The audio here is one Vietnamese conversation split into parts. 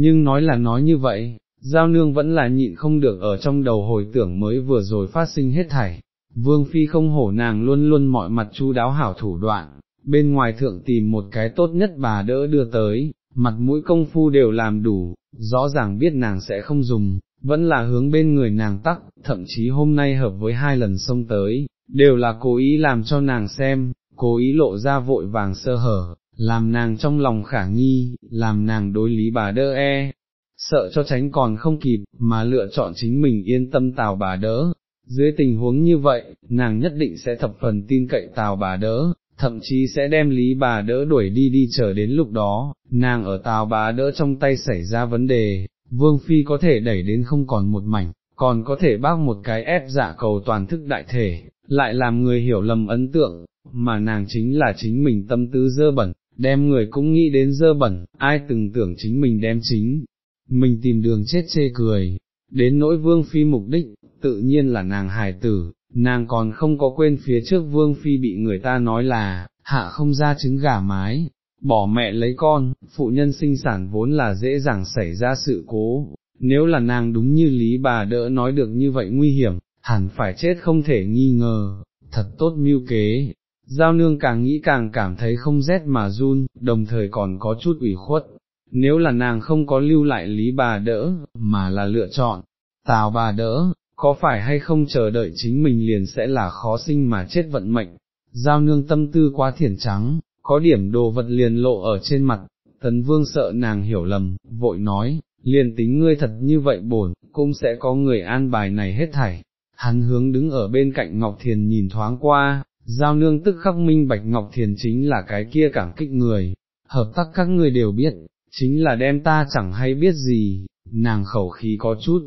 nhưng nói là nói như vậy, giao nương vẫn là nhịn không được ở trong đầu hồi tưởng mới vừa rồi phát sinh hết thảy. Vương Phi không hổ nàng luôn luôn mọi mặt chu đáo hảo thủ đoạn, bên ngoài thượng tìm một cái tốt nhất bà đỡ đưa tới, mặt mũi công phu đều làm đủ, rõ ràng biết nàng sẽ không dùng, vẫn là hướng bên người nàng tắc, thậm chí hôm nay hợp với hai lần xông tới, đều là cố ý làm cho nàng xem, cố ý lộ ra vội vàng sơ hở, làm nàng trong lòng khả nghi, làm nàng đối lý bà đỡ e, sợ cho tránh còn không kịp, mà lựa chọn chính mình yên tâm tào bà đỡ. Dưới tình huống như vậy, nàng nhất định sẽ thập phần tin cậy tào bà đỡ, thậm chí sẽ đem lý bà đỡ đuổi đi đi chờ đến lúc đó, nàng ở tào bà đỡ trong tay xảy ra vấn đề, vương phi có thể đẩy đến không còn một mảnh, còn có thể bác một cái ép dạ cầu toàn thức đại thể, lại làm người hiểu lầm ấn tượng, mà nàng chính là chính mình tâm tư dơ bẩn, đem người cũng nghĩ đến dơ bẩn, ai từng tưởng chính mình đem chính, mình tìm đường chết chê cười, đến nỗi vương phi mục đích, tự nhiên là nàng hài tử, nàng còn không có quên phía trước vương phi bị người ta nói là, hạ không ra trứng gà mái, bỏ mẹ lấy con, phụ nhân sinh sản vốn là dễ dàng xảy ra sự cố, nếu là nàng đúng như lý bà đỡ nói được như vậy nguy hiểm, hẳn phải chết không thể nghi ngờ, thật tốt mưu kế. Giao nương càng nghĩ càng cảm thấy không rét mà run, đồng thời còn có chút ủy khuất, nếu là nàng không có lưu lại lý bà đỡ, mà là lựa chọn, tào bà đỡ, có phải hay không chờ đợi chính mình liền sẽ là khó sinh mà chết vận mệnh, giao nương tâm tư quá thiển trắng, có điểm đồ vật liền lộ ở trên mặt, tấn vương sợ nàng hiểu lầm, vội nói, liền tính ngươi thật như vậy bổn, cũng sẽ có người an bài này hết thảy. Hắn hướng đứng ở bên cạnh Ngọc Thiền nhìn thoáng qua, giao nương tức khắc minh bạch Ngọc Thiền chính là cái kia cảm kích người, hợp tác các người đều biết, chính là đem ta chẳng hay biết gì, nàng khẩu khí có chút,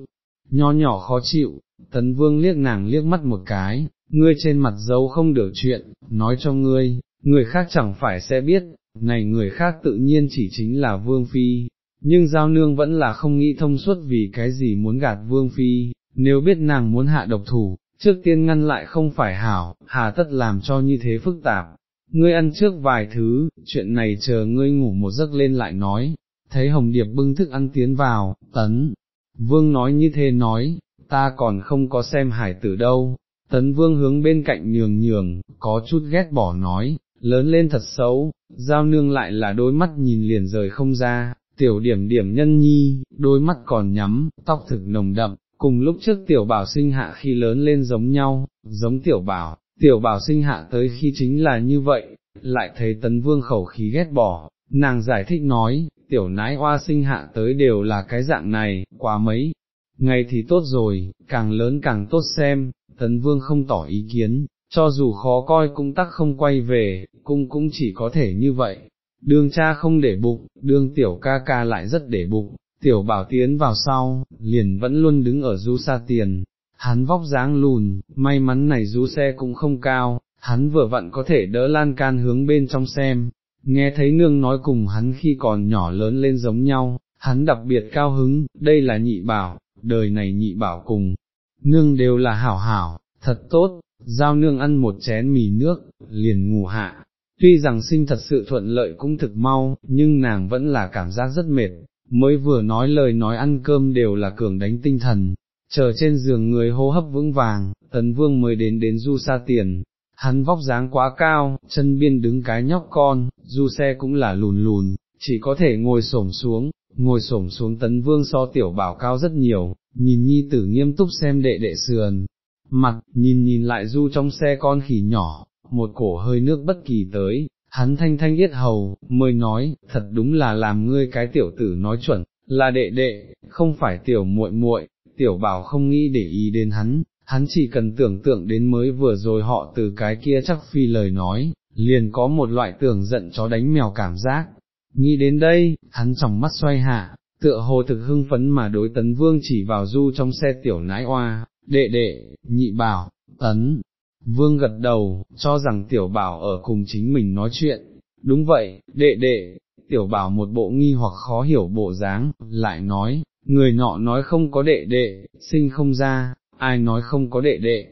nho nhỏ khó chịu, tấn vương liếc nàng liếc mắt một cái, ngươi trên mặt dấu không được chuyện, nói cho ngươi, người khác chẳng phải sẽ biết, này người khác tự nhiên chỉ chính là vương phi, nhưng giao nương vẫn là không nghĩ thông suốt vì cái gì muốn gạt vương phi, nếu biết nàng muốn hạ độc thủ, trước tiên ngăn lại không phải hảo, hà tất làm cho như thế phức tạp. Ngươi ăn trước vài thứ, chuyện này chờ ngươi ngủ một giấc lên lại nói, thấy Hồng Điệp bưng thức ăn tiến vào, tấn, vương nói như thế nói, ta còn không có xem hải tử đâu, tấn vương hướng bên cạnh nhường nhường, có chút ghét bỏ nói, lớn lên thật xấu, giao nương lại là đôi mắt nhìn liền rời không ra, tiểu điểm điểm nhân nhi, đôi mắt còn nhắm, tóc thực nồng đậm, cùng lúc trước tiểu bảo sinh hạ khi lớn lên giống nhau, giống tiểu bảo, tiểu bảo sinh hạ tới khi chính là như vậy, lại thấy tấn vương khẩu khí ghét bỏ, nàng giải thích nói, tiểu nái hoa sinh hạ tới đều là cái dạng này, quá mấy, ngày thì tốt rồi, càng lớn càng tốt xem, tấn vương không tỏ ý kiến, cho dù khó coi cũng tắc không quay về, cung cũng chỉ có thể như vậy. Đương cha không để bụng, đương tiểu ca ca lại rất để bụng, tiểu bảo tiến vào sau, liền vẫn luôn đứng ở du xa tiền, hắn vóc dáng lùn, may mắn này du xe cũng không cao, hắn vừa vặn có thể đỡ lan can hướng bên trong xem, nghe thấy nương nói cùng hắn khi còn nhỏ lớn lên giống nhau, hắn đặc biệt cao hứng, đây là nhị bảo, đời này nhị bảo cùng, nương đều là hảo hảo, thật tốt, giao nương ăn một chén mì nước, liền ngủ hạ. Tuy rằng sinh thật sự thuận lợi cũng thực mau, nhưng nàng vẫn là cảm giác rất mệt, mới vừa nói lời nói ăn cơm đều là cường đánh tinh thần, chờ trên giường người hô hấp vững vàng, tấn vương mới đến đến du sa tiền, hắn vóc dáng quá cao, chân biên đứng cái nhóc con, du xe cũng là lùn lùn, chỉ có thể ngồi xổm xuống, ngồi xổm xuống tấn vương so tiểu bảo cao rất nhiều, nhìn nhi tử nghiêm túc xem đệ đệ sườn, mặt, nhìn nhìn lại du trong xe con khỉ nhỏ, một cổ hơi nước bất kỳ tới, hắn thanh thanh yết hầu, mới nói, thật đúng là làm ngươi cái tiểu tử nói chuẩn, là đệ đệ, không phải tiểu muội muội, tiểu bảo không nghĩ để ý đến hắn, hắn chỉ cần tưởng tượng đến mới vừa rồi họ từ cái kia chắc phi lời nói, liền có một loại tưởng giận chó đánh mèo cảm giác. Nghĩ đến đây, hắn trong mắt xoay hạ, tựa hồ thực hưng phấn mà đối tấn vương chỉ vào du trong xe tiểu nãi oa, đệ đệ, nhị bảo, tấn. Vương gật đầu, cho rằng tiểu bảo ở cùng chính mình nói chuyện, đúng vậy, đệ đệ, tiểu bảo một bộ nghi hoặc khó hiểu bộ dáng, lại nói, người nọ nói không có đệ đệ, sinh không ra, ai nói không có đệ đệ,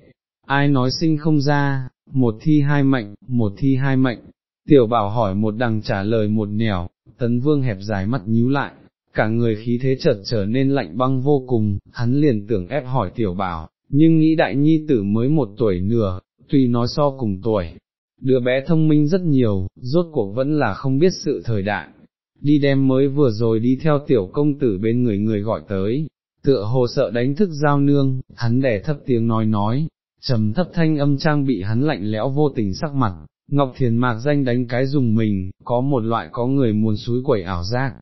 ai nói sinh không ra, một thi hai mệnh, một thi hai mệnh, tiểu bảo hỏi một đằng trả lời một nẻo, tấn vương hẹp dài mắt nhíu lại, cả người khí thế chợt trở nên lạnh băng vô cùng, hắn liền tưởng ép hỏi tiểu bảo, nhưng nghĩ đại nhi tử mới một tuổi nửa, tuy nói so cùng tuổi, đứa bé thông minh rất nhiều, rốt cuộc vẫn là không biết sự thời đại, đi đem mới vừa rồi đi theo tiểu công tử bên người người gọi tới, tựa hồ sợ đánh thức giao nương, hắn đẻ thấp tiếng nói nói, trầm thấp thanh âm trang bị hắn lạnh lẽo vô tình sắc mặt, Ngọc Thiền mạc danh đánh cái dùng mình, có một loại có người muốn suối quẩy ảo giác,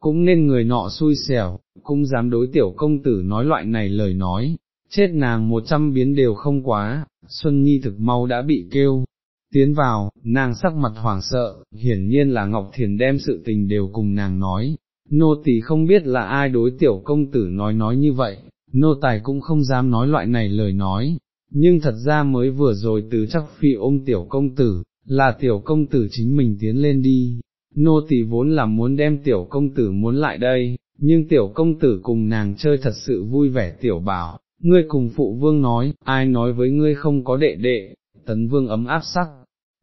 cũng nên người nọ xui xẻo, cũng dám đối tiểu công tử nói loại này lời nói, chết nàng một trăm biến đều không quá, Xuân Nhi thực mau đã bị kêu. Tiến vào, nàng sắc mặt hoảng sợ, hiển nhiên là Ngọc Thiền đem sự tình đều cùng nàng nói, nô tỳ không biết là ai đối tiểu công tử nói nói như vậy, nô tài cũng không dám nói loại này lời nói, nhưng thật ra mới vừa rồi từ chắc phi ôm tiểu công tử, là tiểu công tử chính mình tiến lên đi, nô tỳ vốn là muốn đem tiểu công tử muốn lại đây, nhưng tiểu công tử cùng nàng chơi thật sự vui vẻ tiểu bảo, ngươi cùng phụ vương nói, ai nói với ngươi không có đệ đệ, tấn vương ấm áp sắc,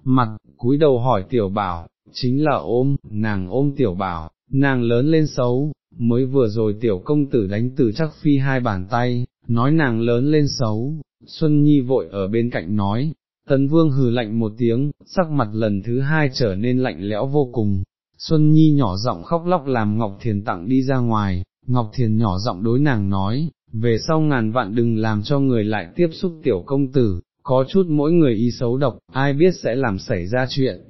mặt, cúi đầu hỏi tiểu bảo, chính là ôm, nàng ôm tiểu bảo, nàng lớn lên xấu, mới vừa rồi tiểu công tử đánh từ chắc phi hai bàn tay, nói nàng lớn lên xấu, Xuân Nhi vội ở bên cạnh nói, Tấn Vương hừ lạnh một tiếng, sắc mặt lần thứ hai trở nên lạnh lẽo vô cùng. Xuân Nhi nhỏ giọng khóc lóc làm Ngọc Thiền tặng đi ra ngoài, Ngọc Thiền nhỏ giọng đối nàng nói, về sau ngàn vạn đừng làm cho người lại tiếp xúc tiểu công tử, có chút mỗi người ý xấu độc, ai biết sẽ làm xảy ra chuyện.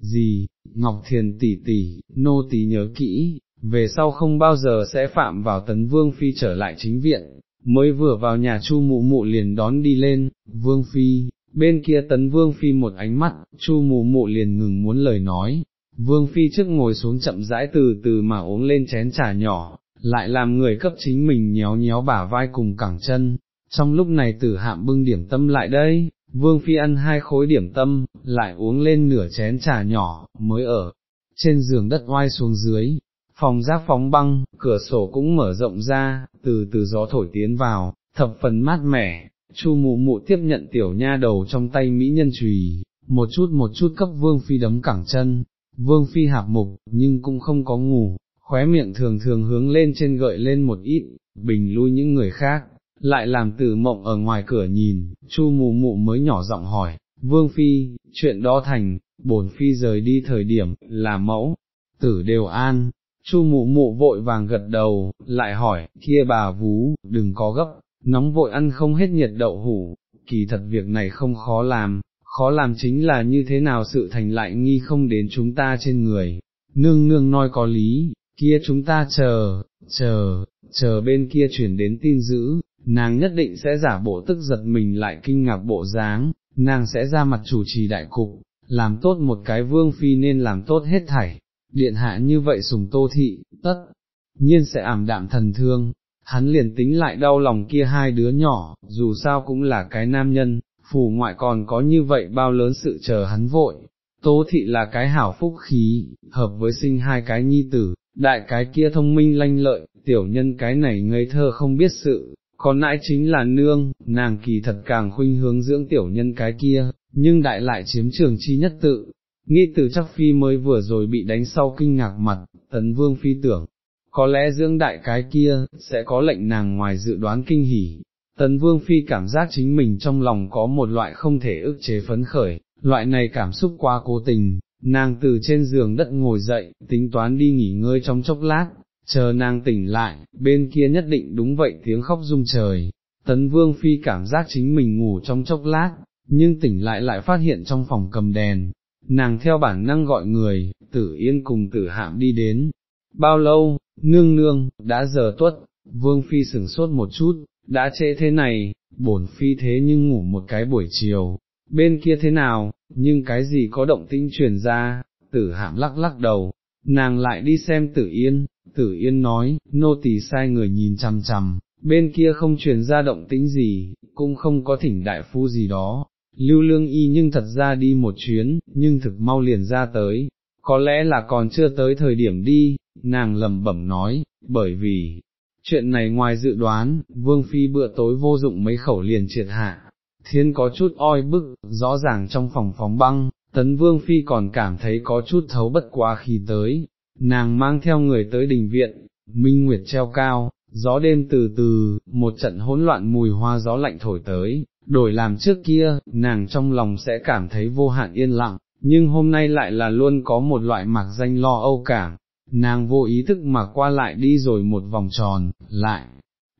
Gì, Ngọc Thiền tỷ tỷ, nô tỳ nhớ kỹ, về sau không bao giờ sẽ phạm vào tấn vương phi trở lại chính viện, mới vừa vào nhà chu mụ mụ liền đón đi lên, vương phi, bên kia tấn vương phi một ánh mắt, chu mụ mụ liền ngừng muốn lời nói, vương phi trước ngồi xuống chậm rãi từ từ mà uống lên chén trà nhỏ, lại làm người cấp chính mình nhéo nhéo bả vai cùng cẳng chân, trong lúc này tử hạm bưng điểm tâm lại đây, vương phi ăn hai khối điểm tâm, lại uống lên nửa chén trà nhỏ, mới ở, trên giường đất oai xuống dưới, phòng giác phóng băng, cửa sổ cũng mở rộng ra, từ từ gió thổi tiến vào, thập phần mát mẻ, chu mụ mụ tiếp nhận tiểu nha đầu trong tay mỹ nhân trùy, một chút một chút cấp vương phi đấm cẳng chân, vương phi hạp mục, nhưng cũng không có ngủ, khóe miệng thường thường hướng lên trên gợi lên một ít, bình lui những người khác, lại làm tử mộng ở ngoài cửa nhìn, chu mù mụ mới nhỏ giọng hỏi, vương phi, chuyện đó thành, bổn phi rời đi thời điểm, là mẫu, tử đều an, chu mụ mụ vội vàng gật đầu, lại hỏi, kia bà vú, đừng có gấp, nóng vội ăn không hết nhiệt đậu hủ, kỳ thật việc này không khó làm, khó làm chính là như thế nào sự thành lại nghi không đến chúng ta trên người, nương nương nói có lý, kia chúng ta chờ, chờ, chờ bên kia chuyển đến tin dữ, nàng nhất định sẽ giả bộ tức giật mình lại kinh ngạc bộ dáng, nàng sẽ ra mặt chủ trì đại cục, làm tốt một cái vương phi nên làm tốt hết thảy, điện hạ như vậy sùng tô thị, tất, nhiên sẽ ảm đạm thần thương, hắn liền tính lại đau lòng kia hai đứa nhỏ, dù sao cũng là cái nam nhân, phù ngoại còn có như vậy bao lớn sự chờ hắn vội. Tố thị là cái hảo phúc khí, hợp với sinh hai cái nhi tử, đại cái kia thông minh lanh lợi, tiểu nhân cái này ngây thơ không biết sự, còn nãi chính là nương, nàng kỳ thật càng khuynh hướng dưỡng tiểu nhân cái kia, nhưng đại lại chiếm trường chi nhất tự. Nghĩ từ chắc phi mới vừa rồi bị đánh sau kinh ngạc mặt, tấn vương phi tưởng, có lẽ dưỡng đại cái kia, sẽ có lệnh nàng ngoài dự đoán kinh hỉ. Tấn Vương Phi cảm giác chính mình trong lòng có một loại không thể ức chế phấn khởi, loại này cảm xúc quá cố tình, nàng từ trên giường đất ngồi dậy, tính toán đi nghỉ ngơi trong chốc lát, chờ nàng tỉnh lại, bên kia nhất định đúng vậy tiếng khóc rung trời. Tấn Vương Phi cảm giác chính mình ngủ trong chốc lát, nhưng tỉnh lại lại phát hiện trong phòng cầm đèn, nàng theo bản năng gọi người, tử yên cùng tử hạm đi đến. Bao lâu, nương nương, đã giờ tuất, Vương Phi sửng sốt một chút, đã trễ thế này, bổn Phi thế nhưng ngủ một cái buổi chiều, bên kia thế nào, nhưng cái gì có động tĩnh truyền ra, tử hạm lắc lắc đầu, nàng lại đi xem tử yên, tử yên nói, nô tỳ sai người nhìn chằm chằm, bên kia không truyền ra động tĩnh gì, cũng không có thỉnh đại phu gì đó, lưu lương y nhưng thật ra đi một chuyến, nhưng thực mau liền ra tới, có lẽ là còn chưa tới thời điểm đi, nàng lầm bẩm nói, bởi vì, chuyện này ngoài dự đoán, vương phi bữa tối vô dụng mấy khẩu liền triệt hạ, thiên có chút oi bức, rõ ràng trong phòng phóng băng, tấn vương phi còn cảm thấy có chút thấu bất quá khi tới, nàng mang theo người tới đình viện, minh nguyệt treo cao, gió đêm từ từ, một trận hỗn loạn mùi hoa gió lạnh thổi tới, đổi làm trước kia, nàng trong lòng sẽ cảm thấy vô hạn yên lặng, nhưng hôm nay lại là luôn có một loại mạc danh lo âu cảm, nàng vô ý thức mà qua lại đi rồi một vòng tròn, lại,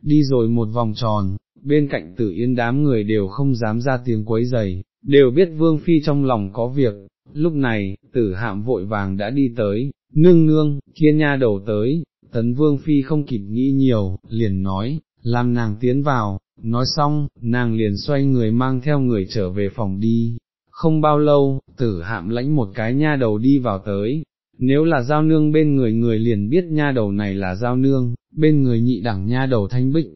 đi rồi một vòng tròn, bên cạnh tử yên đám người đều không dám ra tiếng quấy giày, đều biết vương phi trong lòng có việc, lúc này, tử hạm vội vàng đã đi tới, nương nương, kia nha đầu tới, tấn vương phi không kịp nghĩ nhiều, liền nói, làm nàng tiến vào, nói xong, nàng liền xoay người mang theo người trở về phòng đi, không bao lâu, tử hạm lãnh một cái nha đầu đi vào tới, nếu là giao nương bên người người liền biết nha đầu này là giao nương, bên người nhị đẳng nha đầu thanh bích,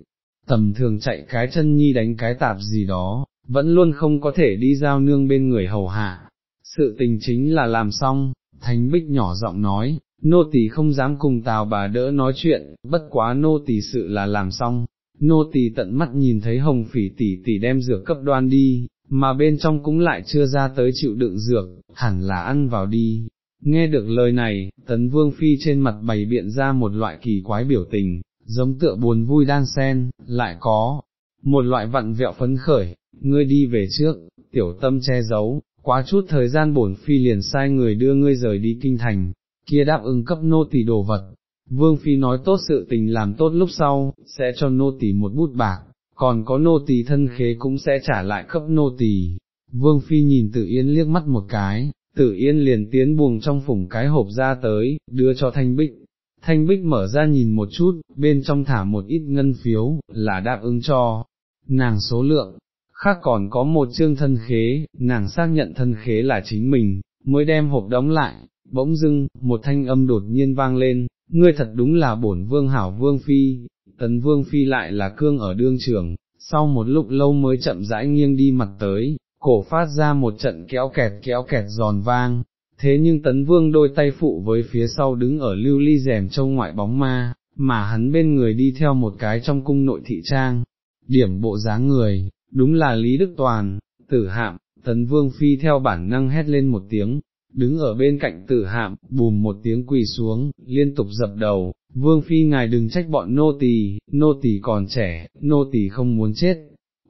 tầm thường chạy cái chân nhi đánh cái tạp gì đó, vẫn luôn không có thể đi giao nương bên người hầu hạ. Sự tình chính là làm xong, Thánh bích nhỏ giọng nói, nô tỳ không dám cùng tào bà đỡ nói chuyện, bất quá nô tỳ sự là làm xong, nô tỳ tận mắt nhìn thấy hồng phỉ tỷ tỷ đem dược cấp đoan đi, mà bên trong cũng lại chưa ra tới chịu đựng dược, hẳn là ăn vào đi. Nghe được lời này, tấn vương phi trên mặt bày biện ra một loại kỳ quái biểu tình, giống tựa buồn vui đan sen, lại có một loại vặn vẹo phấn khởi, ngươi đi về trước, tiểu tâm che giấu, quá chút thời gian bổn phi liền sai người đưa ngươi rời đi kinh thành, kia đáp ứng cấp nô tỳ đồ vật. Vương Phi nói tốt sự tình làm tốt lúc sau, sẽ cho nô tỳ một bút bạc, còn có nô tỳ thân khế cũng sẽ trả lại cấp nô tỳ. Vương Phi nhìn Tử Yên liếc mắt một cái, Tử Yên liền tiến buồng trong phủng cái hộp ra tới, đưa cho Thanh Bích. Thanh Bích mở ra nhìn một chút, bên trong thả một ít ngân phiếu, là đáp ứng cho, nàng số lượng, khác còn có một chương thân khế, nàng xác nhận thân khế là chính mình, mới đem hộp đóng lại, bỗng dưng, một thanh âm đột nhiên vang lên, ngươi thật đúng là bổn vương hảo vương phi, tấn vương phi lại là cương ở đương trường, sau một lúc lâu mới chậm rãi nghiêng đi mặt tới, cổ phát ra một trận kéo kẹt kéo kẹt giòn vang, thế nhưng tấn vương đôi tay phụ với phía sau đứng ở lưu ly rèm châu ngoại bóng ma, mà hắn bên người đi theo một cái trong cung nội thị trang, điểm bộ dáng người, đúng là Lý Đức Toàn, tử hạm, tấn vương phi theo bản năng hét lên một tiếng, đứng ở bên cạnh tử hạm, bùm một tiếng quỳ xuống, liên tục dập đầu, vương phi ngài đừng trách bọn nô tỳ, nô tỳ còn trẻ, nô tỳ không muốn chết.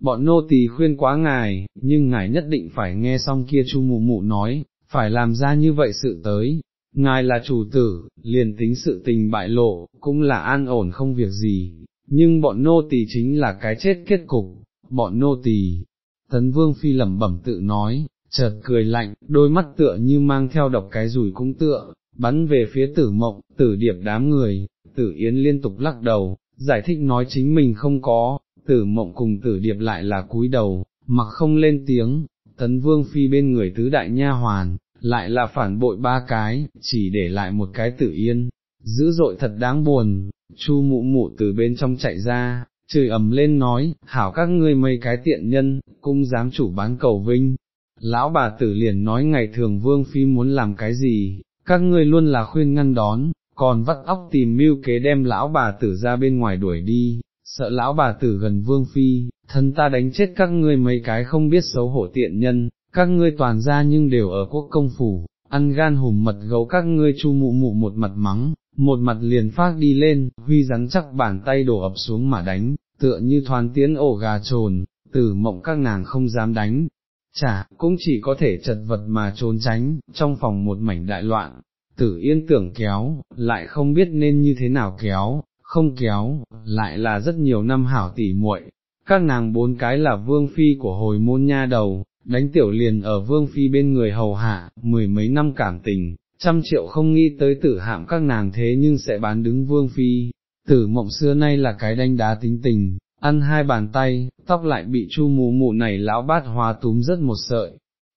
Bọn nô tỳ khuyên quá ngài, nhưng ngài nhất định phải nghe xong kia chu mụ mụ nói, phải làm ra như vậy sự tới. Ngài là chủ tử, liền tính sự tình bại lộ, cũng là an ổn không việc gì, nhưng bọn nô tỳ chính là cái chết kết cục, bọn nô tỳ. Tấn Vương Phi lẩm bẩm tự nói, chợt cười lạnh, đôi mắt tựa như mang theo độc cái rủi cũng tựa, bắn về phía tử mộng, tử điệp đám người, tử yến liên tục lắc đầu, giải thích nói chính mình không có, tử mộng cùng tử điệp lại là cúi đầu, mặc không lên tiếng, tấn vương phi bên người tứ đại nha hoàn, lại là phản bội ba cái, chỉ để lại một cái tử yên, dữ dội thật đáng buồn, chu mụ mụ từ bên trong chạy ra, chửi ầm lên nói, hảo các ngươi mấy cái tiện nhân, cũng dám chủ bán cầu vinh, lão bà tử liền nói ngày thường vương phi muốn làm cái gì, các ngươi luôn là khuyên ngăn đón, còn vắt óc tìm mưu kế đem lão bà tử ra bên ngoài đuổi đi, sợ lão bà tử gần vương phi, thân ta đánh chết các ngươi mấy cái không biết xấu hổ tiện nhân, các ngươi toàn ra nhưng đều ở quốc công phủ, ăn gan hùm mật gấu các ngươi chu mụ mụ một mặt mắng, một mặt liền phát đi lên, huy rắn chắc bàn tay đổ ập xuống mà đánh, tựa như thoán tiến ổ gà trồn, tử mộng các nàng không dám đánh, chả, cũng chỉ có thể chật vật mà trốn tránh, trong phòng một mảnh đại loạn, tử yên tưởng kéo, lại không biết nên như thế nào kéo, không kéo, lại là rất nhiều năm hảo tỉ muội. các nàng bốn cái là vương phi của hồi môn nha đầu, đánh tiểu liền ở vương phi bên người hầu hạ, mười mấy năm cảm tình, trăm triệu không nghĩ tới tử hạm các nàng thế nhưng sẽ bán đứng vương phi, tử mộng xưa nay là cái đánh đá tính tình, ăn hai bàn tay, tóc lại bị chu mù mụ này lão bát hòa túm rất một sợi,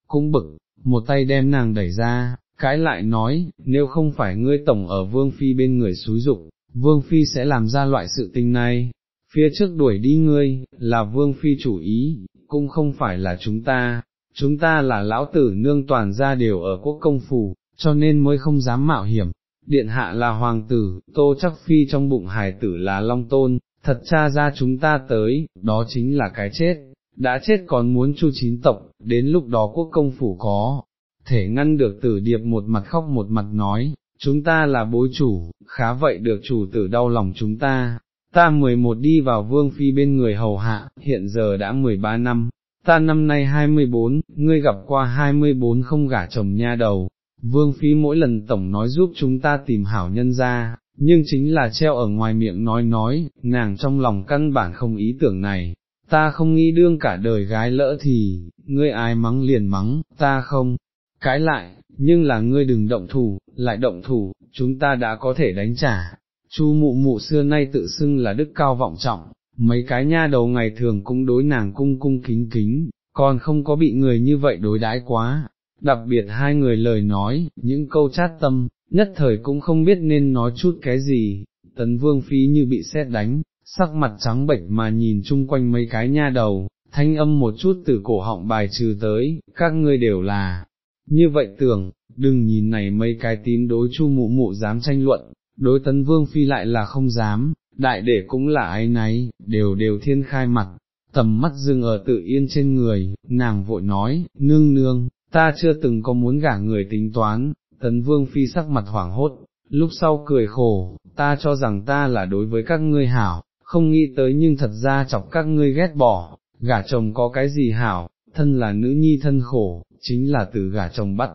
cũng bực, một tay đem nàng đẩy ra, cái lại nói, nếu không phải ngươi tổng ở vương phi bên người xúi dục, vương phi sẽ làm ra loại sự tình này, phía trước đuổi đi ngươi, là vương phi chủ ý, cũng không phải là chúng ta, chúng ta là lão tử nương toàn ra đều ở quốc công phủ, cho nên mới không dám mạo hiểm. Điện hạ là hoàng tử, tô chắc phi trong bụng hải tử là long tôn, thật cha ra chúng ta tới, đó chính là cái chết, đã chết còn muốn chu chín tộc, đến lúc đó quốc công phủ có, thể ngăn được tử điệp một mặt khóc một mặt nói, chúng ta là bối chủ, khá vậy được chủ tử đau lòng chúng ta. Ta 11 đi vào vương phi bên người hầu hạ, hiện giờ đã 13 năm, ta năm nay 24, ngươi gặp qua 24 không gả chồng nha đầu, vương phi mỗi lần tổng nói giúp chúng ta tìm hảo nhân ra, nhưng chính là treo ở ngoài miệng nói nói, nàng trong lòng căn bản không ý tưởng này, ta không nghĩ đương cả đời gái lỡ thì, ngươi ai mắng liền mắng, ta không, cái lại, nhưng là ngươi đừng động thủ, lại động thủ, chúng ta đã có thể đánh trả. Chu mụ mụ xưa nay tự xưng là đức cao vọng trọng, mấy cái nha đầu ngày thường cũng đối nàng cung cung kính kính, còn không có bị người như vậy đối đãi quá. Đặc biệt hai người lời nói, những câu chát tâm, nhất thời cũng không biết nên nói chút cái gì, tấn vương phí như bị xét đánh, sắc mặt trắng bệch mà nhìn chung quanh mấy cái nha đầu, thanh âm một chút từ cổ họng bài trừ tới, các ngươi đều là, như vậy tưởng, đừng nhìn này mấy cái tím đối chu mụ mụ dám tranh luận, đối tấn vương phi lại là không dám, đại để cũng là ái náy, đều đều thiên khai mặt, tầm mắt dừng ở tự yên trên người, nàng vội nói, nương nương, ta chưa từng có muốn gả người tính toán, tấn vương phi sắc mặt hoảng hốt, lúc sau cười khổ, ta cho rằng ta là đối với các ngươi hảo, không nghĩ tới nhưng thật ra chọc các ngươi ghét bỏ, gả chồng có cái gì hảo, thân là nữ nhi thân khổ, chính là từ gả chồng bắt.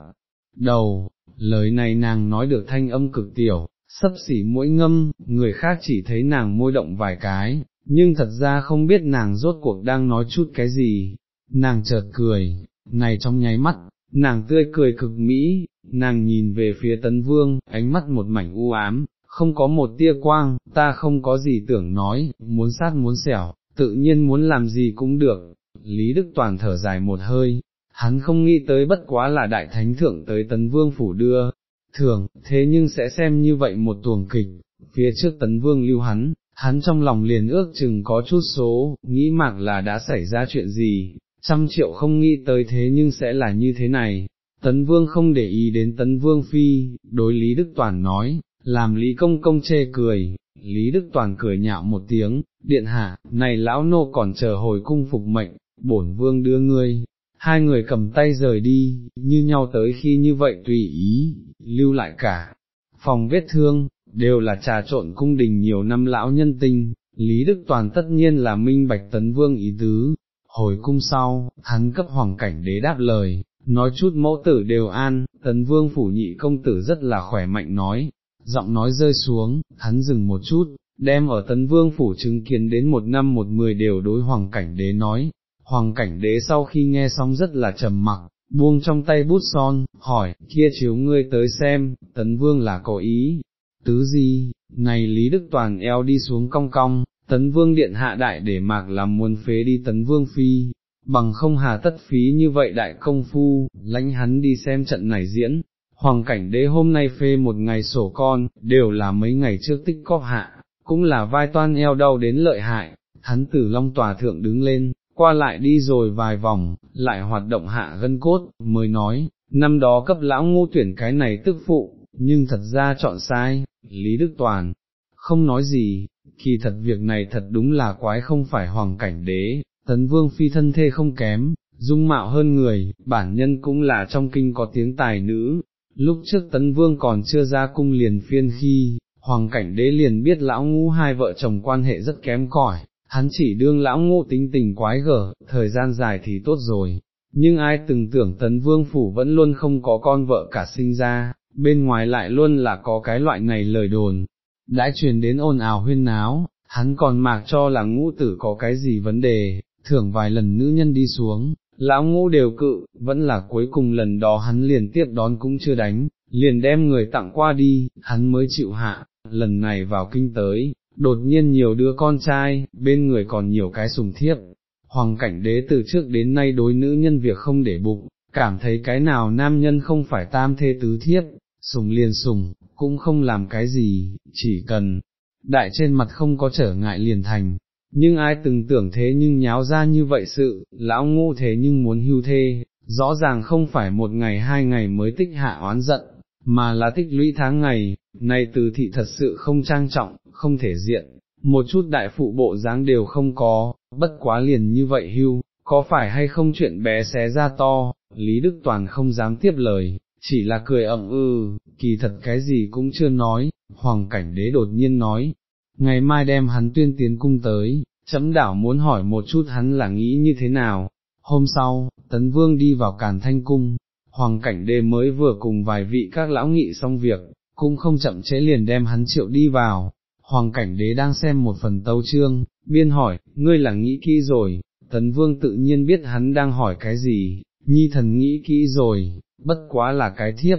Đầu, lời này nàng nói được thanh âm cực tiểu, sấp xỉ mũi ngâm, người khác chỉ thấy nàng môi động vài cái, nhưng thật ra không biết nàng rốt cuộc đang nói chút cái gì, nàng chợt cười, này trong nháy mắt, nàng tươi cười cực mỹ, nàng nhìn về phía tấn vương, ánh mắt một mảnh u ám, không có một tia quang, ta không có gì tưởng nói, muốn sát muốn xẻo, tự nhiên muốn làm gì cũng được, Lý Đức Toàn thở dài một hơi, hắn không nghĩ tới bất quá là đại thánh thượng tới tấn vương phủ đưa, thường, thế nhưng sẽ xem như vậy một tuồng kịch, phía trước tấn vương lưu hắn, hắn trong lòng liền ước chừng có chút số, nghĩ mạc là đã xảy ra chuyện gì, trăm triệu không nghĩ tới thế nhưng sẽ là như thế này. Tấn Vương không để ý đến Tấn Vương Phi, đối Lý Đức Toàn nói, làm Lý Công Công chê cười, Lý Đức Toàn cười nhạo một tiếng, điện hạ, này lão nô còn chờ hồi cung phục mệnh, bổn Vương đưa ngươi, hai người cầm tay rời đi, như nhau tới khi như vậy tùy ý, lưu lại cả, phòng vết thương, đều là trà trộn cung đình nhiều năm lão nhân tinh, Lý Đức Toàn tất nhiên là minh bạch tấn vương ý tứ, hồi cung sau, hắn cấp hoàng cảnh đế đáp lời, nói chút mẫu tử đều an, tấn vương phủ nhị công tử rất là khỏe mạnh nói, giọng nói rơi xuống, hắn dừng một chút, đem ở tấn vương phủ chứng kiến đến một năm một mười đều đối hoàng cảnh đế nói, hoàng cảnh đế sau khi nghe xong rất là trầm mặc, buông trong tay bút son, hỏi, kia chiếu ngươi tới xem, tấn vương là có ý, tứ gì, này Lý Đức Toàn eo đi xuống cong cong, tấn vương điện hạ đại để mạc làm muôn phế đi tấn vương phi, bằng không hà tất phí như vậy đại công phu, lãnh hắn đi xem trận này diễn, hoàng cảnh đế hôm nay phê một ngày sổ con, đều là mấy ngày trước tích cóp hạ, cũng là vai toan eo đau đến lợi hại, hắn tử long tòa thượng đứng lên, qua lại đi rồi vài vòng, lại hoạt động hạ gân cốt, mới nói, năm đó cấp lão ngu tuyển cái này tức phụ, nhưng thật ra chọn sai, Lý Đức Toàn, không nói gì, kỳ thật việc này thật đúng là quái không phải hoàng cảnh đế, tấn vương phi thân thê không kém, dung mạo hơn người, bản nhân cũng là trong kinh có tiếng tài nữ, lúc trước tấn vương còn chưa ra cung liền phiên khi, hoàng cảnh đế liền biết lão ngu hai vợ chồng quan hệ rất kém cỏi, hắn chỉ đương lão ngô tính tình quái gở, thời gian dài thì tốt rồi, nhưng ai từng tưởng tấn vương phủ vẫn luôn không có con vợ cả sinh ra, bên ngoài lại luôn là có cái loại này lời đồn, đã truyền đến ồn ào huyên náo, hắn còn mạc cho là ngũ tử có cái gì vấn đề, thưởng vài lần nữ nhân đi xuống, lão ngũ đều cự, vẫn là cuối cùng lần đó hắn liền tiếp đón cũng chưa đánh, liền đem người tặng qua đi, hắn mới chịu hạ, lần này vào kinh tới, đột nhiên nhiều đứa con trai, bên người còn nhiều cái sùng thiếp. Hoàng cảnh đế từ trước đến nay đối nữ nhân việc không để bụng, cảm thấy cái nào nam nhân không phải tam thê tứ thiếp, sùng liền sùng, cũng không làm cái gì, chỉ cần, đại trên mặt không có trở ngại liền thành. Nhưng ai từng tưởng thế nhưng nháo ra như vậy sự, lão ngu thế nhưng muốn hưu thê, rõ ràng không phải một ngày hai ngày mới tích hạ oán giận, mà là tích lũy tháng ngày, này từ thị thật sự không trang trọng, không thể diện, một chút đại phụ bộ dáng đều không có, bất quá liền như vậy hưu, có phải hay không chuyện bé xé ra to, Lý Đức Toàn không dám tiếp lời, chỉ là cười ậm ư, kỳ thật cái gì cũng chưa nói, hoàng cảnh đế đột nhiên nói, ngày mai đem hắn tuyên tiến cung tới, chấm đảo muốn hỏi một chút hắn là nghĩ như thế nào. Hôm sau, Tấn Vương đi vào Càn Thanh Cung, Hoàng Cảnh Đế mới vừa cùng vài vị các lão nghị xong việc, cũng không chậm chế liền đem hắn triệu đi vào. Hoàng Cảnh Đế đang xem một phần tấu chương, biên hỏi, ngươi là nghĩ kỹ rồi, Tấn Vương tự nhiên biết hắn đang hỏi cái gì, nhi thần nghĩ kỹ rồi, bất quá là cái thiếp.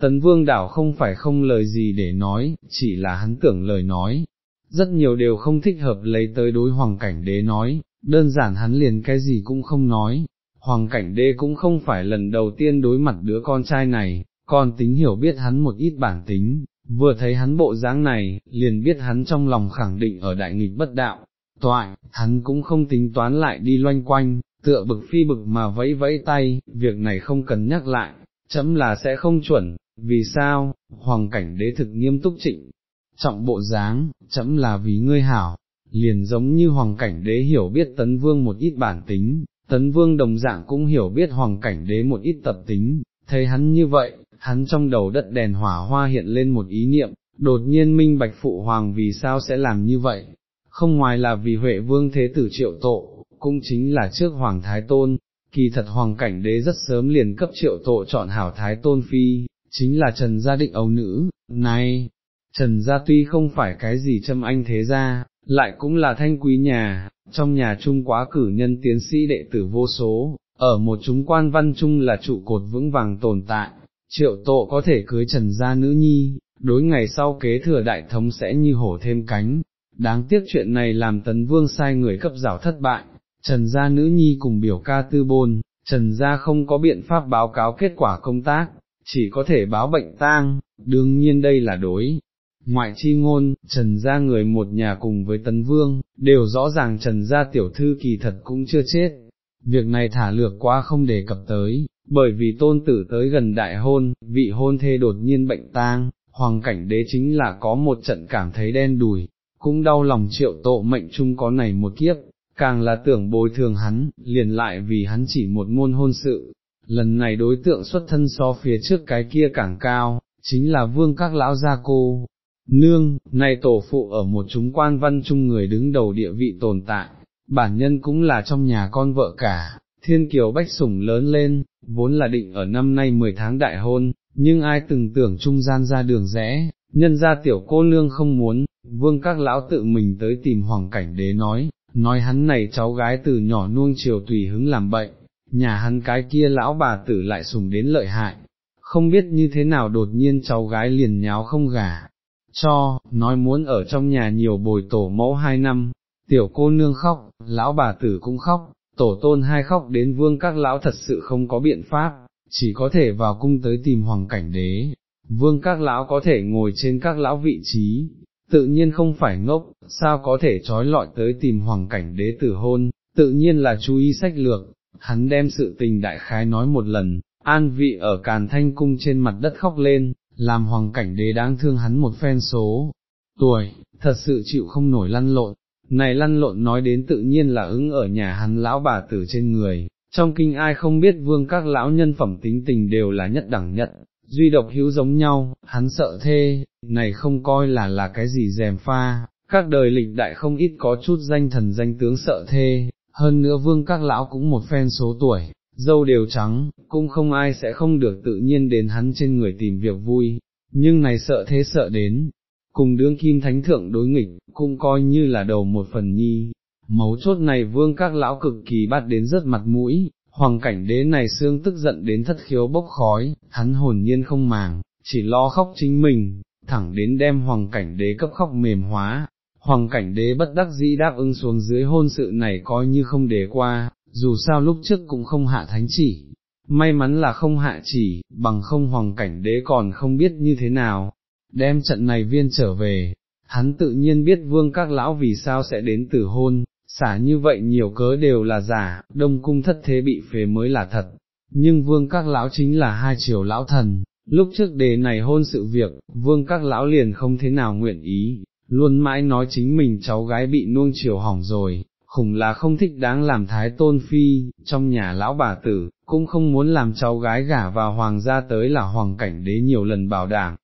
Tấn Vương đảo không phải không lời gì để nói, chỉ là hắn tưởng lời nói, rất nhiều đều không thích hợp lấy tới đối hoàng cảnh đế nói, đơn giản hắn liền cái gì cũng không nói, hoàng cảnh đế cũng không phải lần đầu tiên đối mặt đứa con trai này, còn tính hiểu biết hắn một ít bản tính, vừa thấy hắn bộ dáng này, liền biết hắn trong lòng khẳng định ở đại nghịch bất đạo, toại, hắn cũng không tính toán lại đi loanh quanh, tựa bực phi bực mà vẫy vẫy tay, việc này không cần nhắc lại, chấm là sẽ không chuẩn, vì sao, hoàng cảnh đế thực nghiêm túc trịnh, trọng bộ dáng, chấm là vì ngươi hảo, liền giống như hoàng cảnh đế hiểu biết tấn vương một ít bản tính, tấn vương đồng dạng cũng hiểu biết hoàng cảnh đế một ít tập tính, thấy hắn như vậy, hắn trong đầu đất đèn hỏa hoa hiện lên một ý niệm, đột nhiên minh bạch phụ hoàng vì sao sẽ làm như vậy, không ngoài là vì Huệ vương thế tử triệu tổ, cũng chính là trước hoàng thái tôn, kỳ thật hoàng cảnh đế rất sớm liền cấp triệu tổ chọn hảo thái tôn phi, chính là trần gia định ấu nữ, này, Trần gia tuy không phải cái gì châm anh thế gia, lại cũng là thanh quý nhà, trong nhà trung quá cử nhân tiến sĩ đệ tử vô số, ở một chúng quan văn chung là trụ cột vững vàng tồn tại, triệu tộ có thể cưới trần gia nữ nhi, đối ngày sau kế thừa đại thống sẽ như hổ thêm cánh, đáng tiếc chuyện này làm tấn vương sai người cấp rảo thất bại, trần gia nữ nhi cùng biểu ca tư bôn, trần gia không có biện pháp báo cáo kết quả công tác, chỉ có thể báo bệnh tang, đương nhiên đây là đối. Ngoại chi ngôn, Trần gia người một nhà cùng với Tấn Vương, đều rõ ràng Trần gia tiểu thư kỳ thật cũng chưa chết. Việc này thả lược quá không đề cập tới, bởi vì tôn tử tới gần đại hôn, vị hôn thê đột nhiên bệnh tang, hoàng cảnh đế chính là có một trận cảm thấy đen đùi, cũng đau lòng triệu tộ mệnh chung có này một kiếp, càng là tưởng bồi thường hắn, liền lại vì hắn chỉ một môn hôn sự, lần này đối tượng xuất thân so phía trước cái kia càng cao, chính là vương các lão gia cô, Nương, này tổ phụ ở một chúng quan văn chung người đứng đầu địa vị tồn tại, bản nhân cũng là trong nhà con vợ cả, thiên kiều bách sủng lớn lên, vốn là định ở năm nay 10 tháng đại hôn, nhưng ai từng tưởng trung gian ra đường rẽ, nhân ra tiểu cô nương không muốn, vương các lão tự mình tới tìm hoàng cảnh đế nói, nói hắn này cháu gái từ nhỏ nuông chiều tùy hứng làm bệnh, nhà hắn cái kia lão bà tử lại sùng đến lợi hại, không biết như thế nào đột nhiên cháu gái liền nháo không gả, cho, nói muốn ở trong nhà nhiều bồi tổ mẫu hai năm, tiểu cô nương khóc, lão bà tử cũng khóc, tổ tôn hai khóc đến vương các lão thật sự không có biện pháp, chỉ có thể vào cung tới tìm hoàng cảnh đế, vương các lão có thể ngồi trên các lão vị trí, tự nhiên không phải ngốc, sao có thể trói lọi tới tìm hoàng cảnh đế tử hôn, tự nhiên là chú ý sách lược, hắn đem sự tình đại khái nói một lần, an vị ở càn thanh cung trên mặt đất khóc lên, làm hoàng cảnh đế đáng thương hắn một phen số, tuổi, thật sự chịu không nổi lăn lộn, này lăn lộn nói đến tự nhiên là ứng ở nhà hắn lão bà tử trên người, trong kinh ai không biết vương các lão nhân phẩm tính tình đều là nhất đẳng nhất, duy độc hữu giống nhau, hắn sợ thê, này không coi là là cái gì dèm pha, các đời lịch đại không ít có chút danh thần danh tướng sợ thê, hơn nữa vương các lão cũng một phen số tuổi, dâu đều trắng, cũng không ai sẽ không được tự nhiên đến hắn trên người tìm việc vui, nhưng này sợ thế sợ đến, cùng đương kim thánh thượng đối nghịch, cũng coi như là đầu một phần nhi, mấu chốt này vương các lão cực kỳ bắt đến rất mặt mũi, hoàng cảnh đế này xương tức giận đến thất khiếu bốc khói, hắn hồn nhiên không màng, chỉ lo khóc chính mình, thẳng đến đem hoàng cảnh đế cấp khóc mềm hóa. Hoàng cảnh đế bất đắc dĩ đáp ứng xuống dưới hôn sự này coi như không để qua, dù sao lúc trước cũng không hạ thánh chỉ, may mắn là không hạ chỉ, bằng không hoàng cảnh đế còn không biết như thế nào, đem trận này viên trở về, hắn tự nhiên biết vương các lão vì sao sẽ đến tử hôn, xả như vậy nhiều cớ đều là giả, đông cung thất thế bị phế mới là thật, nhưng vương các lão chính là hai triều lão thần, lúc trước đề này hôn sự việc, vương các lão liền không thế nào nguyện ý, luôn mãi nói chính mình cháu gái bị nuông chiều hỏng rồi, khủng là không thích đáng làm thái tôn phi, trong nhà lão bà tử, cũng không muốn làm cháu gái gả vào hoàng gia tới là hoàng cảnh đế nhiều lần bảo đảm,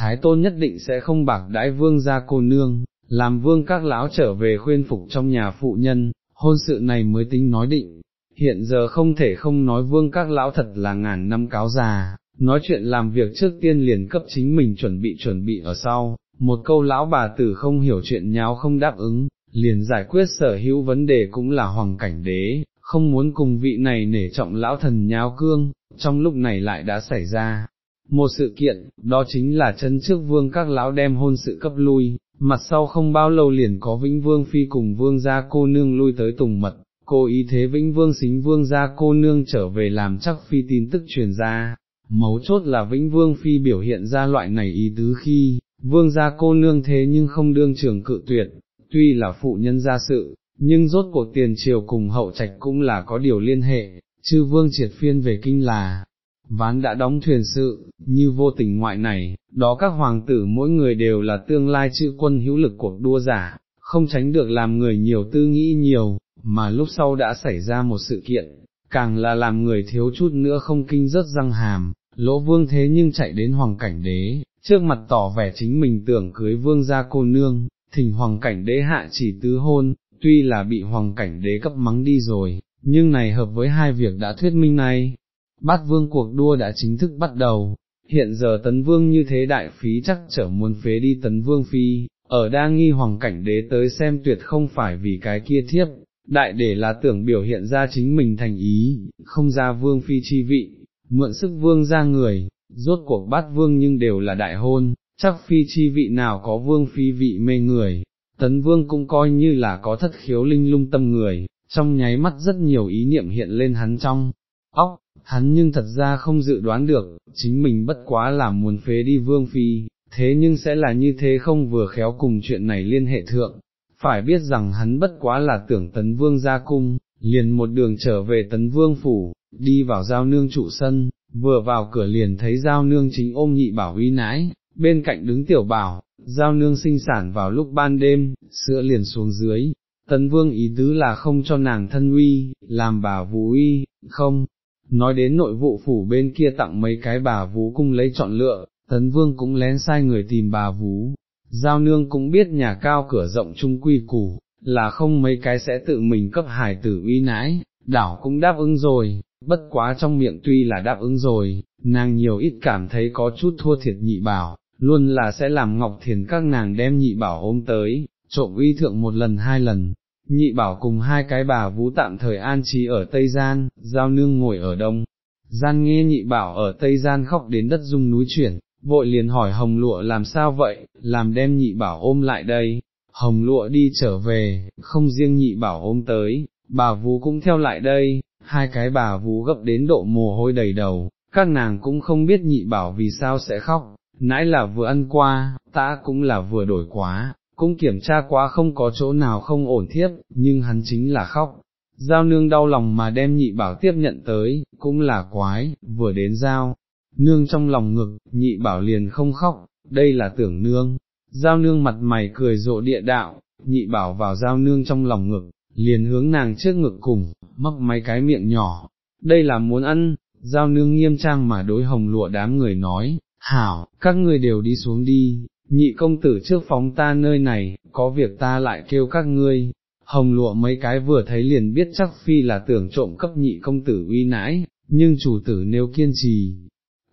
thái tôn nhất định sẽ không bạc đãi vương gia cô nương, làm vương các lão trở về khuyên phục trong nhà phụ nhân, hôn sự này mới tính nói định, hiện giờ không thể không nói vương các lão thật là ngàn năm cáo già, nói chuyện làm việc trước tiên liền cấp chính mình chuẩn bị chuẩn bị ở sau, một câu lão bà tử không hiểu chuyện nháo không đáp ứng, liền giải quyết sở hữu vấn đề cũng là hoàng cảnh đế, không muốn cùng vị này nể trọng lão thần nháo cương, trong lúc này lại đã xảy ra. Một sự kiện, đó chính là chân trước vương các lão đem hôn sự cấp lui, mặt sau không bao lâu liền có Vĩnh Vương Phi cùng Vương gia cô nương lui tới Tùng Mật, cô ý thế Vĩnh Vương xính Vương gia cô nương trở về làm chắc Phi tin tức truyền ra, mấu chốt là Vĩnh Vương Phi biểu hiện ra loại này ý tứ khi, Vương gia cô nương thế nhưng không đương trường cự tuyệt, tuy là phụ nhân gia sự, nhưng rốt cuộc tiền triều cùng hậu trạch cũng là có điều liên hệ, chư Vương triệt phiên về kinh là, ván đã đóng thuyền sự, như vô tình ngoại này, đó các hoàng tử mỗi người đều là tương lai chữ quân hữu lực cuộc đua giả, không tránh được làm người nhiều tư nghĩ nhiều, mà lúc sau đã xảy ra một sự kiện, càng là làm người thiếu chút nữa không kinh rất răng hàm, lỗ vương thế nhưng chạy đến hoàng cảnh đế, trước mặt tỏ vẻ chính mình tưởng cưới vương gia cô nương, thỉnh hoàng cảnh đế hạ chỉ tứ hôn, tuy là bị hoàng cảnh đế cấp mắng đi rồi, nhưng này hợp với hai việc đã thuyết minh này, bát vương cuộc đua đã chính thức bắt đầu, hiện giờ tấn vương như thế đại phí chắc trở muốn phế đi tấn vương phi, ở đa nghi hoàng cảnh đế tới xem tuyệt không phải vì cái kia thiếp, đại để là tưởng biểu hiện ra chính mình thành ý, không ra vương phi chi vị, mượn sức vương ra người, rốt cuộc bát vương nhưng đều là đại hôn, chắc phi chi vị nào có vương phi vị mê người, tấn vương cũng coi như là có thất khiếu linh lung tâm người, trong nháy mắt rất nhiều ý niệm hiện lên hắn trong óc, hắn nhưng thật ra không dự đoán được, chính mình bất quá là muốn phế đi vương phi, thế nhưng sẽ là như thế không vừa khéo cùng chuyện này liên hệ thượng, phải biết rằng hắn bất quá là tưởng tấn vương ra cung, liền một đường trở về tấn vương phủ, đi vào giao nương trụ sân, vừa vào cửa liền thấy giao nương chính ôm nhị bảo uy nãi, bên cạnh đứng tiểu bảo, giao nương sinh sản vào lúc ban đêm, sữa liền xuống dưới, tấn vương ý tứ là không cho nàng thân uy, làm bà vũ uy, không, nói đến nội vụ phủ bên kia tặng mấy cái bà vú cung lấy chọn lựa, tấn vương cũng lén sai người tìm bà vú, giao nương cũng biết nhà cao cửa rộng trung quy củ, là không mấy cái sẽ tự mình cấp hài tử uy nãi, đảo cũng đáp ứng rồi, bất quá trong miệng tuy là đáp ứng rồi, nàng nhiều ít cảm thấy có chút thua thiệt nhị bảo, luôn là sẽ làm ngọc thiền các nàng đem nhị bảo ôm tới, trộm uy thượng một lần hai lần, nhị bảo cùng hai cái bà vũ tạm thời an trí ở Tây Gian, giao nương ngồi ở đông. Gian nghe nhị bảo ở Tây Gian khóc đến đất rung núi chuyển, vội liền hỏi hồng lụa làm sao vậy, làm đem nhị bảo ôm lại đây, hồng lụa đi trở về, không riêng nhị bảo ôm tới, bà vũ cũng theo lại đây, hai cái bà vũ gấp đến độ mồ hôi đầy đầu, các nàng cũng không biết nhị bảo vì sao sẽ khóc, nãy là vừa ăn qua, ta cũng là vừa đổi quá, cũng kiểm tra quá không có chỗ nào không ổn thiếp, nhưng hắn chính là khóc. Giao nương đau lòng mà đem nhị bảo tiếp nhận tới, cũng là quái, vừa đến giao, nương trong lòng ngực, nhị bảo liền không khóc, đây là tưởng nương. Giao nương mặt mày cười rộ địa đạo, nhị bảo vào giao nương trong lòng ngực, liền hướng nàng trước ngực cùng, mắc mấy cái miệng nhỏ, đây là muốn ăn, giao nương nghiêm trang mà đối hồng lụa đám người nói, hảo, các ngươi đều đi xuống đi, nhị công tử trước phóng ta nơi này, có việc ta lại kêu các ngươi, hồng lụa mấy cái vừa thấy liền biết chắc phi là tưởng trộm cấp nhị công tử uy nãi, nhưng chủ tử nếu kiên trì,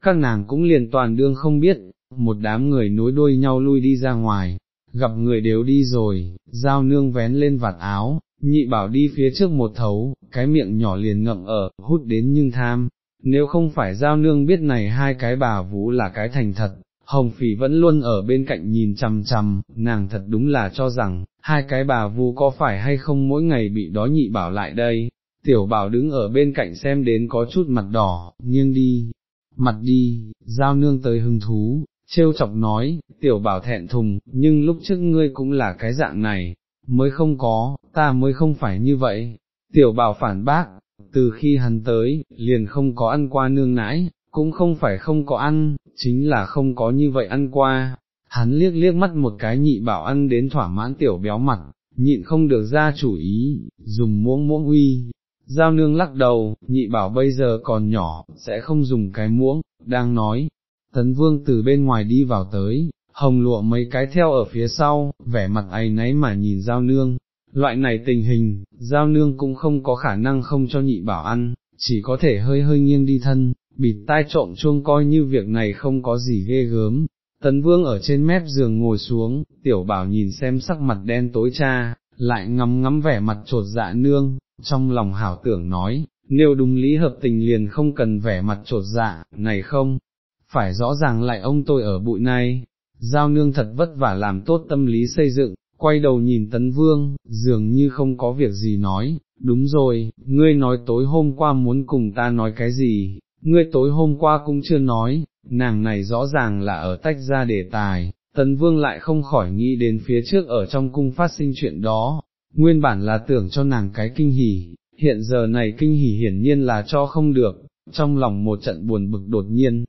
các nàng cũng liền toàn đương không biết, một đám người nối đuôi nhau lui đi ra ngoài, gặp người đều đi rồi, giao nương vén lên vạt áo, nhị bảo đi phía trước một thấu, cái miệng nhỏ liền ngậm ở, hút đến nhưng tham, nếu không phải giao nương biết này hai cái bà vũ là cái thành thật, Hồng Phỉ vẫn luôn ở bên cạnh nhìn chằm chằm, nàng thật đúng là cho rằng, hai cái bà vu có phải hay không mỗi ngày bị đó nhị bảo lại đây, tiểu bảo đứng ở bên cạnh xem đến có chút mặt đỏ, nghiêng đi, mặt đi, giao nương tới hứng thú, trêu chọc nói, tiểu bảo thẹn thùng, nhưng lúc trước ngươi cũng là cái dạng này, mới không có, ta mới không phải như vậy, tiểu bảo phản bác, từ khi hắn tới, liền không có ăn qua nương nãi, cũng không phải không có ăn, chính là không có như vậy ăn qua, hắn liếc liếc mắt một cái nhị bảo ăn đến thỏa mãn tiểu béo mặt, nhịn không được ra chủ ý, dùng muỗng muỗng uy, Giao nương lắc đầu, nhị bảo bây giờ còn nhỏ, sẽ không dùng cái muỗng, đang nói. Tấn vương từ bên ngoài đi vào tới, hồng lụa mấy cái theo ở phía sau, vẻ mặt ấy nấy mà nhìn giao nương. Loại này tình hình, giao nương cũng không có khả năng không cho nhị bảo ăn, chỉ có thể hơi hơi nghiêng đi thân, bịt tai trộm chuông coi như việc này không có gì ghê gớm. Tấn vương ở trên mép giường ngồi xuống, tiểu bảo nhìn xem sắc mặt đen tối cha, lại ngắm ngắm vẻ mặt trột dạ nương, trong lòng hảo tưởng nói, nếu đúng lý hợp tình liền không cần vẻ mặt trột dạ, này không, phải rõ ràng lại ông tôi ở bụi này, giao nương thật vất vả làm tốt tâm lý xây dựng, quay đầu nhìn tấn vương, dường như không có việc gì nói, đúng rồi, ngươi nói tối hôm qua muốn cùng ta nói cái gì, ngươi tối hôm qua cũng chưa nói, nàng này rõ ràng là ở tách ra đề tài, tấn vương lại không khỏi nghĩ đến phía trước ở trong cung phát sinh chuyện đó, nguyên bản là tưởng cho nàng cái kinh hỉ, hiện giờ này kinh hỉ hiển nhiên là cho không được, trong lòng một trận buồn bực đột nhiên,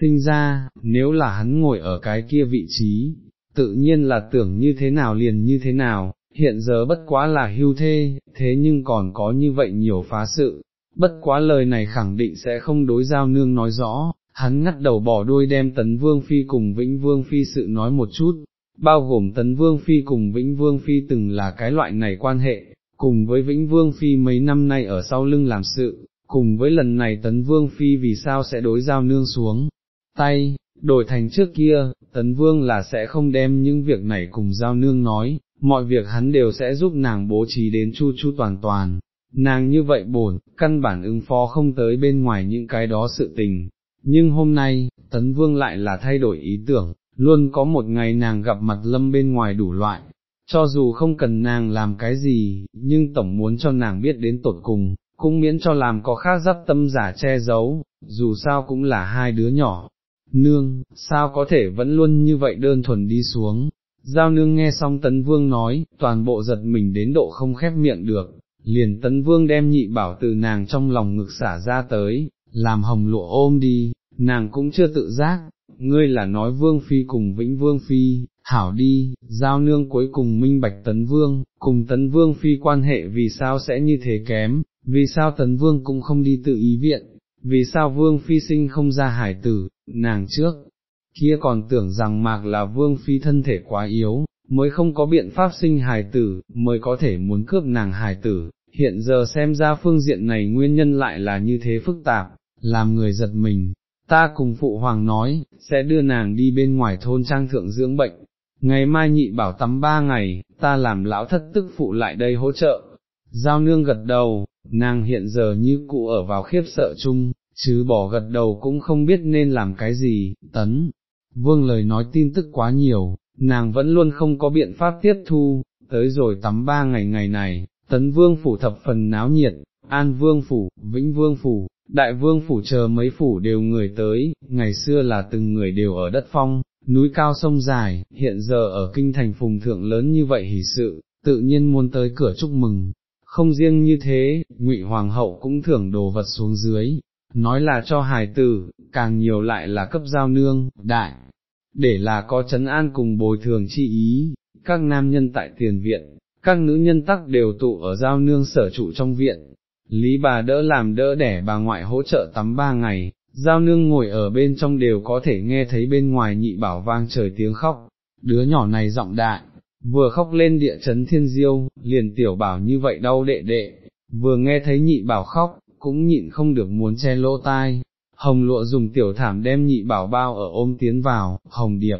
sinh ra, nếu là hắn ngồi ở cái kia vị trí, tự nhiên là tưởng như thế nào liền như thế nào, hiện giờ bất quá là hưu thê, thế nhưng còn có như vậy nhiều phá sự, bất quá lời này khẳng định sẽ không đối giao nương nói rõ, hắn ngắt đầu bỏ đuôi đem tấn vương phi cùng vĩnh vương phi sự nói một chút, bao gồm tấn vương phi cùng vĩnh vương phi từng là cái loại này quan hệ, cùng với vĩnh vương phi mấy năm nay ở sau lưng làm sự, cùng với lần này tấn vương phi vì sao sẽ đối giao nương xuống, tay, đổi thành trước kia, tấn vương là sẽ không đem những việc này cùng giao nương nói, mọi việc hắn đều sẽ giúp nàng bố trí đến chu chu toàn toàn, nàng như vậy bổn, căn bản ứng phó không tới bên ngoài những cái đó sự tình, nhưng hôm nay, tấn vương lại là thay đổi ý tưởng, luôn có một ngày nàng gặp mặt lâm bên ngoài đủ loại, cho dù không cần nàng làm cái gì, nhưng tổng muốn cho nàng biết đến tột cùng, cũng miễn cho làm có khác dắp tâm giả che giấu, dù sao cũng là hai đứa nhỏ, nương, sao có thể vẫn luôn như vậy đơn thuần đi xuống. Giao nương nghe xong tấn vương nói, toàn bộ giật mình đến độ không khép miệng được, liền tấn vương đem nhị bảo từ nàng trong lòng ngực xả ra tới, làm hồng lụa ôm đi, nàng cũng chưa tự giác, ngươi là nói vương phi cùng vĩnh vương phi, hảo đi, giao nương cuối cùng minh bạch tấn vương, cùng tấn vương phi quan hệ vì sao sẽ như thế kém, vì sao tấn vương cũng không đi tự ý viện, vì sao vương phi sinh không ra hải tử, nàng trước, kia còn tưởng rằng mạc là vương phi thân thể quá yếu, mới không có biện pháp sinh hài tử, mới có thể muốn cướp nàng hài tử, hiện giờ xem ra phương diện này nguyên nhân lại là như thế phức tạp, làm người giật mình. Ta cùng phụ hoàng nói, sẽ đưa nàng đi bên ngoài thôn trang thượng dưỡng bệnh, ngày mai nhị bảo tắm ba ngày, ta làm lão thất tức phụ lại đây hỗ trợ. Giao nương gật đầu, nàng hiện giờ như cụ ở vào khiếp sợ chung, chứ bỏ gật đầu cũng không biết nên làm cái gì, tấn. Vương lời nói tin tức quá nhiều, nàng vẫn luôn không có biện pháp tiếp thu, tới rồi tắm ba ngày ngày này, tấn vương phủ thập phần náo nhiệt, an vương phủ, vĩnh vương phủ, đại vương phủ chờ mấy phủ đều người tới, ngày xưa là từng người đều ở đất phong, núi cao sông dài, hiện giờ ở kinh thành phùng thượng lớn như vậy hỷ sự, tự nhiên muốn tới cửa chúc mừng. Không riêng như thế, ngụy Hoàng hậu cũng thưởng đồ vật xuống dưới, nói là cho hài tử, càng nhiều lại là cấp giao nương, đại, để là có chấn an cùng bồi thường chi ý, các nam nhân tại tiền viện, các nữ nhân tắc đều tụ ở giao nương sở trụ trong viện, lý bà đỡ làm đỡ đẻ bà ngoại hỗ trợ tắm ba ngày, giao nương ngồi ở bên trong đều có thể nghe thấy bên ngoài nhị bảo vang trời tiếng khóc, đứa nhỏ này giọng đại, vừa khóc lên địa chấn thiên diêu, liền tiểu bảo như vậy đau đệ đệ, vừa nghe thấy nhị bảo khóc, cũng nhịn không được muốn che lỗ tai, hồng lụa dùng tiểu thảm đem nhị bảo bao ở ôm tiến vào, hồng điệp,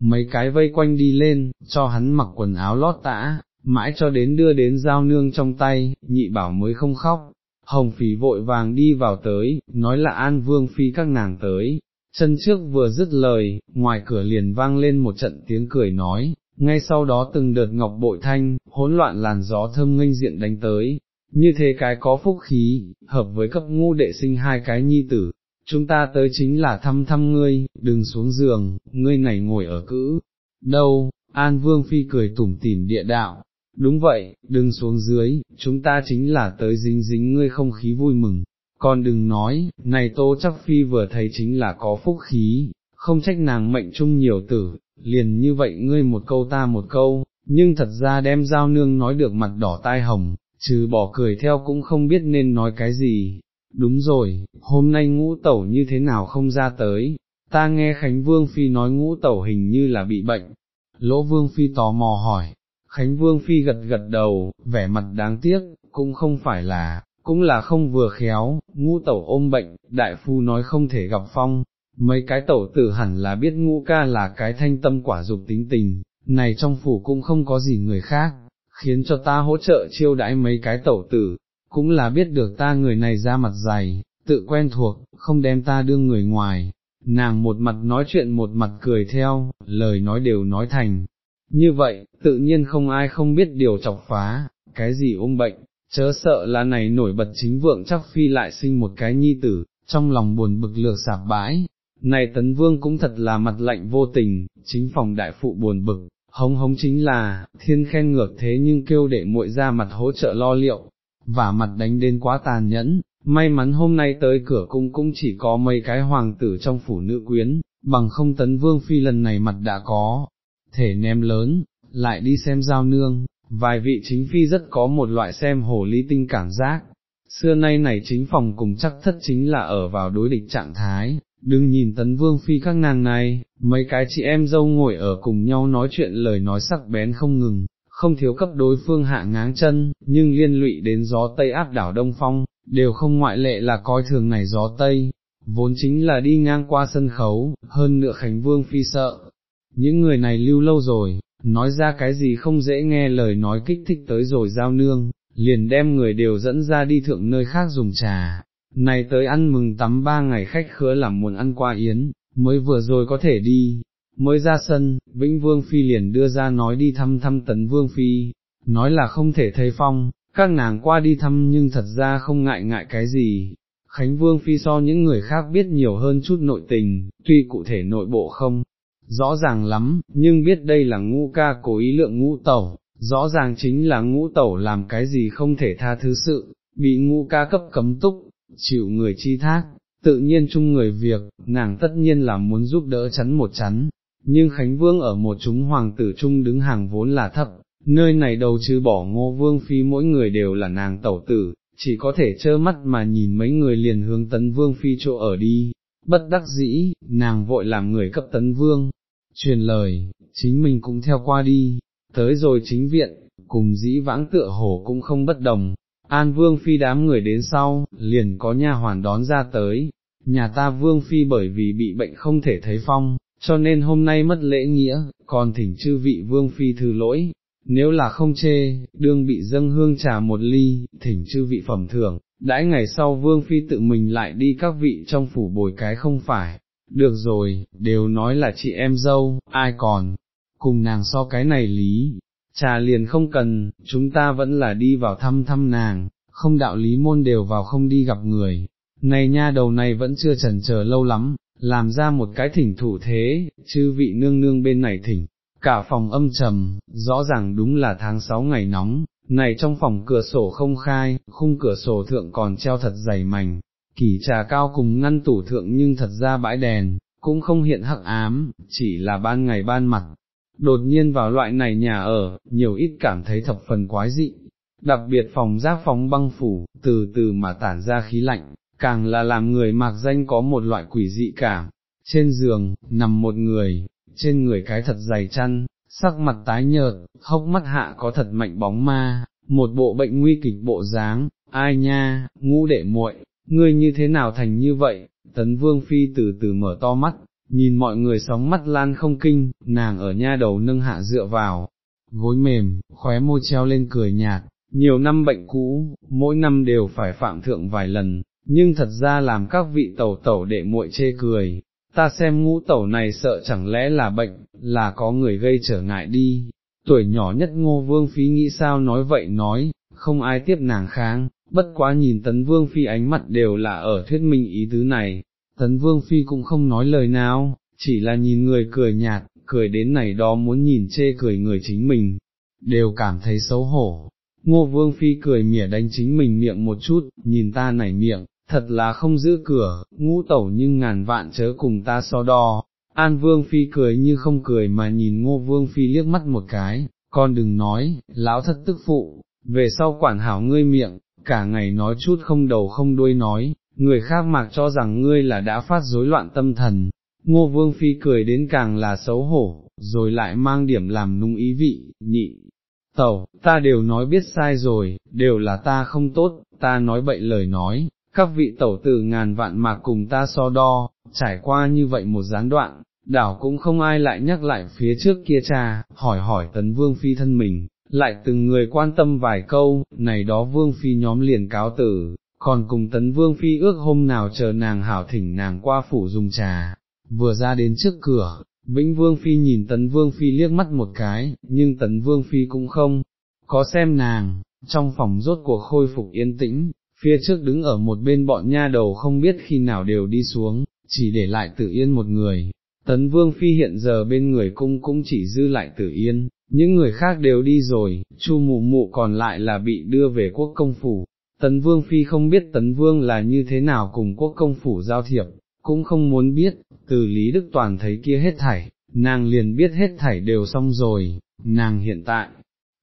mấy cái vây quanh đi lên, cho hắn mặc quần áo lót tã, mãi cho đến đưa đến dao nương trong tay, nhị bảo mới không khóc, hồng phỉ vội vàng đi vào tới, nói là an vương phi các nàng tới, chân trước vừa dứt lời, ngoài cửa liền vang lên một trận tiếng cười nói, ngay sau đó từng đợt ngọc bội thanh, hỗn loạn làn gió thơm nghênh diện đánh tới, như thế cái có phúc khí, hợp với cấp ngu đệ sinh hai cái nhi tử, chúng ta tới chính là thăm thăm ngươi, đừng xuống giường, ngươi này ngồi ở cữ, đâu, An Vương Phi cười tủm tỉm địa đạo, đúng vậy, đừng xuống dưới, chúng ta chính là tới dính dính ngươi không khí vui mừng, còn đừng nói, này Tô chắc Phi vừa thấy chính là có phúc khí, không trách nàng mệnh chung nhiều tử, liền như vậy ngươi một câu ta một câu, nhưng thật ra đem giao nương nói được mặt đỏ tai hồng, trừ bỏ cười theo cũng không biết nên nói cái gì. Đúng rồi, hôm nay ngũ tẩu như thế nào không ra tới, ta nghe Khánh Vương Phi nói ngũ tẩu hình như là bị bệnh. Lỗ Vương Phi tò mò hỏi, Khánh Vương Phi gật gật đầu, vẻ mặt đáng tiếc, cũng không phải là, cũng là không vừa khéo, ngũ tẩu ôm bệnh, đại phu nói không thể gặp phong, mấy cái tẩu tử hẳn là biết ngũ ca là cái thanh tâm quả dục tính tình, này trong phủ cũng không có gì người khác, khiến cho ta hỗ trợ chiêu đãi mấy cái tẩu tử, cũng là biết được ta người này ra mặt dày, tự quen thuộc, không đem ta đương người ngoài. Nàng một mặt nói chuyện một mặt cười theo, lời nói đều nói thành. Như vậy, tự nhiên không ai không biết điều chọc phá, cái gì ôm bệnh, chớ sợ là này nổi bật chính vượng chắc phi lại sinh một cái nhi tử, trong lòng buồn bực lược sạp bãi. Này tấn vương cũng thật là mặt lạnh vô tình, chính phòng đại phụ buồn bực, hống hống chính là, thiên khen ngược thế nhưng kêu để muội ra mặt hỗ trợ lo liệu, và mặt đánh đến quá tàn nhẫn, may mắn hôm nay tới cửa cung cũng chỉ có mấy cái hoàng tử trong phủ nữ quyến, bằng không tấn vương phi lần này mặt đã có, thể ném lớn, lại đi xem giao nương, vài vị chính phi rất có một loại xem hồ ly tinh cảm giác. Xưa nay này chính phòng cùng chắc thất chính là ở vào đối địch trạng thái, đừng nhìn tấn vương phi các nàng này, mấy cái chị em dâu ngồi ở cùng nhau nói chuyện lời nói sắc bén không ngừng, không thiếu cấp đối phương hạ ngáng chân, nhưng liên lụy đến gió Tây áp đảo Đông Phong, đều không ngoại lệ là coi thường này gió Tây, vốn chính là đi ngang qua sân khấu, hơn nữa Khánh Vương phi sợ. Những người này lưu lâu rồi, nói ra cái gì không dễ nghe lời nói kích thích tới rồi giao nương, liền đem người đều dẫn ra đi thượng nơi khác dùng trà, này tới ăn mừng tắm ba ngày khách khứa làm muốn ăn qua yến, mới vừa rồi có thể đi, mới ra sân, Vĩnh Vương Phi liền đưa ra nói đi thăm thăm Tấn Vương Phi, nói là không thể thấy phong, các nàng qua đi thăm nhưng thật ra không ngại ngại cái gì. Khánh Vương Phi so những người khác biết nhiều hơn chút nội tình, tuy cụ thể nội bộ không, rõ ràng lắm, nhưng biết đây là ngũ ca cố ý lượng ngũ tẩu, rõ ràng chính là ngũ tẩu làm cái gì không thể tha thứ sự, bị ngũ ca cấp cấm túc, chịu người chi thác, tự nhiên chung người việc, nàng tất nhiên là muốn giúp đỡ chắn một chắn, nhưng Khánh Vương ở một chúng hoàng tử chung đứng hàng vốn là thấp, nơi này đầu chứ bỏ ngô vương phi mỗi người đều là nàng tẩu tử, chỉ có thể trơ mắt mà nhìn mấy người liền hướng tấn vương phi chỗ ở đi, bất đắc dĩ, nàng vội làm người cấp tấn vương, truyền lời, chính mình cũng theo qua đi, tới rồi chính viện, cùng dĩ vãng tựa hổ cũng không bất đồng, an vương phi đám người đến sau, liền có nha hoàn đón ra tới, nhà ta vương phi bởi vì bị bệnh không thể thấy phong, cho nên hôm nay mất lễ nghĩa, còn thỉnh chư vị vương phi thư lỗi, nếu là không chê, đương bị dâng hương trà một ly, thỉnh chư vị phẩm thưởng, đãi ngày sau vương phi tự mình lại đi các vị trong phủ bồi cái không phải, được rồi, đều nói là chị em dâu, ai còn, cùng nàng so cái này lý, trà liền không cần, chúng ta vẫn là đi vào thăm thăm nàng, không đạo lý môn đều vào không đi gặp người, này nha đầu này vẫn chưa chần chờ lâu lắm, làm ra một cái thỉnh thủ thế, chư vị nương nương bên này thỉnh, cả phòng âm trầm, rõ ràng đúng là tháng 6 ngày nóng, này trong phòng cửa sổ không khai, khung cửa sổ thượng còn treo thật dày mảnh, kỷ trà cao cùng ngăn tủ thượng nhưng thật ra bãi đèn, cũng không hiện hắc ám, chỉ là ban ngày ban mặt. Đột nhiên vào loại này nhà ở, nhiều ít cảm thấy thập phần quái dị, đặc biệt phòng giác phóng băng phủ, từ từ mà tản ra khí lạnh, càng là làm người mạc danh có một loại quỷ dị cảm. Trên giường, nằm một người, trên người cái thật dày chăn, sắc mặt tái nhợt, hốc mắt hạ có thật mạnh bóng ma, một bộ bệnh nguy kịch bộ dáng, ai nha, ngũ đệ muội, ngươi như thế nào thành như vậy, tấn vương phi từ từ mở to mắt, nhìn mọi người sóng mắt lan không kinh, nàng ở nha đầu nâng hạ dựa vào, gối mềm, khóe môi treo lên cười nhạt, nhiều năm bệnh cũ, mỗi năm đều phải phạm thượng vài lần, nhưng thật ra làm các vị tẩu tẩu đệ muội chê cười, ta xem ngũ tẩu này sợ chẳng lẽ là bệnh, là có người gây trở ngại đi, tuổi nhỏ nhất ngô vương phi nghĩ sao nói vậy nói, không ai tiếp nàng kháng, bất quá nhìn tấn vương phi ánh mặt đều là ở thuyết minh ý tứ này, tấn vương phi cũng không nói lời nào, chỉ là nhìn người cười nhạt, cười đến này đó muốn nhìn chê cười người chính mình, đều cảm thấy xấu hổ. Ngô vương phi cười mỉa đánh chính mình miệng một chút, nhìn ta nảy miệng, thật là không giữ cửa, ngũ tẩu nhưng ngàn vạn chớ cùng ta so đo. An Vương Phi cười như không cười mà nhìn Ngô Vương Phi liếc mắt một cái, con đừng nói, lão thất tức phụ, về sau quản hảo ngươi miệng, cả ngày nói chút không đầu không đuôi nói, người khác mặc cho rằng ngươi là đã phát rối loạn tâm thần, ngô vương phi cười đến càng là xấu hổ, rồi lại mang điểm làm nung ý vị, nhị. Tẩu, ta đều nói biết sai rồi, đều là ta không tốt, ta nói bậy lời nói, các vị tẩu tử ngàn vạn mà cùng ta so đo, trải qua như vậy một gián đoạn, đảo cũng không ai lại nhắc lại phía trước kia cha, hỏi hỏi tấn vương phi thân mình, lại từng người quan tâm vài câu, này đó vương phi nhóm liền cáo tử, còn cùng tấn vương phi ước hôm nào chờ nàng hảo thỉnh nàng qua phủ dùng trà, vừa ra đến trước cửa, Vĩnh Vương Phi nhìn Tấn Vương Phi liếc mắt một cái, nhưng Tấn Vương Phi cũng không, có xem nàng, trong phòng rốt cuộc khôi phục yên tĩnh, phía trước đứng ở một bên bọn nha đầu không biết khi nào đều đi xuống, chỉ để lại tử yên một người. Tấn Vương Phi hiện giờ bên người cung cũng chỉ dư lại tử yên, những người khác đều đi rồi, chu mụ mụ còn lại là bị đưa về quốc công phủ. Tấn Vương Phi không biết Tấn Vương là như thế nào cùng quốc công phủ giao thiệp, cũng không muốn biết, từ Lý Đức Toàn thấy kia hết thảy, nàng liền biết hết thảy đều xong rồi, nàng hiện tại,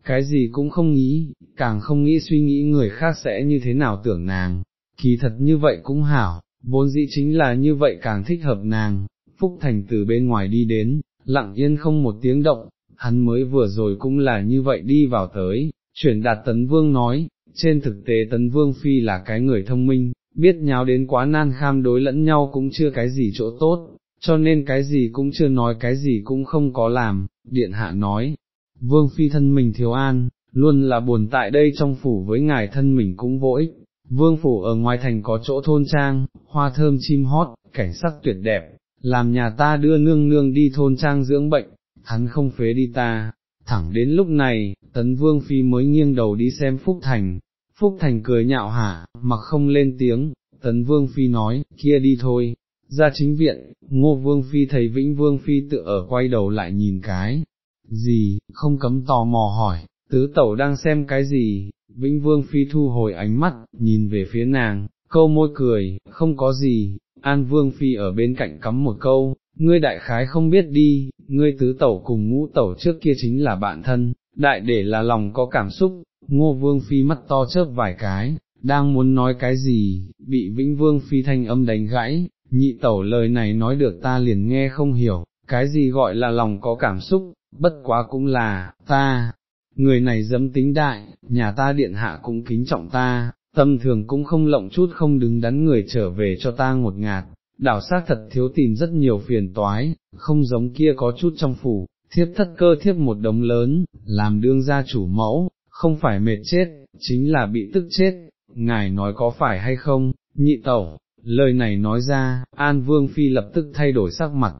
cái gì cũng không nghĩ, càng không nghĩ suy nghĩ người khác sẽ như thế nào tưởng nàng, kỳ thật như vậy cũng hảo, vốn dĩ chính là như vậy càng thích hợp nàng, Phúc Thành từ bên ngoài đi đến, lặng yên không một tiếng động, hắn mới vừa rồi cũng là như vậy đi vào tới, chuyển đạt Tấn Vương nói, trên thực tế Tấn Vương Phi là cái người thông minh, biết nháo đến quá nan kham đối lẫn nhau cũng chưa cái gì chỗ tốt, cho nên cái gì cũng chưa nói cái gì cũng không có làm, điện hạ nói, vương phi thân mình thiếu an, luôn là buồn tại đây trong phủ với ngài thân mình cũng vô ích, vương phủ ở ngoài thành có chỗ thôn trang, hoa thơm chim hót, cảnh sắc tuyệt đẹp, làm nhà ta đưa nương nương đi thôn trang dưỡng bệnh, hắn không phế đi ta. Thẳng đến lúc này, tấn vương phi mới nghiêng đầu đi xem Phúc Thành, Phúc Thành cười nhạo hả, mặc không lên tiếng, tấn vương phi nói, kia đi thôi, ra chính viện, ngô vương phi thấy vĩnh vương phi tự ở quay đầu lại nhìn cái, gì, không cấm tò mò hỏi, tứ tẩu đang xem cái gì, vĩnh vương phi thu hồi ánh mắt, nhìn về phía nàng, câu môi cười, không có gì, an vương phi ở bên cạnh cắm một câu, ngươi đại khái không biết đi, ngươi tứ tẩu cùng ngũ tẩu trước kia chính là bạn thân, đại để là lòng có cảm xúc, ngô vương phi mắt to chớp vài cái, đang muốn nói cái gì, bị vĩnh vương phi thanh âm đánh gãy, nhị tẩu lời này nói được ta liền nghe không hiểu, cái gì gọi là lòng có cảm xúc, bất quá cũng là, ta, người này dấm tính đại, nhà ta điện hạ cũng kính trọng ta, tâm thường cũng không lộng chút không đứng đắn người trở về cho ta ngột ngạt, đảo xác thật thiếu tìm rất nhiều phiền toái, không giống kia có chút trong phủ, thiếp thất cơ thiếp một đống lớn, làm đương gia chủ mẫu, không phải mệt chết, chính là bị tức chết, ngài nói có phải hay không, nhị tẩu, lời này nói ra, An Vương Phi lập tức thay đổi sắc mặt,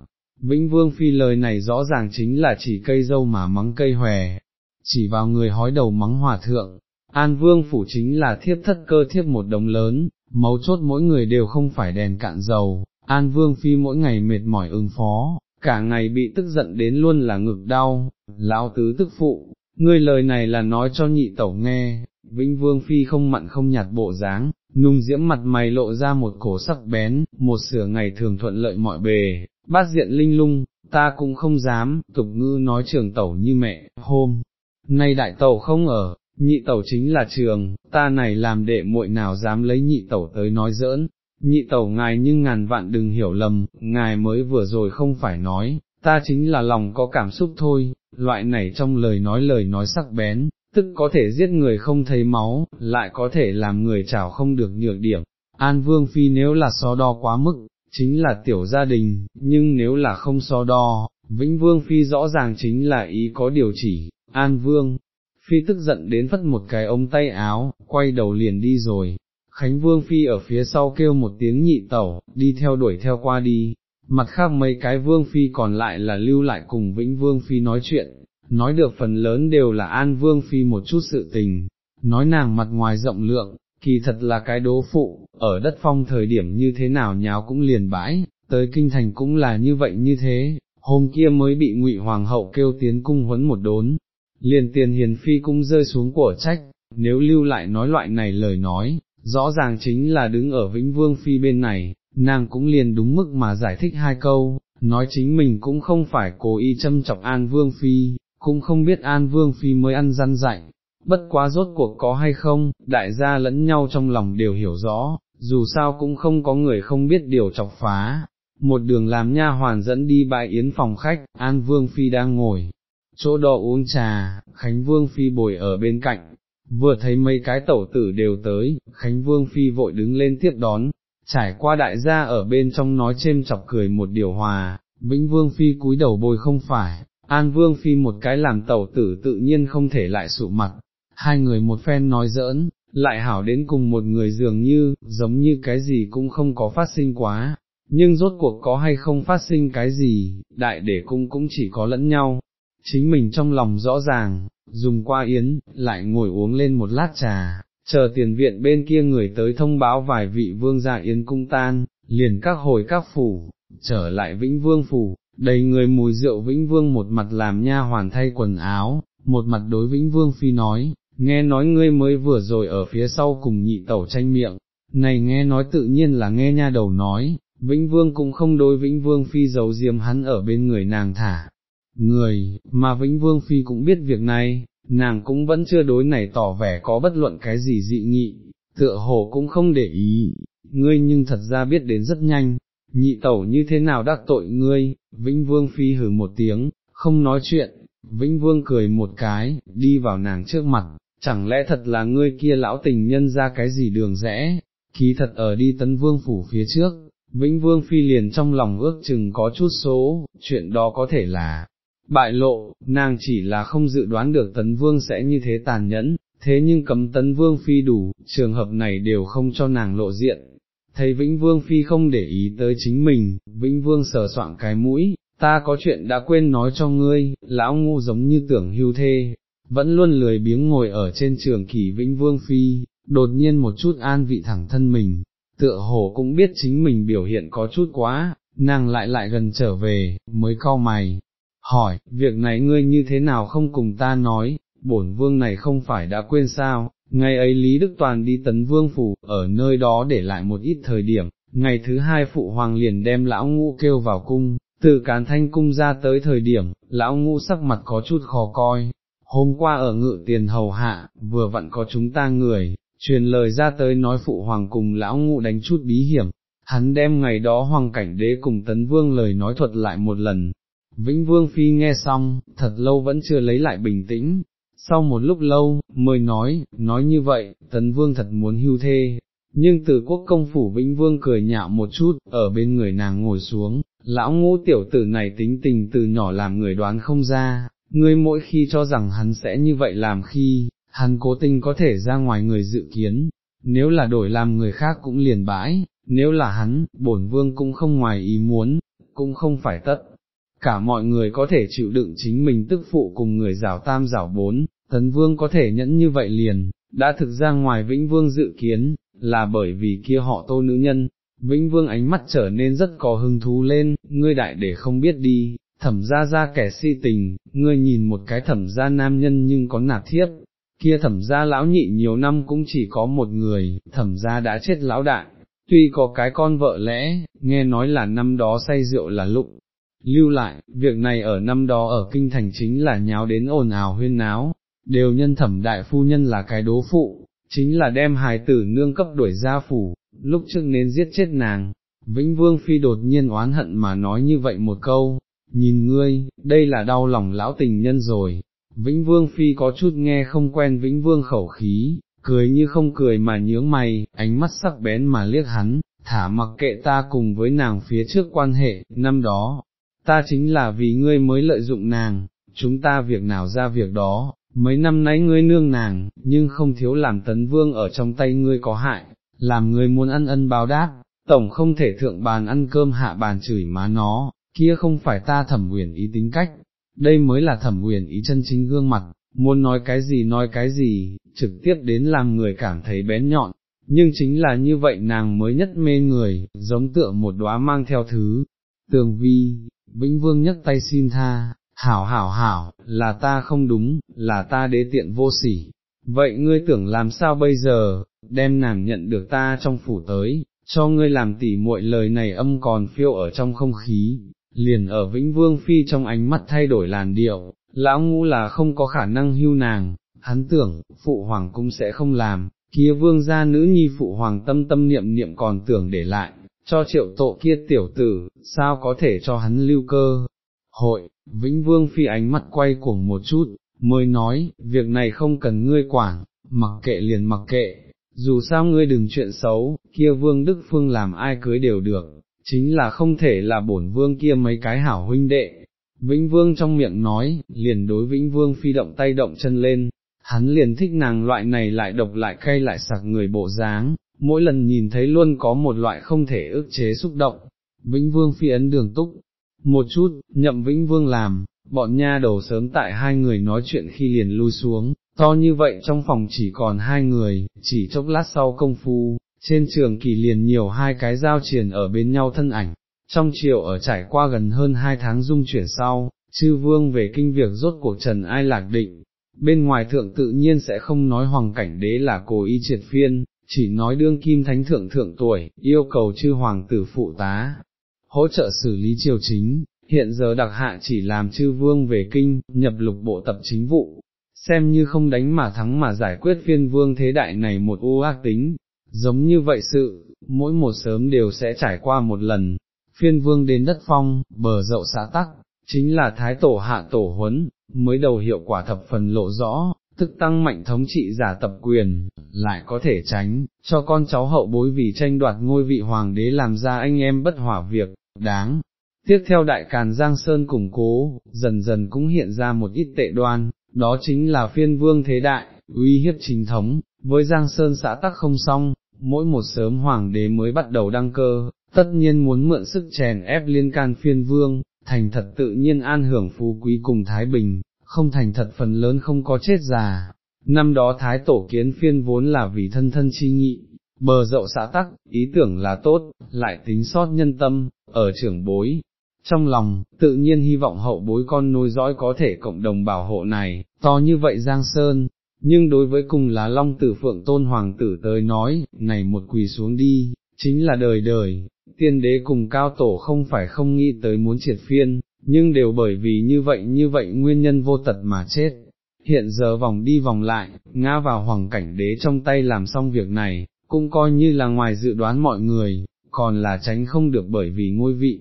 Vĩnh Vương Phi lời này rõ ràng chính là chỉ cây dâu mà mắng cây hòe, chỉ vào người hói đầu mắng hòa thượng, An Vương Phủ chính là thiếp thất cơ thiếp một đồng lớn, mấu chốt mỗi người đều không phải đèn cạn dầu, An Vương Phi mỗi ngày mệt mỏi ứng phó, cả ngày bị tức giận đến luôn là ngực đau, lão tứ tức phụ, ngươi lời này là nói cho nhị tẩu nghe, Vĩnh Vương Phi không mặn không nhạt bộ dáng, nung diễm mặt mày lộ ra một cổ sắc bén, một sửa ngày thường thuận lợi mọi bề, bát diện linh lung, ta cũng không dám, tục ngư nói trường tẩu như mẹ, hôm, nay đại tẩu không ở, nhị tẩu chính là trường, ta này làm đệ muội nào dám lấy nhị tẩu tới nói giỡn, nhị tẩu ngài nhưng ngàn vạn đừng hiểu lầm, ngài mới vừa rồi không phải nói, ta chính là lòng có cảm xúc thôi, loại này trong lời nói lời nói sắc bén, tức có thể giết người không thấy máu, lại có thể làm người chảo không được nhược điểm. An Vương Phi nếu là so đo quá mức, chính là tiểu gia đình, nhưng nếu là không so đo, Vĩnh Vương Phi rõ ràng chính là ý có điều chỉ, An Vương. Phi tức giận đến phất một cái ống tay áo, quay đầu liền đi rồi, Khánh Vương Phi ở phía sau kêu một tiếng nhị tẩu, đi theo đuổi theo qua đi, mặt khác mấy cái Vương Phi còn lại là lưu lại cùng Vĩnh Vương Phi nói chuyện, nói được phần lớn đều là An Vương Phi một chút sự tình, nói nàng mặt ngoài rộng lượng, kỳ thật là cái đố phụ, ở đất phong thời điểm như thế nào nháo cũng liền bãi, tới kinh thành cũng là như vậy như thế, hôm kia mới bị ngụy Hoàng hậu kêu tiến cung huấn một đốn, liền tiền hiền phi cũng rơi xuống của trách, nếu lưu lại nói loại này lời nói, rõ ràng chính là đứng ở Vĩnh Vương Phi bên này, nàng cũng liền đúng mức mà giải thích hai câu, nói chính mình cũng không phải cố ý châm chọc An Vương Phi, cũng không biết An Vương Phi mới ăn răn dạy, bất quá rốt cuộc có hay không, đại gia lẫn nhau trong lòng đều hiểu rõ, dù sao cũng không có người không biết điều chọc phá. Một đường làm nha hoàn dẫn đi bãi yến phòng khách, An Vương Phi đang ngồi, chỗ đó uống trà, Khánh Vương Phi bồi ở bên cạnh, vừa thấy mấy cái tẩu tử đều tới, Khánh Vương Phi vội đứng lên tiếp đón, trải qua đại gia ở bên trong nói chêm chọc cười một điều hòa, Vĩnh Vương Phi cúi đầu bồi không phải, An Vương Phi một cái làm tẩu tử tự nhiên không thể lại sụ mặt, hai người một phen nói giỡn, lại hảo đến cùng một người dường như, giống như cái gì cũng không có phát sinh quá, nhưng rốt cuộc có hay không phát sinh cái gì, đại để cung cũng chỉ có lẫn nhau, chính mình trong lòng rõ ràng, dùng qua yến, lại ngồi uống lên một lát trà, chờ tiền viện bên kia người tới thông báo vài vị vương gia yến cung tan, liền các hồi các phủ, trở lại vĩnh vương phủ, đầy người mùi rượu vĩnh vương một mặt làm nha hoàn thay quần áo, một mặt đối vĩnh vương phi nói, nghe nói ngươi mới vừa rồi ở phía sau cùng nhị tẩu tranh miệng, này nghe nói tự nhiên là nghe nha đầu nói, Vĩnh Vương cũng không đối Vĩnh Vương Phi giấu diêm hắn ở bên người nàng thả. Người, mà Vĩnh Vương Phi cũng biết việc này, nàng cũng vẫn chưa đối này tỏ vẻ có bất luận cái gì dị nghị, tựa hồ cũng không để ý, ngươi nhưng thật ra biết đến rất nhanh, nhị tẩu như thế nào đắc tội ngươi, Vĩnh Vương Phi hử một tiếng, không nói chuyện, Vĩnh Vương cười một cái, đi vào nàng trước mặt, chẳng lẽ thật là ngươi kia lão tình nhân ra cái gì đường rẽ, ký thật ở đi tấn vương phủ phía trước, Vĩnh Vương Phi liền trong lòng ước chừng có chút số, chuyện đó có thể là bại lộ, nàng chỉ là không dự đoán được tấn vương sẽ như thế tàn nhẫn, thế nhưng cấm tấn vương Phi đủ, trường hợp này đều không cho nàng lộ diện. Thấy Vĩnh Vương Phi không để ý tới chính mình, Vĩnh Vương sờ soạn cái mũi, ta có chuyện đã quên nói cho ngươi, lão ngu giống như tưởng hưu thê, vẫn luôn lười biếng ngồi ở trên trường kỳ Vĩnh Vương Phi, đột nhiên một chút an vị thẳng thân mình, tựa hồ cũng biết chính mình biểu hiện có chút quá, nàng lại lại gần trở về, mới cau mày, hỏi, việc này ngươi như thế nào không cùng ta nói, bổn vương này không phải đã quên sao, ngày ấy Lý Đức Toàn đi tấn vương phủ, ở nơi đó để lại một ít thời điểm, ngày thứ hai phụ hoàng liền đem lão ngũ kêu vào cung, từ cán thanh cung ra tới thời điểm, lão ngũ sắc mặt có chút khó coi, hôm qua ở ngự tiền hầu hạ, vừa vặn có chúng ta người, truyền lời ra tới nói phụ hoàng cùng lão ngụ đánh chút bí hiểm, hắn đem ngày đó hoàng cảnh đế cùng tấn vương lời nói thuật lại một lần. Vĩnh Vương Phi nghe xong, thật lâu vẫn chưa lấy lại bình tĩnh, sau một lúc lâu, mới nói, nói như vậy, tấn vương thật muốn hưu thê, nhưng từ quốc công phủ Vĩnh Vương cười nhạo một chút, ở bên người nàng ngồi xuống, lão ngũ tiểu tử này tính tình từ nhỏ làm người đoán không ra, ngươi mỗi khi cho rằng hắn sẽ như vậy làm khi, hắn cố tình có thể ra ngoài người dự kiến, nếu là đổi làm người khác cũng liền bãi, nếu là hắn, bổn vương cũng không ngoài ý muốn, cũng không phải tất. Cả mọi người có thể chịu đựng chính mình tức phụ cùng người rào tam rào bốn, tấn vương có thể nhẫn như vậy liền, đã thực ra ngoài vĩnh vương dự kiến, là bởi vì kia họ tô nữ nhân, vĩnh vương ánh mắt trở nên rất có hứng thú lên, ngươi đại để không biết đi, thẩm ra ra kẻ si tình, ngươi nhìn một cái thẩm ra nam nhân nhưng có nạp thiếp, kia thẩm ra lão nhị nhiều năm cũng chỉ có một người, thẩm ra đã chết lão đại, tuy có cái con vợ lẽ, nghe nói là năm đó say rượu là lụng. Lưu lại, việc này ở năm đó ở kinh thành chính là nháo đến ồn ào huyên náo, đều nhân thẩm đại phu nhân là cái đố phụ, chính là đem hài tử nương cấp đuổi ra phủ, lúc trước nên giết chết nàng. Vĩnh Vương Phi đột nhiên oán hận mà nói như vậy một câu, nhìn ngươi, đây là đau lòng lão tình nhân rồi, Vĩnh Vương Phi có chút nghe không quen Vĩnh Vương khẩu khí, cười như không cười mà nhướng mày, ánh mắt sắc bén mà liếc hắn, thả mặc kệ ta cùng với nàng phía trước quan hệ, năm đó, ta chính là vì ngươi mới lợi dụng nàng, chúng ta việc nào ra việc đó, mấy năm nãy ngươi nương nàng, nhưng không thiếu làm tấn vương ở trong tay ngươi có hại, làm ngươi muốn ăn ân báo đáp, tổng không thể thượng bàn ăn cơm hạ bàn chửi má nó, kia không phải ta thẩm uyển ý tính cách, đây mới là thẩm uyển ý chân chính gương mặt, muốn nói cái gì nói cái gì, trực tiếp đến làm người cảm thấy bén nhọn, nhưng chính là như vậy nàng mới nhất mê người, giống tựa một đóa mang theo thứ. Tường vi, Vĩnh Vương nhấc tay xin tha, hảo hảo hảo, là ta không đúng, là ta đế tiện vô sỉ. Vậy ngươi tưởng làm sao bây giờ, đem nàng nhận được ta trong phủ tới, cho ngươi làm tỉ muội lời này âm còn phiêu ở trong không khí, liền ở Vĩnh Vương Phi trong ánh mắt thay đổi làn điệu, lão ngũ là không có khả năng hưu nàng, hắn tưởng, phụ hoàng cũng sẽ không làm, kia vương gia nữ nhi phụ hoàng tâm tâm niệm niệm còn tưởng để lại, cho triệu tộ kia tiểu tử, sao có thể cho hắn lưu cơ. Hội, Vĩnh Vương phi ánh mắt quay cuồng một chút, mới nói, việc này không cần ngươi quản, mặc kệ liền mặc kệ, dù sao ngươi đừng chuyện xấu, kia Vương Đức Phương làm ai cưới đều được, chính là không thể là bổn Vương kia mấy cái hảo huynh đệ. Vĩnh Vương trong miệng nói, liền đối Vĩnh Vương phi động tay động chân lên, hắn liền thích nàng loại này lại độc lại cay lại sặc người bộ dáng, mỗi lần nhìn thấy luôn có một loại không thể ức chế xúc động. Vĩnh Vương phi ấn đường túc, một chút, nhậm Vĩnh Vương làm, bọn nha đầu sớm tại hai người nói chuyện khi liền lui xuống, to như vậy trong phòng chỉ còn hai người, chỉ chốc lát sau công phu, trên trường kỳ liền nhiều hai cái giao triển ở bên nhau thân ảnh. Trong triều ở trải qua gần hơn hai tháng dung chuyển sau, chư vương về kinh việc rốt cuộc trần ai lạc định, bên ngoài thượng tự nhiên sẽ không nói hoàng cảnh đế là cố ý triệt phiên, chỉ nói đương kim thánh thượng thượng tuổi, yêu cầu chư hoàng tử phụ tá, hỗ trợ xử lý triều chính, hiện giờ đặc hạ chỉ làm chư vương về kinh, nhập lục bộ tập chính vụ, xem như không đánh mà thắng mà giải quyết phiên vương thế đại này một u ác tính, giống như vậy sự, mỗi một sớm đều sẽ trải qua một lần, phiên vương đến đất phong, bờ dậu xã tắc, chính là thái tổ hạ tổ huấn, mới đầu hiệu quả thập phần lộ rõ, tức tăng mạnh thống trị giả tập quyền, lại có thể tránh, cho con cháu hậu bối vì tranh đoạt ngôi vị hoàng đế làm ra anh em bất hỏa việc, đáng. Tiếp theo đại càn Giang Sơn củng cố, dần dần cũng hiện ra một ít tệ đoan, đó chính là phiên vương thế đại, uy hiếp chính thống, với Giang Sơn xã tắc không xong, mỗi một sớm hoàng đế mới bắt đầu đăng cơ, tất nhiên muốn mượn sức chèn ép liên can phiên vương, thành thật tự nhiên an hưởng phú quý cùng Thái Bình, không thành thật phần lớn không có chết già. Năm đó Thái Tổ kiến phiên vốn là vì thân thân chi nghị, bờ rậu xã tắc, ý tưởng là tốt, lại tính sót nhân tâm, ở trưởng bối. Trong lòng, tự nhiên hy vọng hậu bối con nối dõi có thể cộng đồng bảo hộ này, to như vậy Giang Sơn, nhưng đối với cùng là Long Tử Phượng Tôn Hoàng tử tới nói, này một quỳ xuống đi, chính là đời đời, tiên đế cùng cao tổ không phải không nghĩ tới muốn triệt phiên, nhưng đều bởi vì như vậy như vậy nguyên nhân vô tật mà chết. Hiện giờ vòng đi vòng lại, ngã vào hoàng cảnh đế trong tay làm xong việc này, cũng coi như là ngoài dự đoán mọi người, còn là tránh không được bởi vì ngôi vị.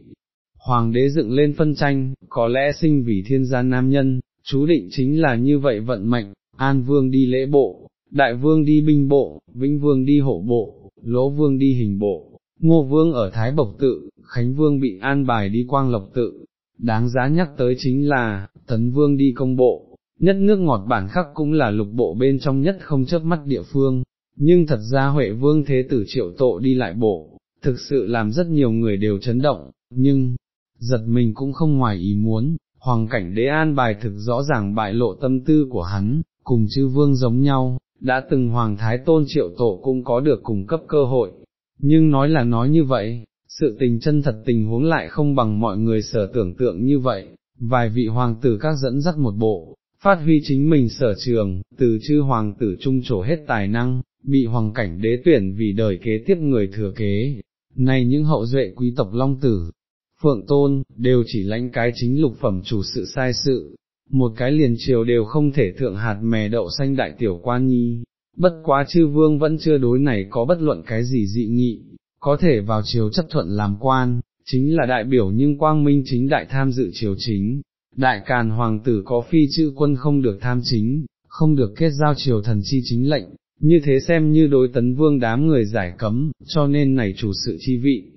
Hoàng đế dựng lên phân tranh, có lẽ sinh vì thiên gia nam nhân, chú định chính là như vậy vận mệnh, an vương đi lễ bộ, đại vương đi binh bộ, vĩnh vương đi hộ bộ, lỗ vương đi hình bộ, ngô vương ở Thái Bộc tự, Khánh vương bị an bài đi quang lộc tự, đáng giá nhắc tới chính là, tấn vương đi công bộ, nhất nước ngọt bản khắc cũng là lục bộ bên trong nhất không chớp mắt địa phương, nhưng thật ra Huệ vương thế tử triệu tộ đi lại bộ, thực sự làm rất nhiều người đều chấn động, nhưng, giật mình cũng không ngoài ý muốn, hoàng cảnh đế an bài thực rõ ràng bại lộ tâm tư của hắn, cùng chư vương giống nhau, đã từng hoàng thái tôn triệu tổ cũng có được cùng cấp cơ hội, nhưng nói là nói như vậy, sự tình chân thật tình huống lại không bằng mọi người sở tưởng tượng như vậy, vài vị hoàng tử các dẫn dắt một bộ, phát huy chính mình sở trường, từ chư hoàng tử trung trổ hết tài năng, bị hoàng cảnh đế tuyển vì đời kế tiếp người thừa kế. Này những hậu duệ quý tộc long tử, phượng tôn, đều chỉ lãnh cái chính lục phẩm chủ sự sai sự, một cái liền triều đều không thể thượng hạt mè đậu xanh đại tiểu quan nhi, bất quá chư vương vẫn chưa đối này có bất luận cái gì dị nghị, có thể vào triều chấp thuận làm quan, chính là đại biểu nhưng quang minh chính đại tham dự triều chính, đại càn hoàng tử có phi chữ quân không được tham chính, không được kết giao triều thần chi chính lệnh, như thế xem như đối tấn vương đám người giải cấm, cho nên này chủ sự chi vị,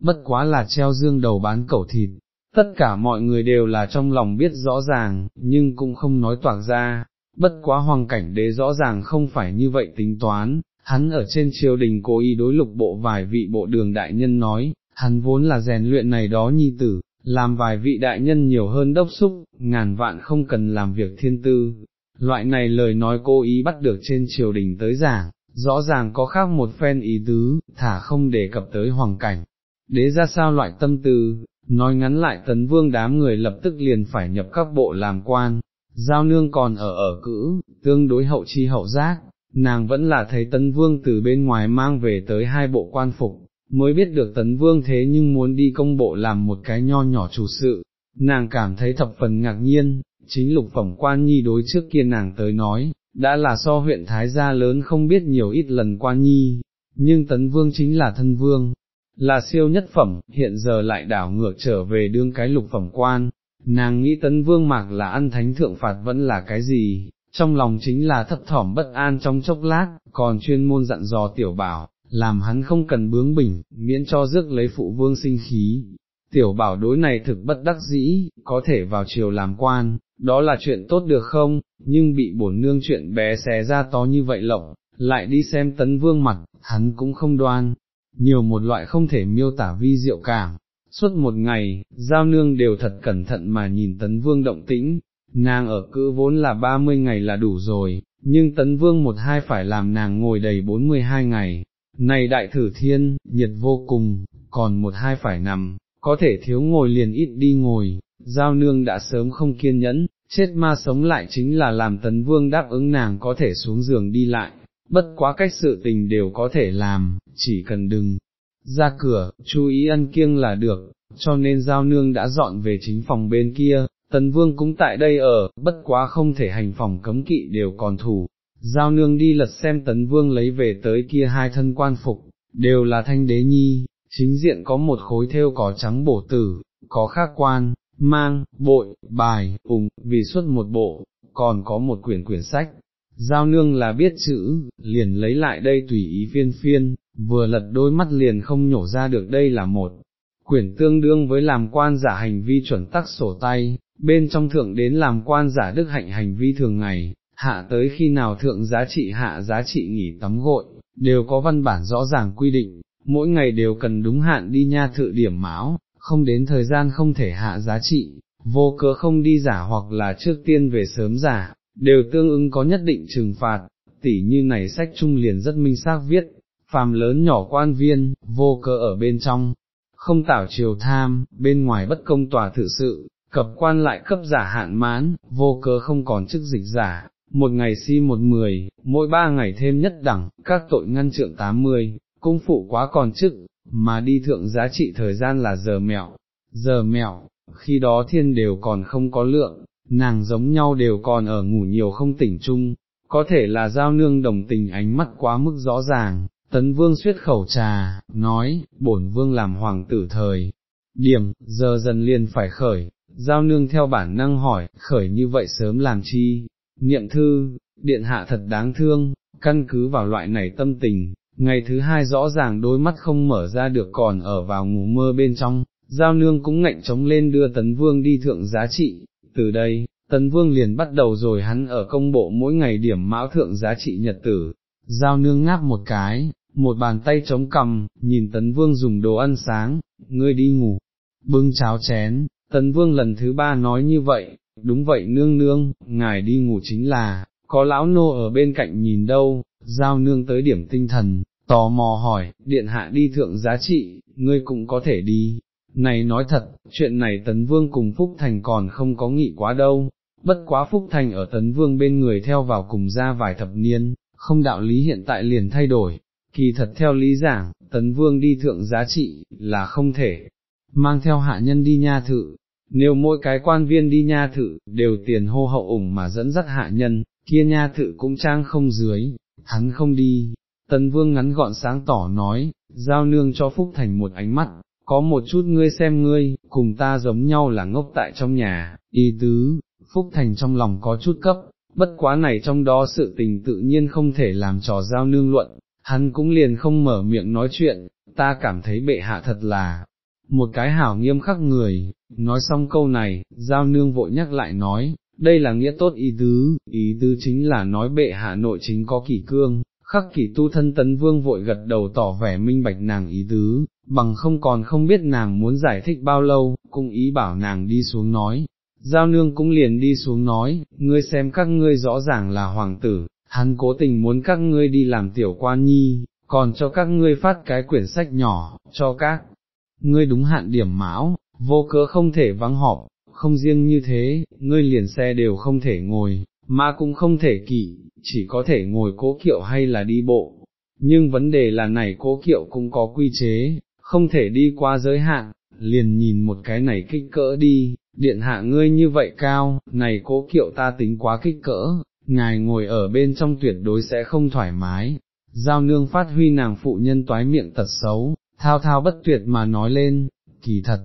bất quá là treo dương đầu bán cẩu thịt, tất cả mọi người đều là trong lòng biết rõ ràng, nhưng cũng không nói toạc ra, bất quá hoàng cảnh đế rõ ràng không phải như vậy tính toán, hắn ở trên triều đình cố ý đối lục bộ vài vị bộ đường đại nhân nói, hắn vốn là rèn luyện này đó nhi tử, làm vài vị đại nhân nhiều hơn đốc xúc, ngàn vạn không cần làm việc thiên tư. Loại này lời nói cố ý bắt được trên triều đình tới giảng, rõ ràng có khác một phen ý tứ, thả không đề cập tới hoàng cảnh. Đế ra sao loại tâm tư, nói ngắn lại tấn vương đám người lập tức liền phải nhập các bộ làm quan, giao nương còn ở ở cữ, tương đối hậu chi hậu giác, nàng vẫn là thấy tấn vương từ bên ngoài mang về tới hai bộ quan phục, mới biết được tấn vương thế nhưng muốn đi công bộ làm một cái nho nhỏ chủ sự, nàng cảm thấy thập phần ngạc nhiên, chính lục phẩm quan nhi đối trước kia nàng tới nói, đã là so huyện Thái Gia lớn không biết nhiều ít lần quan nhi, nhưng tấn vương chính là thân vương, là siêu nhất phẩm, hiện giờ lại đảo ngược trở về đương cái lục phẩm quan, nàng nghĩ tấn vương mạc là ăn thánh thượng phạt vẫn là cái gì, trong lòng chính là thấp thỏm bất an trong chốc lát, còn chuyên môn dặn dò tiểu bảo, làm hắn không cần bướng bỉnh, miễn cho rước lấy phụ vương sinh khí. Tiểu bảo đối này thực bất đắc dĩ, có thể vào triều làm quan, đó là chuyện tốt được không, nhưng bị bổn nương chuyện bé xé ra to như vậy lộng, lại đi xem tấn vương mặt, hắn cũng không đoan, nhiều một loại không thể miêu tả vi diệu cảm. Suốt một ngày, giao nương đều thật cẩn thận mà nhìn tấn vương động tĩnh, nàng ở cữ vốn là 30 ngày là đủ rồi, nhưng tấn vương một hai phải làm nàng ngồi đầy 42 ngày, này đại thử thiên, nhiệt vô cùng, còn một hai phải nằm, có thể thiếu ngồi liền ít đi ngồi, giao nương đã sớm không kiên nhẫn, chết ma sống lại chính là làm tấn vương đáp ứng nàng có thể xuống giường đi lại, bất quá cách sự tình đều có thể làm, chỉ cần đừng ra cửa, chú ý ăn kiêng là được, cho nên giao nương đã dọn về chính phòng bên kia, tần vương cũng tại đây ở, bất quá không thể hành phòng cấm kỵ đều còn thủ. Giao nương đi lật xem tấn vương lấy về tới kia hai thân quan phục, đều là thanh đế nhi, chính diện có một khối thêu có trắng bổ tử, có khác quan, mang, bội, bài, ủng, vì xuất một bộ, còn có một quyển quyển sách. Giao nương là biết chữ, liền lấy lại đây tùy ý phiên phiên, vừa lật đôi mắt liền không nhổ ra được đây là một quyển tương đương với làm quan giả hành vi chuẩn tắc sổ tay, bên trong thượng đến làm quan giả đức hạnh hành vi thường ngày, hạ tới khi nào thượng giá trị hạ giá trị nghỉ tắm gội, đều có văn bản rõ ràng quy định, mỗi ngày đều cần đúng hạn đi nha thự điểm máu, không đến thời gian không thể hạ giá trị, vô cớ không đi giả hoặc là trước tiên về sớm giả, đều tương ứng có nhất định trừng phạt, tỉ như này sách trung liền rất minh xác viết, phàm lớn nhỏ quan viên, vô cớ ở bên trong, không tảo triều tham, bên ngoài bất công tòa thử sự, cập quan lại cấp giả hạn mán, vô cớ không còn chức dịch giả, một ngày si một mười, mỗi ba ngày thêm nhất đẳng, các tội ngăn trượng tám mươi, cung phụ quá còn chức, mà đi thượng giá trị thời gian là giờ mẹo, giờ mẹo, khi đó thiên đều còn không có lượng, nàng giống nhau đều còn ở ngủ nhiều không tỉnh chung, có thể là giao nương đồng tình ánh mắt quá mức rõ ràng, tấn vương suyết khẩu trà, nói, bổn vương làm hoàng tử thời, điểm, giờ dần liền phải khởi, giao nương theo bản năng hỏi, khởi như vậy sớm làm chi, niệm thư, điện hạ thật đáng thương, căn cứ vào loại này tâm tình, ngày thứ hai rõ ràng đôi mắt không mở ra được còn ở vào ngủ mơ bên trong, giao nương cũng ngạnh trống lên đưa tấn vương đi thượng giá trị, từ đây, tấn vương liền bắt đầu rồi hắn ở công bộ mỗi ngày điểm mão thượng giá trị nhật tử, giao nương ngáp một cái, một bàn tay chống cầm, nhìn tấn vương dùng đồ ăn sáng, ngươi đi ngủ, bưng cháo chén, tấn vương lần thứ ba nói như vậy, đúng vậy nương nương, ngài đi ngủ chính là, có lão nô ở bên cạnh nhìn đâu, giao nương tới điểm tinh thần, tò mò hỏi, điện hạ đi thượng giá trị, ngươi cũng có thể đi. Này nói thật, chuyện này Tấn Vương cùng Phúc Thành còn không có nghị quá đâu, bất quá Phúc Thành ở Tấn Vương bên người theo vào cùng ra vài thập niên, không đạo lý hiện tại liền thay đổi, kỳ thật theo lý giảng, Tấn Vương đi thượng giá trị, là không thể, mang theo hạ nhân đi nha thự, nếu mỗi cái quan viên đi nha thự, đều tiền hô hậu ủng mà dẫn dắt hạ nhân, kia nha thự cũng trang không dưới, hắn không đi. Tấn Vương ngắn gọn sáng tỏ nói, giao nương cho Phúc Thành một ánh mắt, có một chút ngươi xem ngươi, cùng ta giống nhau là ngốc tại trong nhà, y tứ, Phúc Thành trong lòng có chút cấp, bất quá này trong đó sự tình tự nhiên không thể làm trò giao nương luận, hắn cũng liền không mở miệng nói chuyện, ta cảm thấy bệ hạ thật là, một cái hảo nghiêm khắc người, nói xong câu này, giao nương vội nhắc lại nói, đây là nghĩa tốt ý tứ, ý tứ chính là nói bệ hạ nội chính có kỷ cương, khắc kỷ tu thân tấn vương vội gật đầu tỏ vẻ minh bạch nàng ý tứ, bằng không còn không biết nàng muốn giải thích bao lâu, cũng ý bảo nàng đi xuống nói. Giao nương cũng liền đi xuống nói, ngươi xem các ngươi rõ ràng là hoàng tử, hắn cố tình muốn các ngươi đi làm tiểu quan nhi, còn cho các ngươi phát cái quyển sách nhỏ, cho các ngươi đúng hạn điểm mão, vô cớ không thể vắng họp, không riêng như thế, ngươi liền xe đều không thể ngồi, mà cũng không thể kỵ, chỉ có thể ngồi cố kiệu hay là đi bộ. Nhưng vấn đề là này cố kiệu cũng có quy chế, không thể đi qua giới hạn, liền nhìn một cái này kích cỡ đi, điện hạ ngươi như vậy cao, này cố kiệu ta tính quá kích cỡ, ngài ngồi ở bên trong tuyệt đối sẽ không thoải mái, giao nương phát huy nàng phụ nhân toái miệng tật xấu, thao thao bất tuyệt mà nói lên, kỳ thật,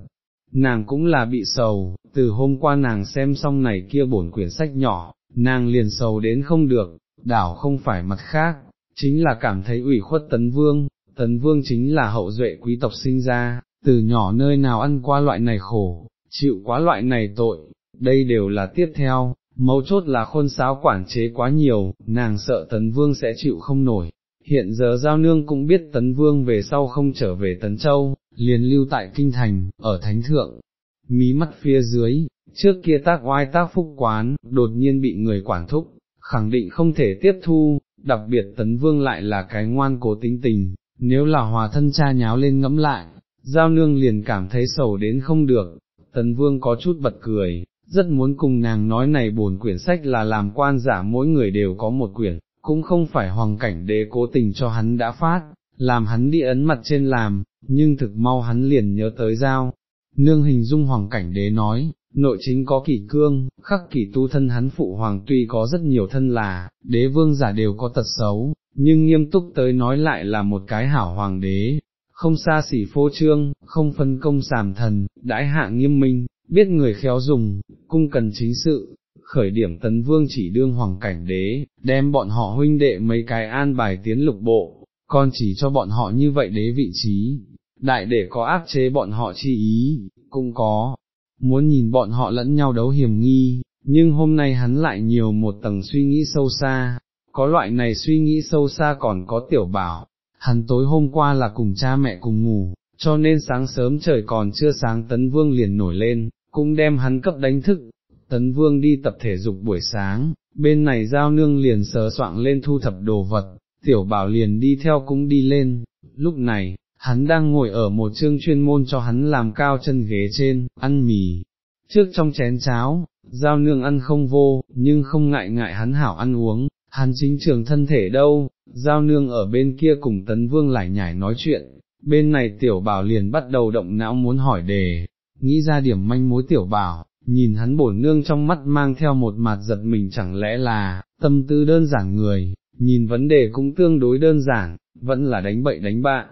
nàng cũng là bị sầu, từ hôm qua nàng xem xong này kia bổn quyển sách nhỏ, nàng liền sầu đến không được, đảo không phải mặt khác, chính là cảm thấy ủy khuất tấn vương, tấn vương chính là hậu duệ quý tộc sinh ra, từ nhỏ nơi nào ăn qua loại này khổ, chịu quá loại này tội, đây đều là tiếp theo, mấu chốt là khôn sáo quản chế quá nhiều, nàng sợ tấn vương sẽ chịu không nổi. Hiện giờ giao nương cũng biết tấn vương về sau không trở về tấn châu, liền lưu tại kinh thành, ở thánh thượng, mí mắt phía dưới, trước kia tác oai tác phúc quán, đột nhiên bị người quản thúc, khẳng định không thể tiếp thu, đặc biệt tấn vương lại là cái ngoan cố tính tình, nếu là hòa thân cha nháo lên ngẫm lại, giao nương liền cảm thấy sầu đến không được, tấn vương có chút bật cười, rất muốn cùng nàng nói này bổn quyển sách là làm quan giả mỗi người đều có một quyển, cũng không phải hoàng cảnh đế cố tình cho hắn đã phát, làm hắn đi ấn mặt trên làm, nhưng thực mau hắn liền nhớ tới giao. Nương hình dung hoàng cảnh đế nói, nội chính có kỷ cương, khắc kỷ tu thân hắn phụ hoàng tuy có rất nhiều thân là, đế vương giả đều có tật xấu, nhưng nghiêm túc tới nói lại là một cái hảo hoàng đế, không xa xỉ phô trương, không phân công sàm thần, đãi hạ nghiêm minh, biết người khéo dùng, cung cần chính sự, khởi điểm tấn vương chỉ đương hoàng cảnh đế, đem bọn họ huynh đệ mấy cái an bài tiến lục bộ, còn chỉ cho bọn họ như vậy đế vị trí, đại để có áp chế bọn họ chi ý, cũng có, muốn nhìn bọn họ lẫn nhau đấu hiểm nghi, nhưng hôm nay hắn lại nhiều một tầng suy nghĩ sâu xa, có loại này suy nghĩ sâu xa còn có tiểu bảo, hắn tối hôm qua là cùng cha mẹ cùng ngủ, cho nên sáng sớm trời còn chưa sáng tấn vương liền nổi lên, cũng đem hắn cấp đánh thức, tấn vương đi tập thể dục buổi sáng, bên này giao nương liền sờ soạng lên thu thập đồ vật, tiểu bảo liền đi theo cũng đi lên, lúc này, hắn đang ngồi ở một chương chuyên môn cho hắn làm cao chân ghế trên, ăn mì, trước trong chén cháo, giao nương ăn không vô, nhưng không ngại ngại hắn hảo ăn uống, hắn chính trường thân thể đâu, giao nương ở bên kia cùng tấn vương lại nhảy nói chuyện, bên này tiểu bảo liền bắt đầu động não muốn hỏi đề, nghĩ ra điểm manh mối tiểu bảo, nhìn hắn bổn nương trong mắt mang theo một mặt giật mình chẳng lẽ là, tâm tư đơn giản người, nhìn vấn đề cũng tương đối đơn giản, vẫn là đánh bậy đánh bạ,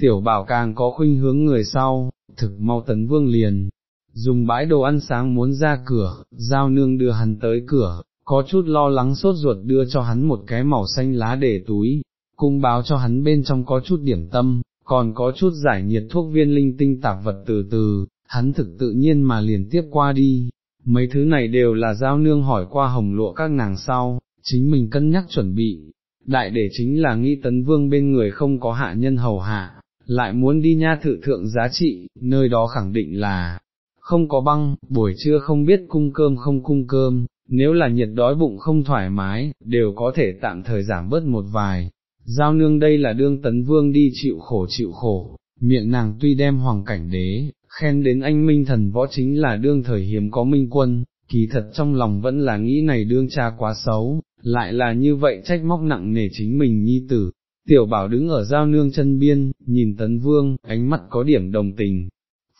tiểu bảo càng có khuynh hướng người sau, thực mau tấn vương liền, dùng bãi đồ ăn sáng muốn ra cửa, giao nương đưa hắn tới cửa, có chút lo lắng sốt ruột đưa cho hắn một cái màu xanh lá để túi, cung báo cho hắn bên trong có chút điểm tâm, còn có chút giải nhiệt thuốc viên linh tinh tạp vật từ từ, hắn thực tự nhiên mà liền tiếp qua đi, mấy thứ này đều là giao nương hỏi qua hồng lụa các nàng sau, chính mình cân nhắc chuẩn bị, đại để chính là nghĩ tấn vương bên người không có hạ nhân hầu hạ, lại muốn đi nha thự thượng giá trị, nơi đó khẳng định là, không có băng, buổi trưa không biết cung cơm không cung cơm, nếu là nhiệt đói bụng không thoải mái, đều có thể tạm thời giảm bớt một vài. Giao nương đây là đương tấn vương đi chịu khổ chịu khổ, miệng nàng tuy đem hoàng cảnh đế, khen đến anh minh thần võ chính là đương thời hiếm có minh quân, kỳ thật trong lòng vẫn là nghĩ này đương cha quá xấu, lại là như vậy trách móc nặng nề chính mình nhi tử. Tiểu bảo đứng ở giao nương chân biên, nhìn tấn vương, ánh mắt có điểm đồng tình.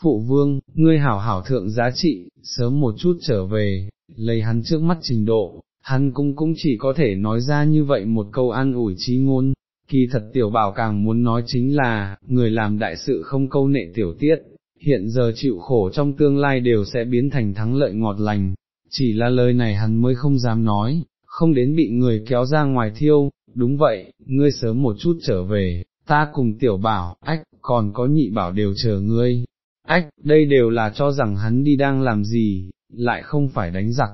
Phụ vương, ngươi hảo hảo thượng giá trị, sớm một chút trở về, lấy hắn trước mắt trình độ, hắn cũng cũng chỉ có thể nói ra như vậy một câu an ủi trí ngôn. Kỳ thật tiểu bảo càng muốn nói chính là, người làm đại sự không câu nệ tiểu tiết, hiện giờ chịu khổ trong tương lai đều sẽ biến thành thắng lợi ngọt lành, chỉ là lời này hắn mới không dám nói, không đến bị người kéo ra ngoài thiêu, đúng vậy, ngươi sớm một chút trở về, ta cùng tiểu bảo, ách, còn có nhị bảo đều chờ ngươi, ách, đây đều là cho rằng hắn đi đang làm gì, lại không phải đánh giặc.